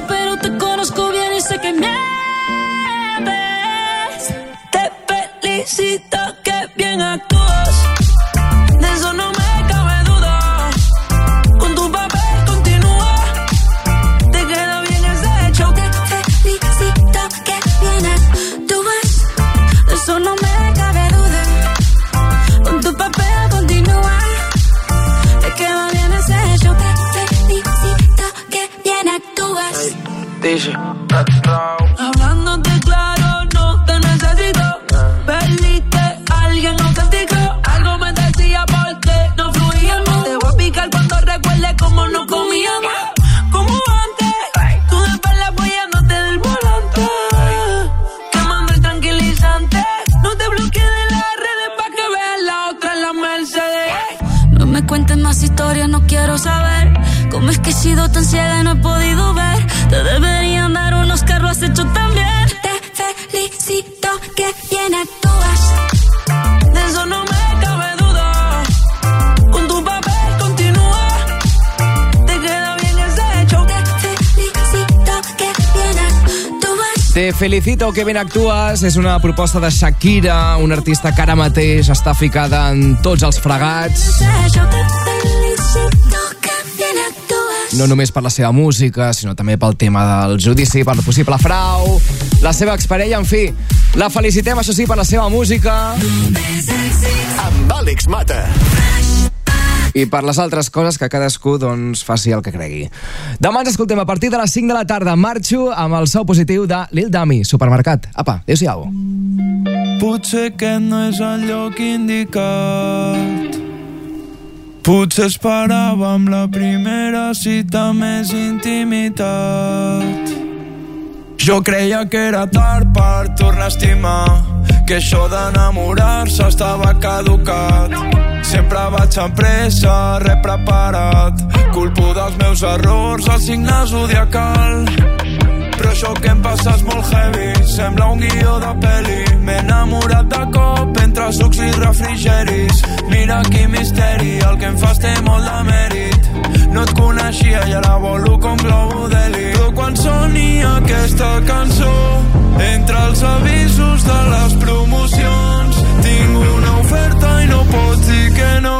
S14: Te felicito que ben actues és una proposta de Shakira, un artista que ara mateix està ficada en tots els fregats. No només per la seva música, sinó també pel tema del judici, per possible frau, la seva exparella, en fi. La felicitem, això sí, per la seva música. Amb Àlex Mata i per les altres coses que cadascú doncs, faci el que cregui. Demà ens escoltem a partir de les 5 de la tarda. Marxo amb el sou positiu de Lil Dami, supermercat. Apa, adéu-siau.
S15: Potser que no és el lloc indicat Potser esperàvem la primera cita més intimitat. Jo creia que era tard per tornar a estimar que això d'enamorar-se estava caducat. Sempre vaig amb pressa, re preparat. Culpo dels meus errors, el signe zodiacal. Però això que em passa és molt heavy, sembla un guió de pel·li M'he enamorat de cop entre sucs i refrigeris. Mira quin misteri, el que em fas té molt de mèrit no et coneixia i ara volo com globo d'heli. Però quan soni aquesta cançó, entre els avisos de les promocions, tinc una oferta i no pots dir que no.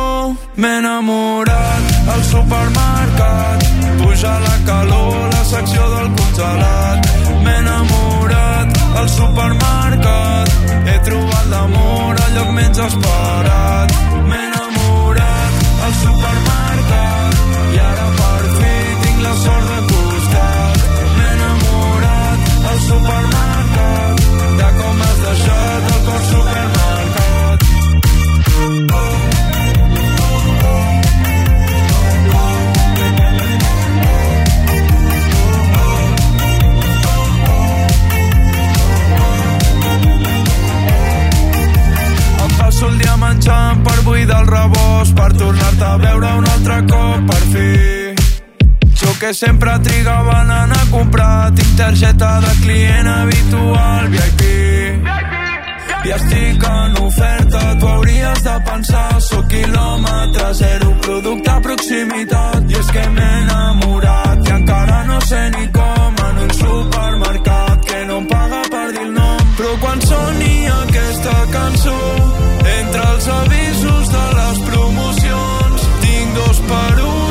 S15: M'he enamorat al supermercat, puja la calor a la secció del congelat. M'he enamorat al supermercat, he trobat l'amor al lloc menys esperat. M'he enamorat al supermercat, al supermercat, de com has deixat el cor supermercat. Em passo el dia menjant per buidar el rebost, per tornar-te a veure un altre cop, per fi jo que sempre trigava a anar a comprar. Tinc targeta de client habitual VIP. I estic en oferta, tu hauries de pensar, sóc quilòmetre zero, producte a proximitat. I és que m'he enamorat i encara no sé ni com en un supermercat que no em paga per dir el nom. Però quan soni aquesta cançó, entre els avisos de les promocions, tinc dos per un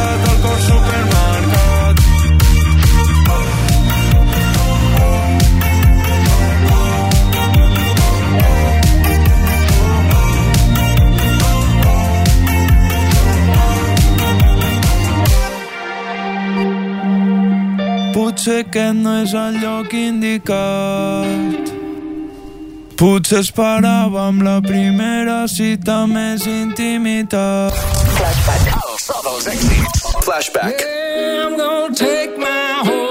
S15: Potser que no és el lloc indicat Potser esperàvem la primera cita més intimitat Flashback,
S33: el so dels èxits Flashback
S22: yeah,
S15: I'm gonna take
S22: my whole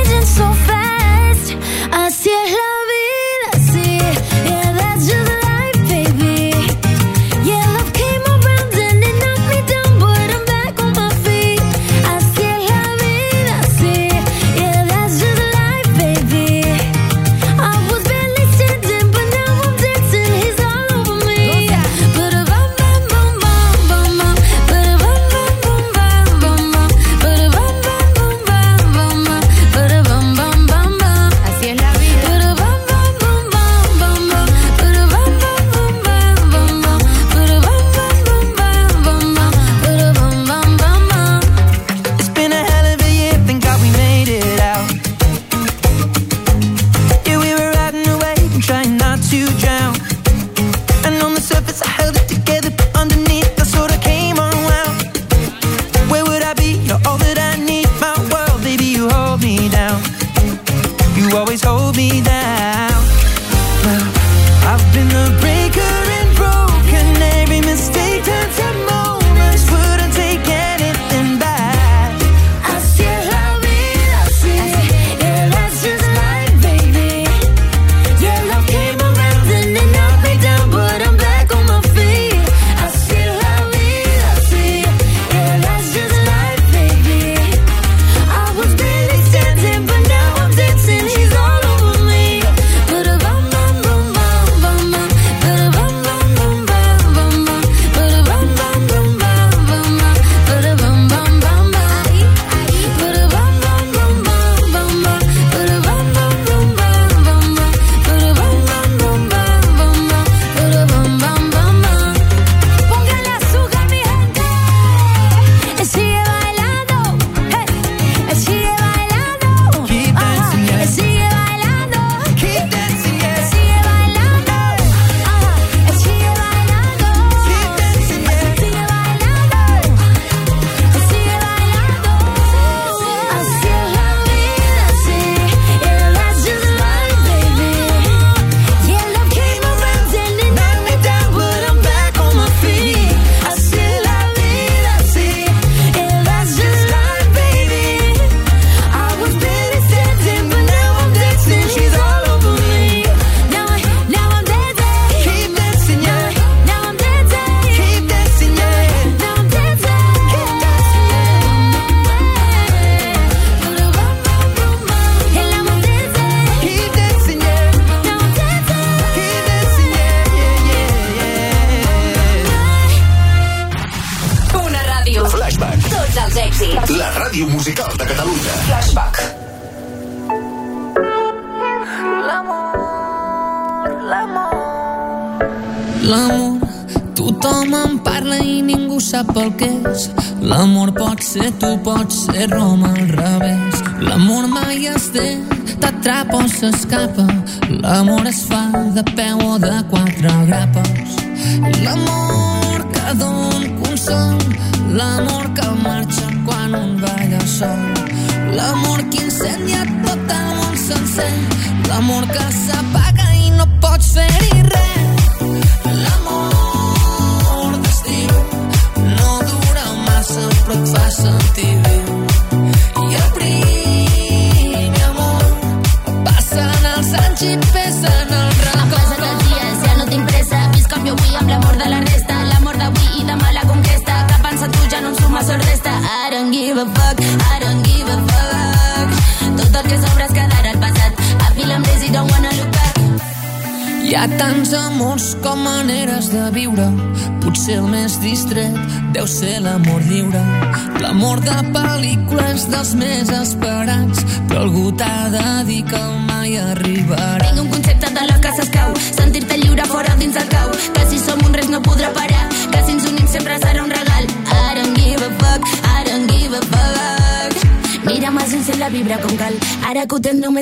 S20: Cuando usted no me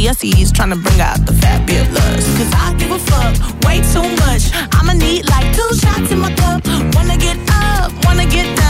S23: GCSEs trying to bring out the fabulous. Cause I give a fuck way too much. I'ma need like two shots in my cup. Wanna get up, wanna get down.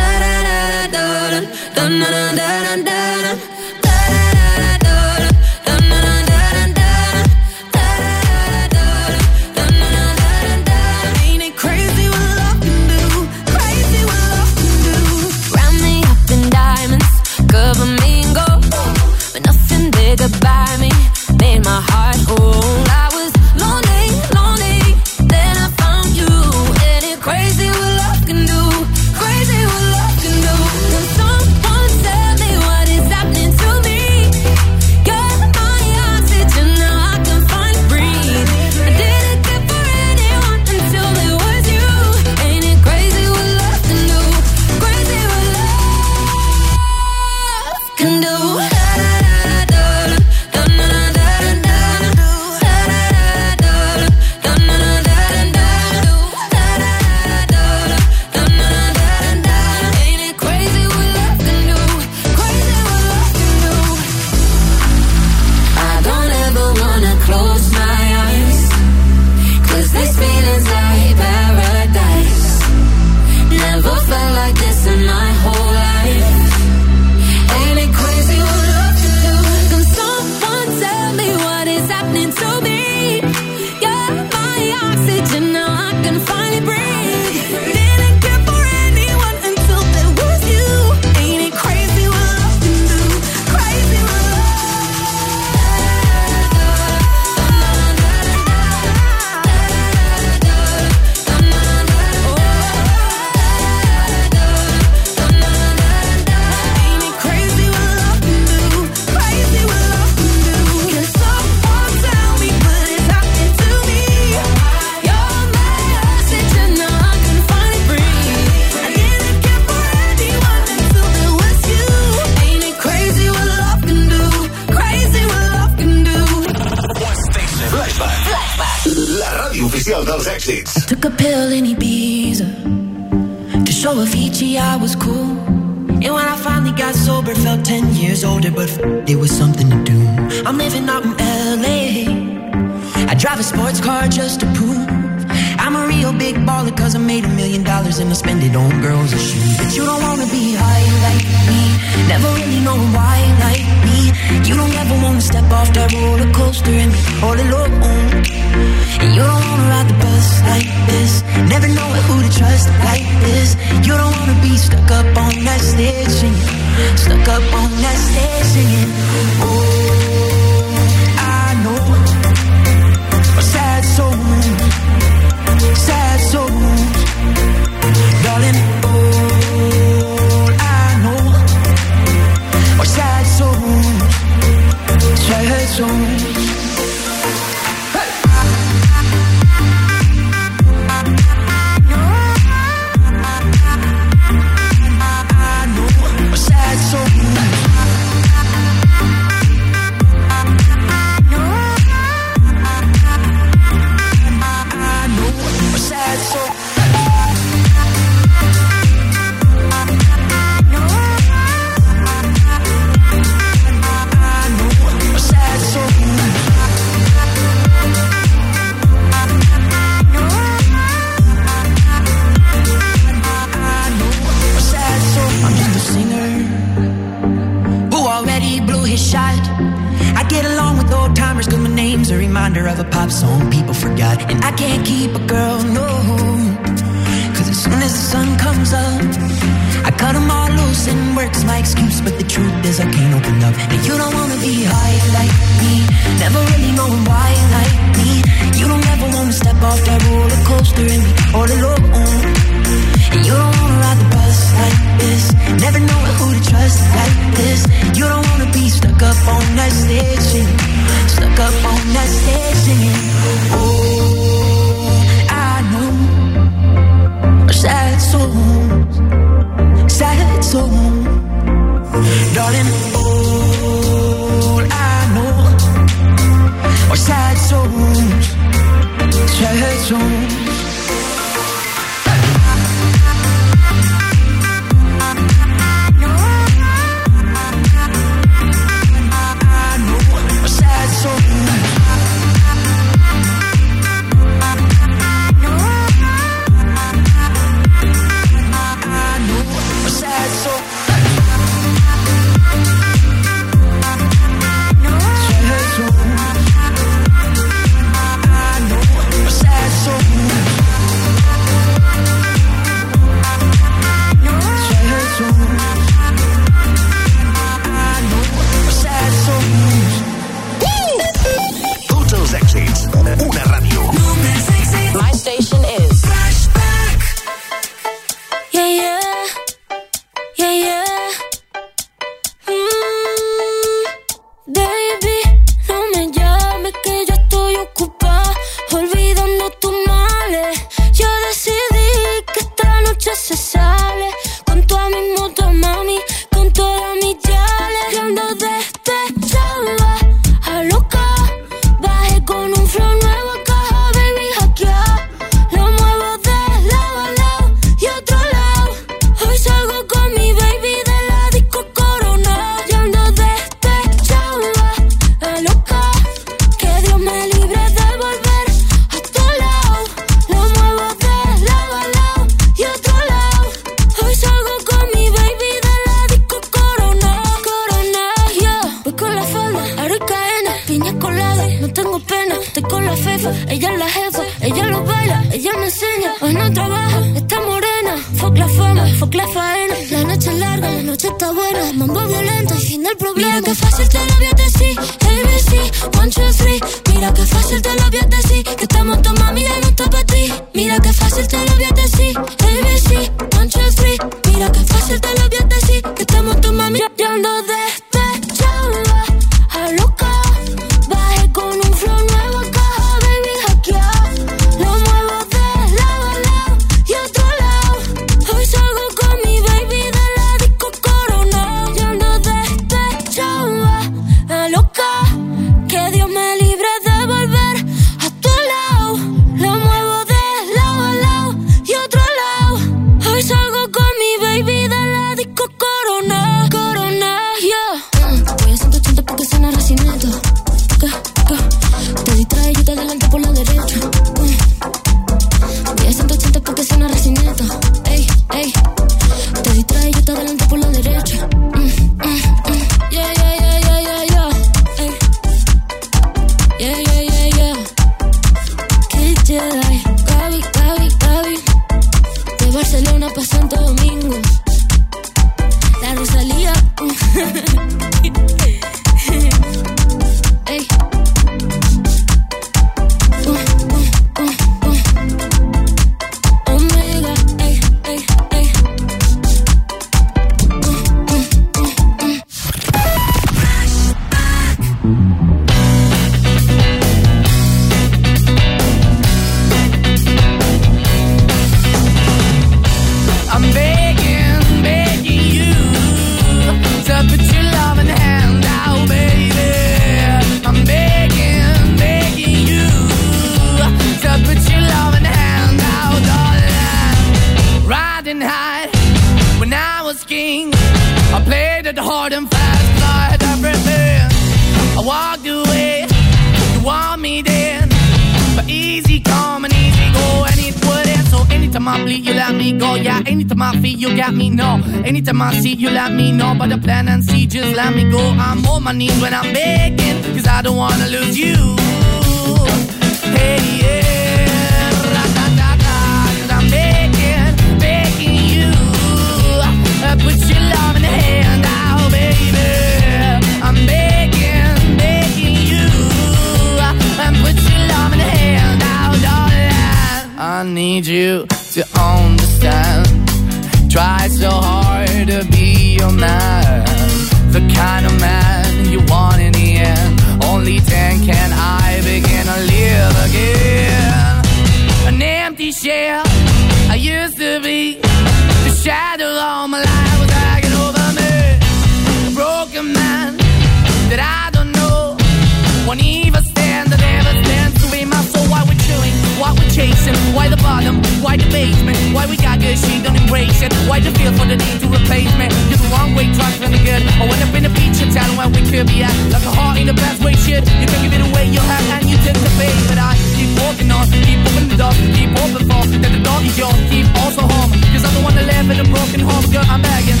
S1: amazement. Why we got good, she don't embrace it. Why the feel for the need to replace me? You're the wrong way, trying to the good. I went up in the feature town where we could be at. Like a heart in the best way, shit. You can give it away, you have, and you take the bait. But I keep walking on, keep open the door, keep open for that the door is yours. Keep also home, cause I'm the one that live in a broken home, girl. I'm begging.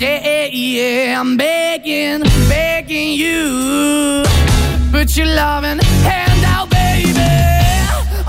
S1: Yeah, yeah, yeah, I'm begging, begging you. Put your loving hand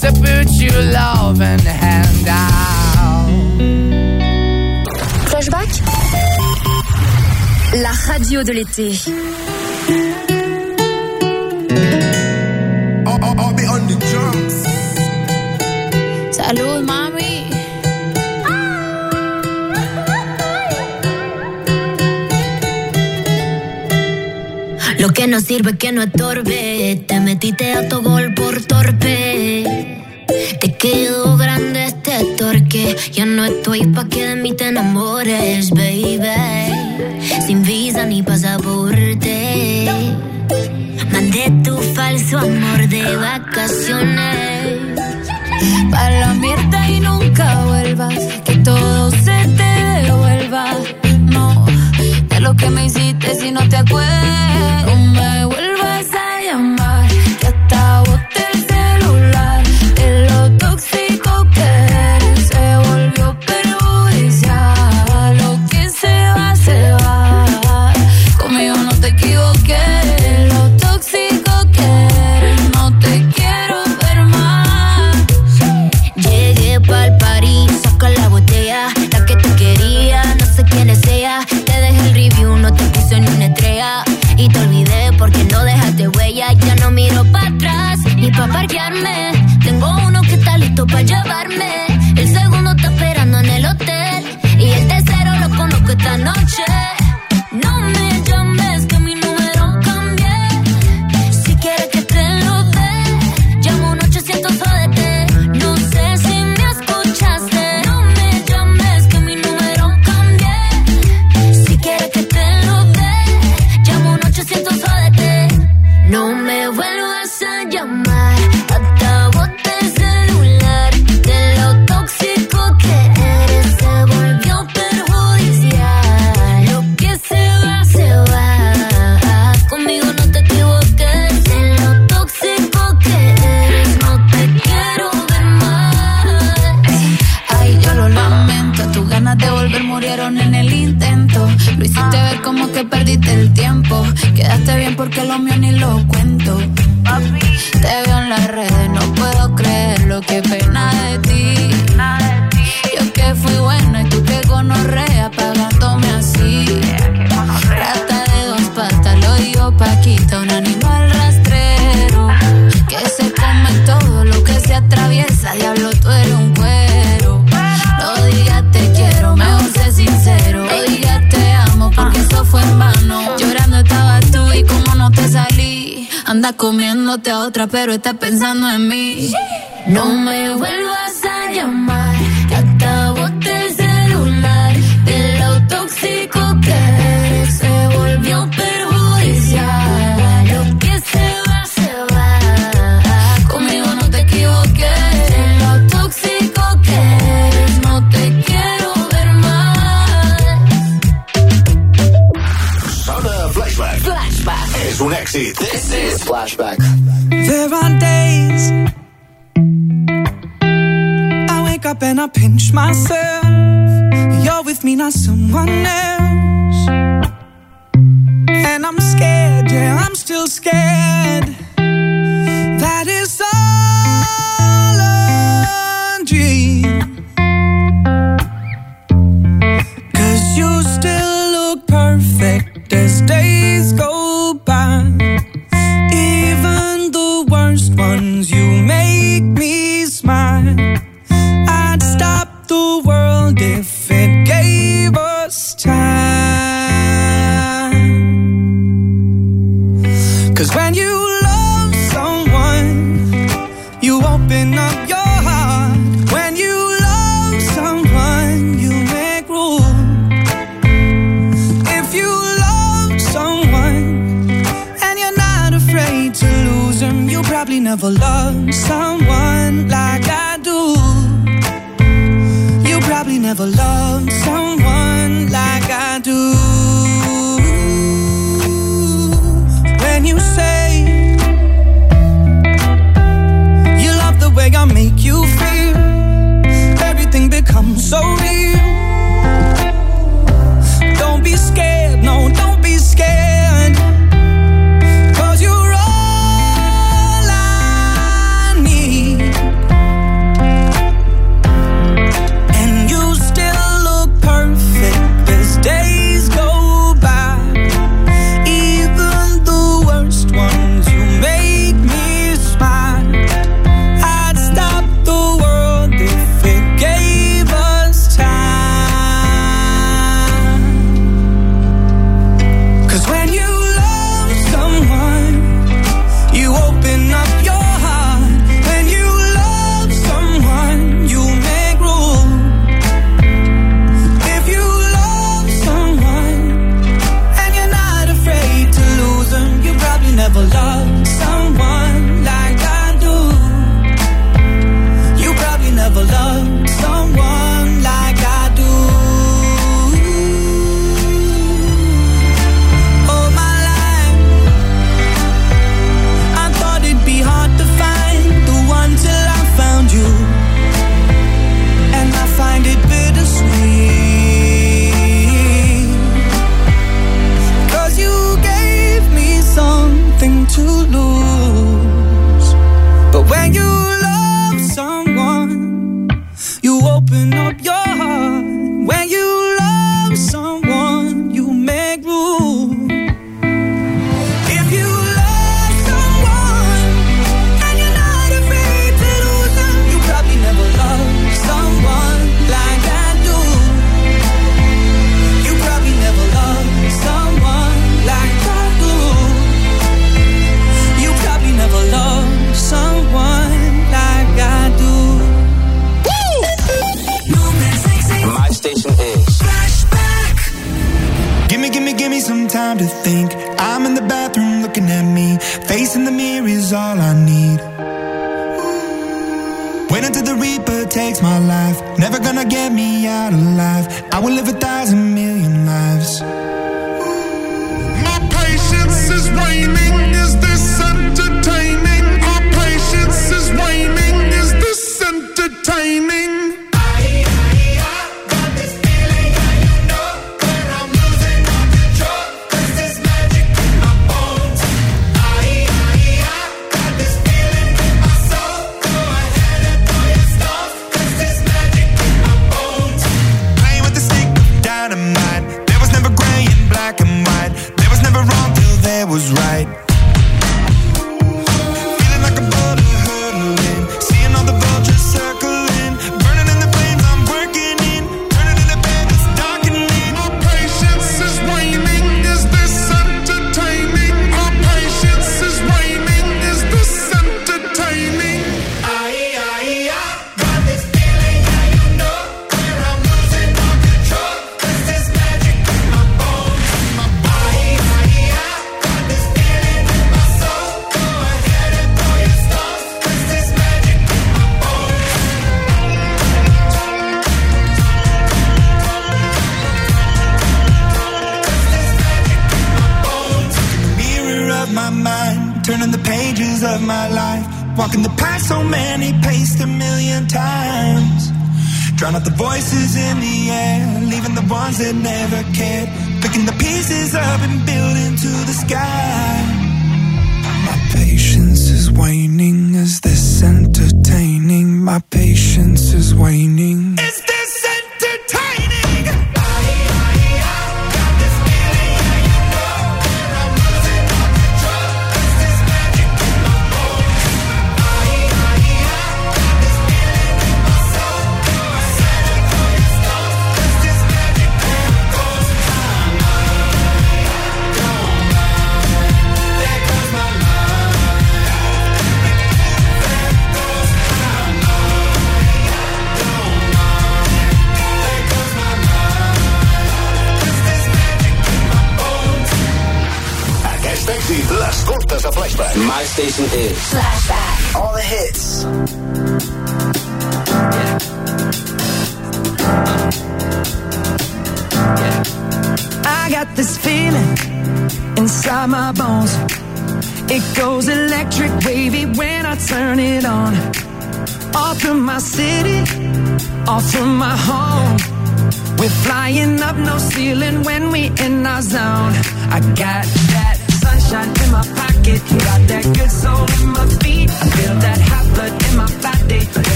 S1: So put you love and hand out. Flashback La
S20: radio de l'été. I'll, be on the drums. Salud, ma. que no sirve, que no estorbe. Te metiste a tu gol por torpe. Te quedó grande este torque. Yo no estoy pa' que de mí te enamores, baby. Sin visa ni pasaporte. Mandé tu falso amor de vacaciones. Para la mierda y nunca vuelvas. Que todo lo que me hiciste si no te acuerdas. a otra, pero estás pensando en mí. No me vuelvas a llamar, que acabo celular. De lo tóxico que eres, se
S8: volvió perjudicial. Lo que se va, se va. Conmigo no te equivoques. De lo tóxico que eres, no te quiero ver más.
S6: Son Flashback. Flashback. Es un éxito. This is Flashback.
S26: of our days. I wake up and I pinch myself.
S8: You're with me, not someone else. And I'm scared, yeah, I'm still scared.
S12: gonna get me
S34: out alive. I will live a thousand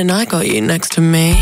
S8: and I got you next to me.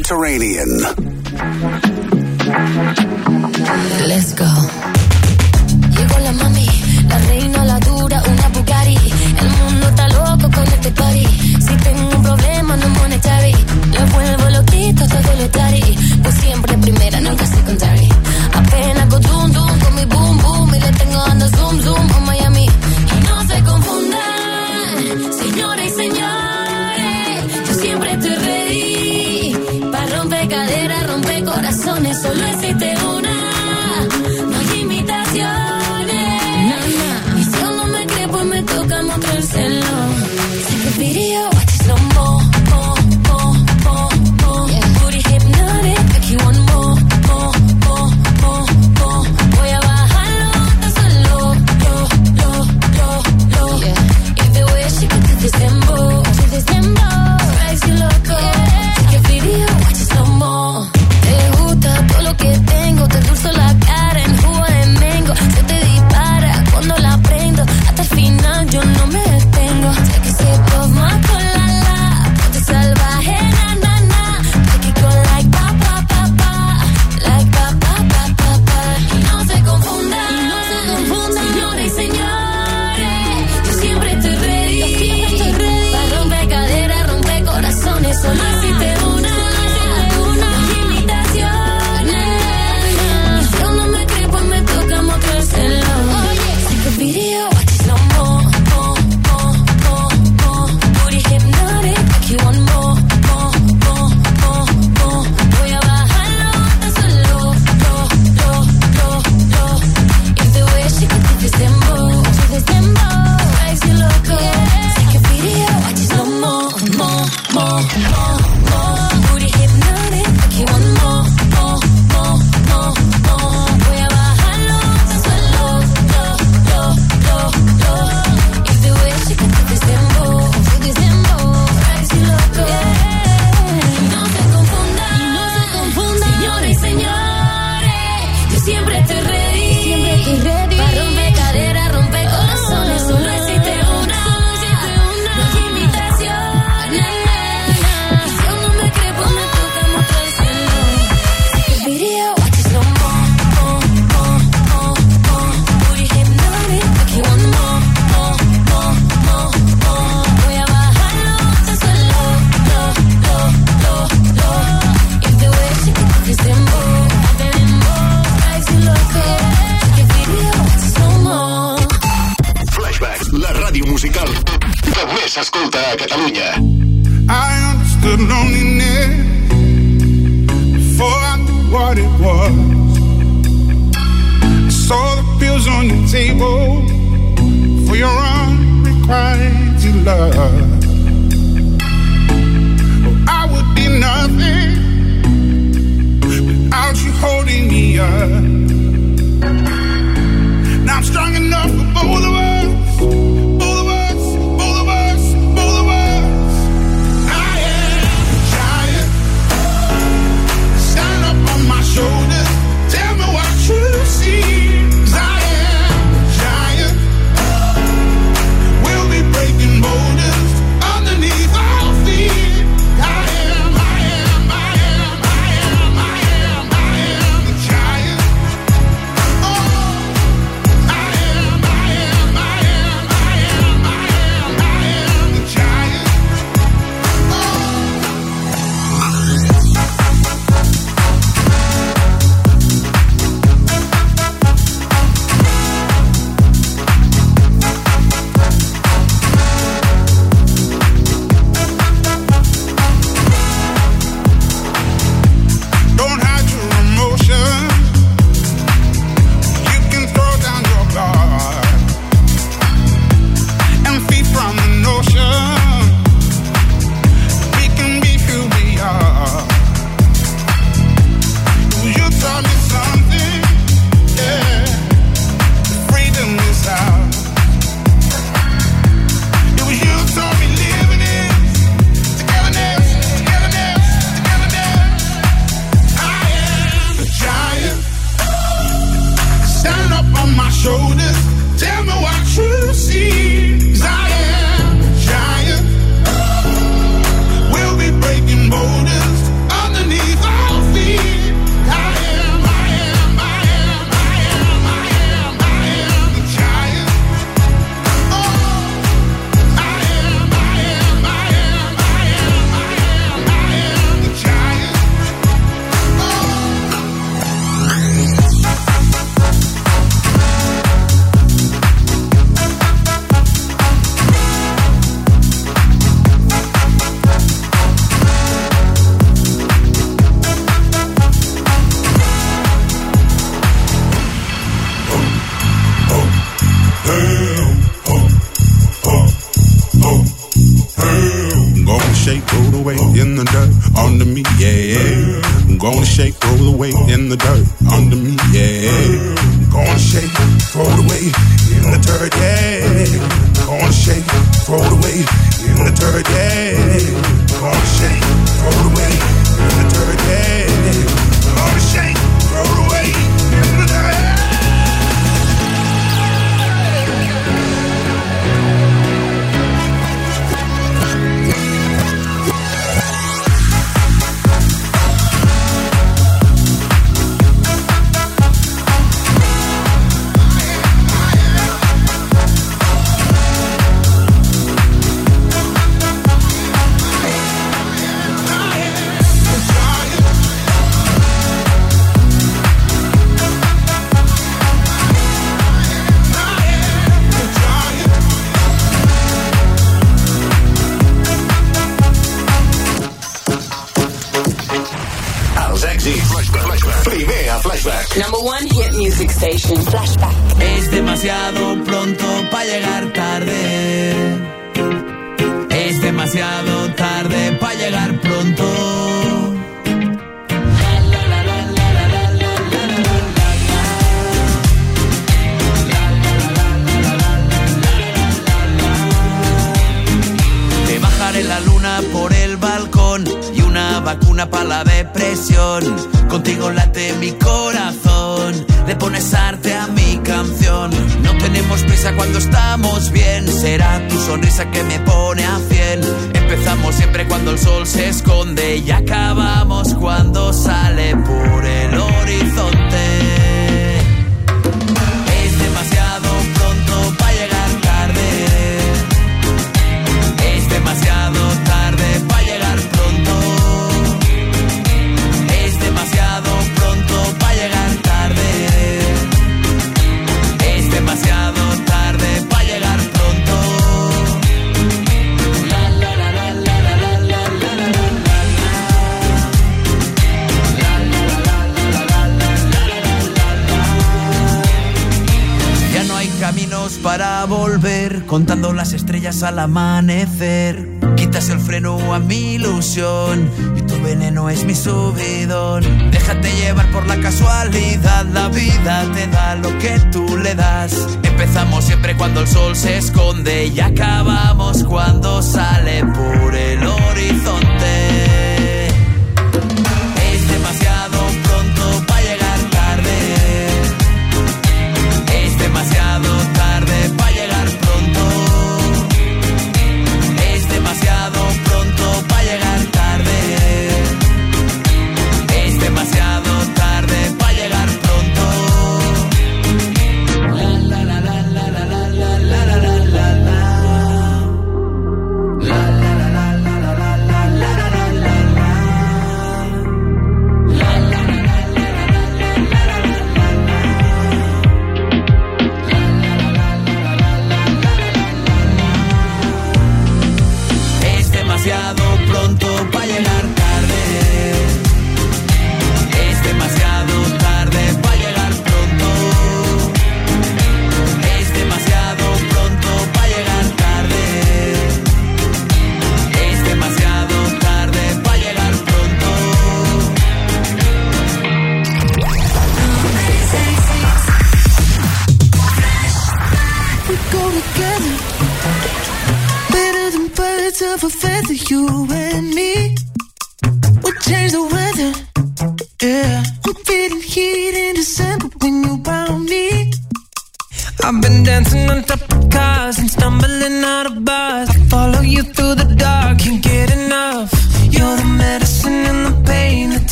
S31: Mediterranean.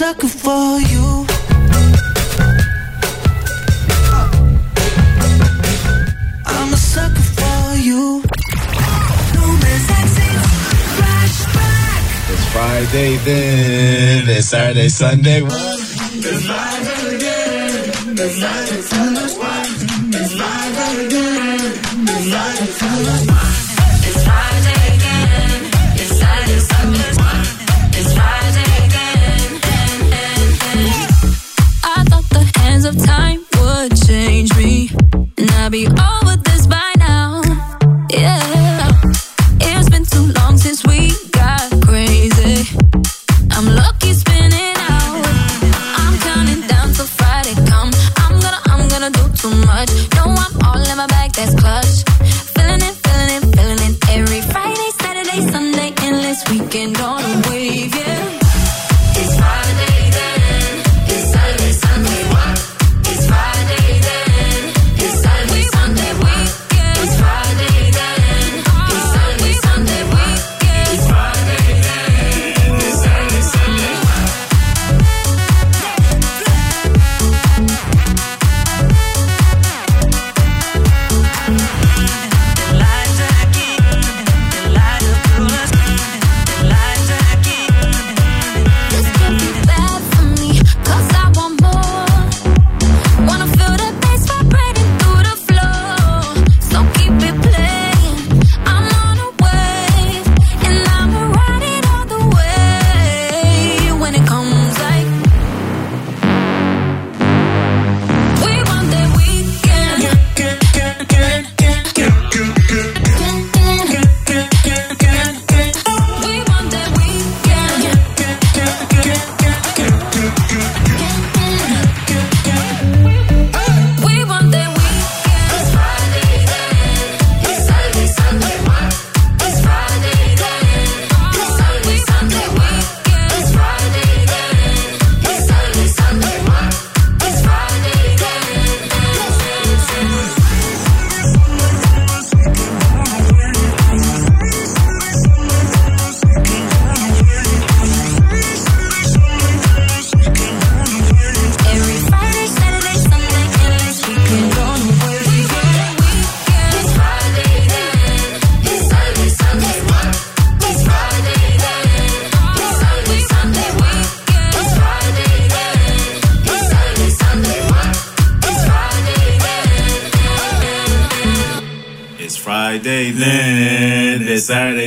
S8: sucker for you. I'm a sucker for you.
S5: It's Friday then, it's Saturday, Sunday.
S8: It's live again, it's live again, it's live
S9: again, it's live again.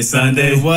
S35: Sunday. What?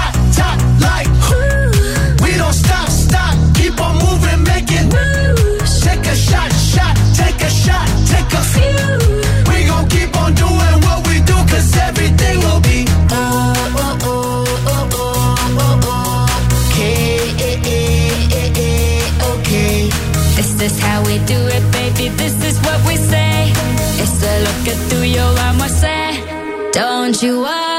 S8: Don't you worry.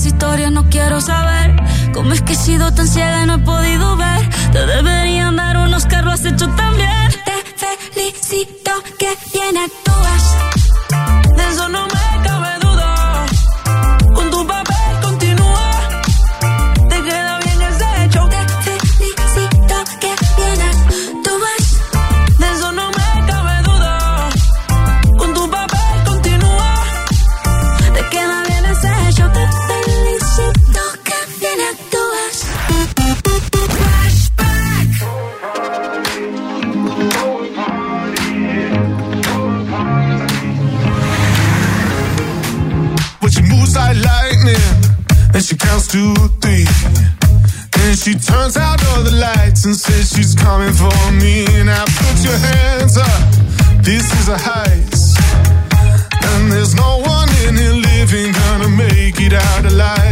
S8: historias
S29: no quiero saber. ¿Cómo es que he sido tan ciega y no he podido ver? Te deberían dar
S8: unos carros has hecho tan Te felicito que bien
S34: and says she's coming for me. Now put your hands up, this is a heist. And there's no one in here living gonna make it out alive.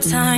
S27: time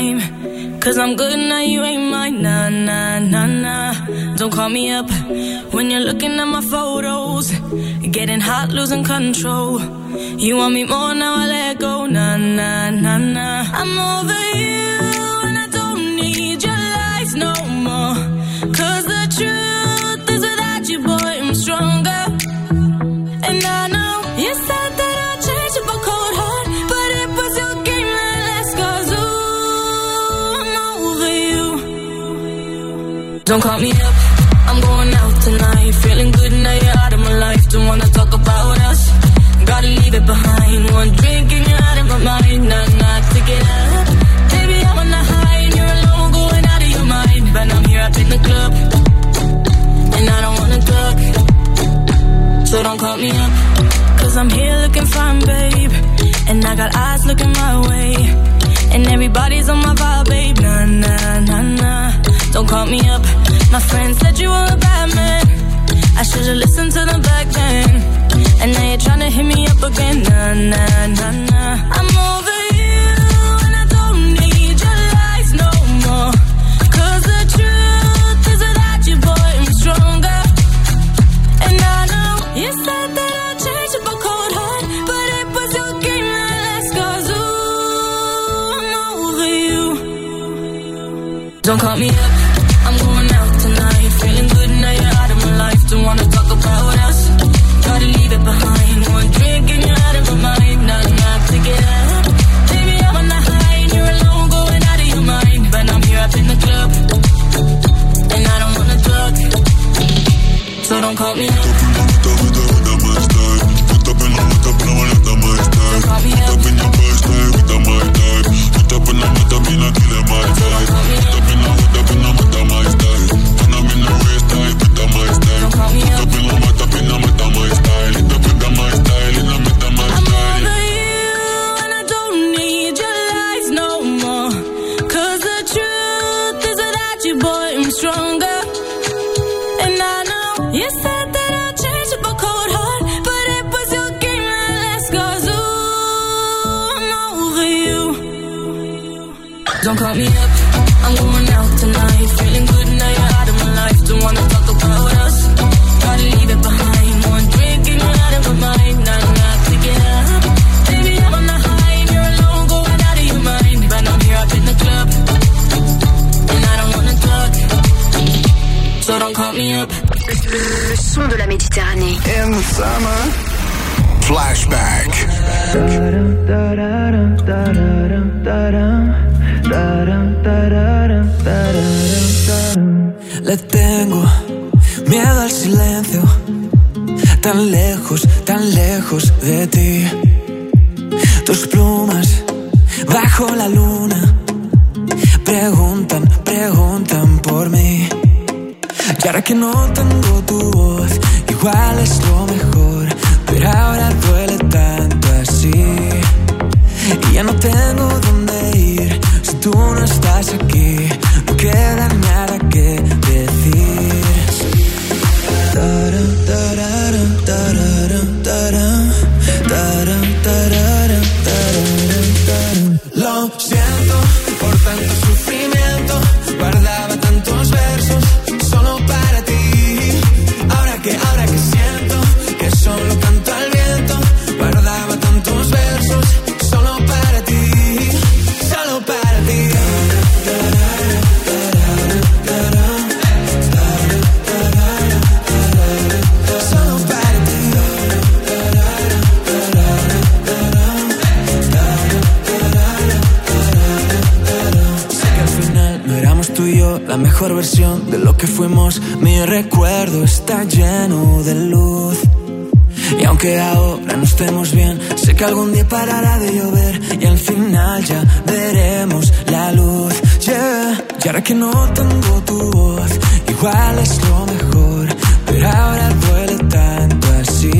S26: Y ahora que no tengo tu voz, igual es lo mejor. Pero ahora duele tanto así.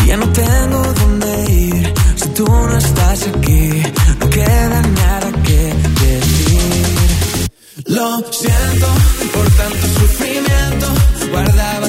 S10: Y ya no tengo dónde ir. Si tú no estás aquí, no queda nada que decir. Lo siento por tanto sufrimiento. Guardaba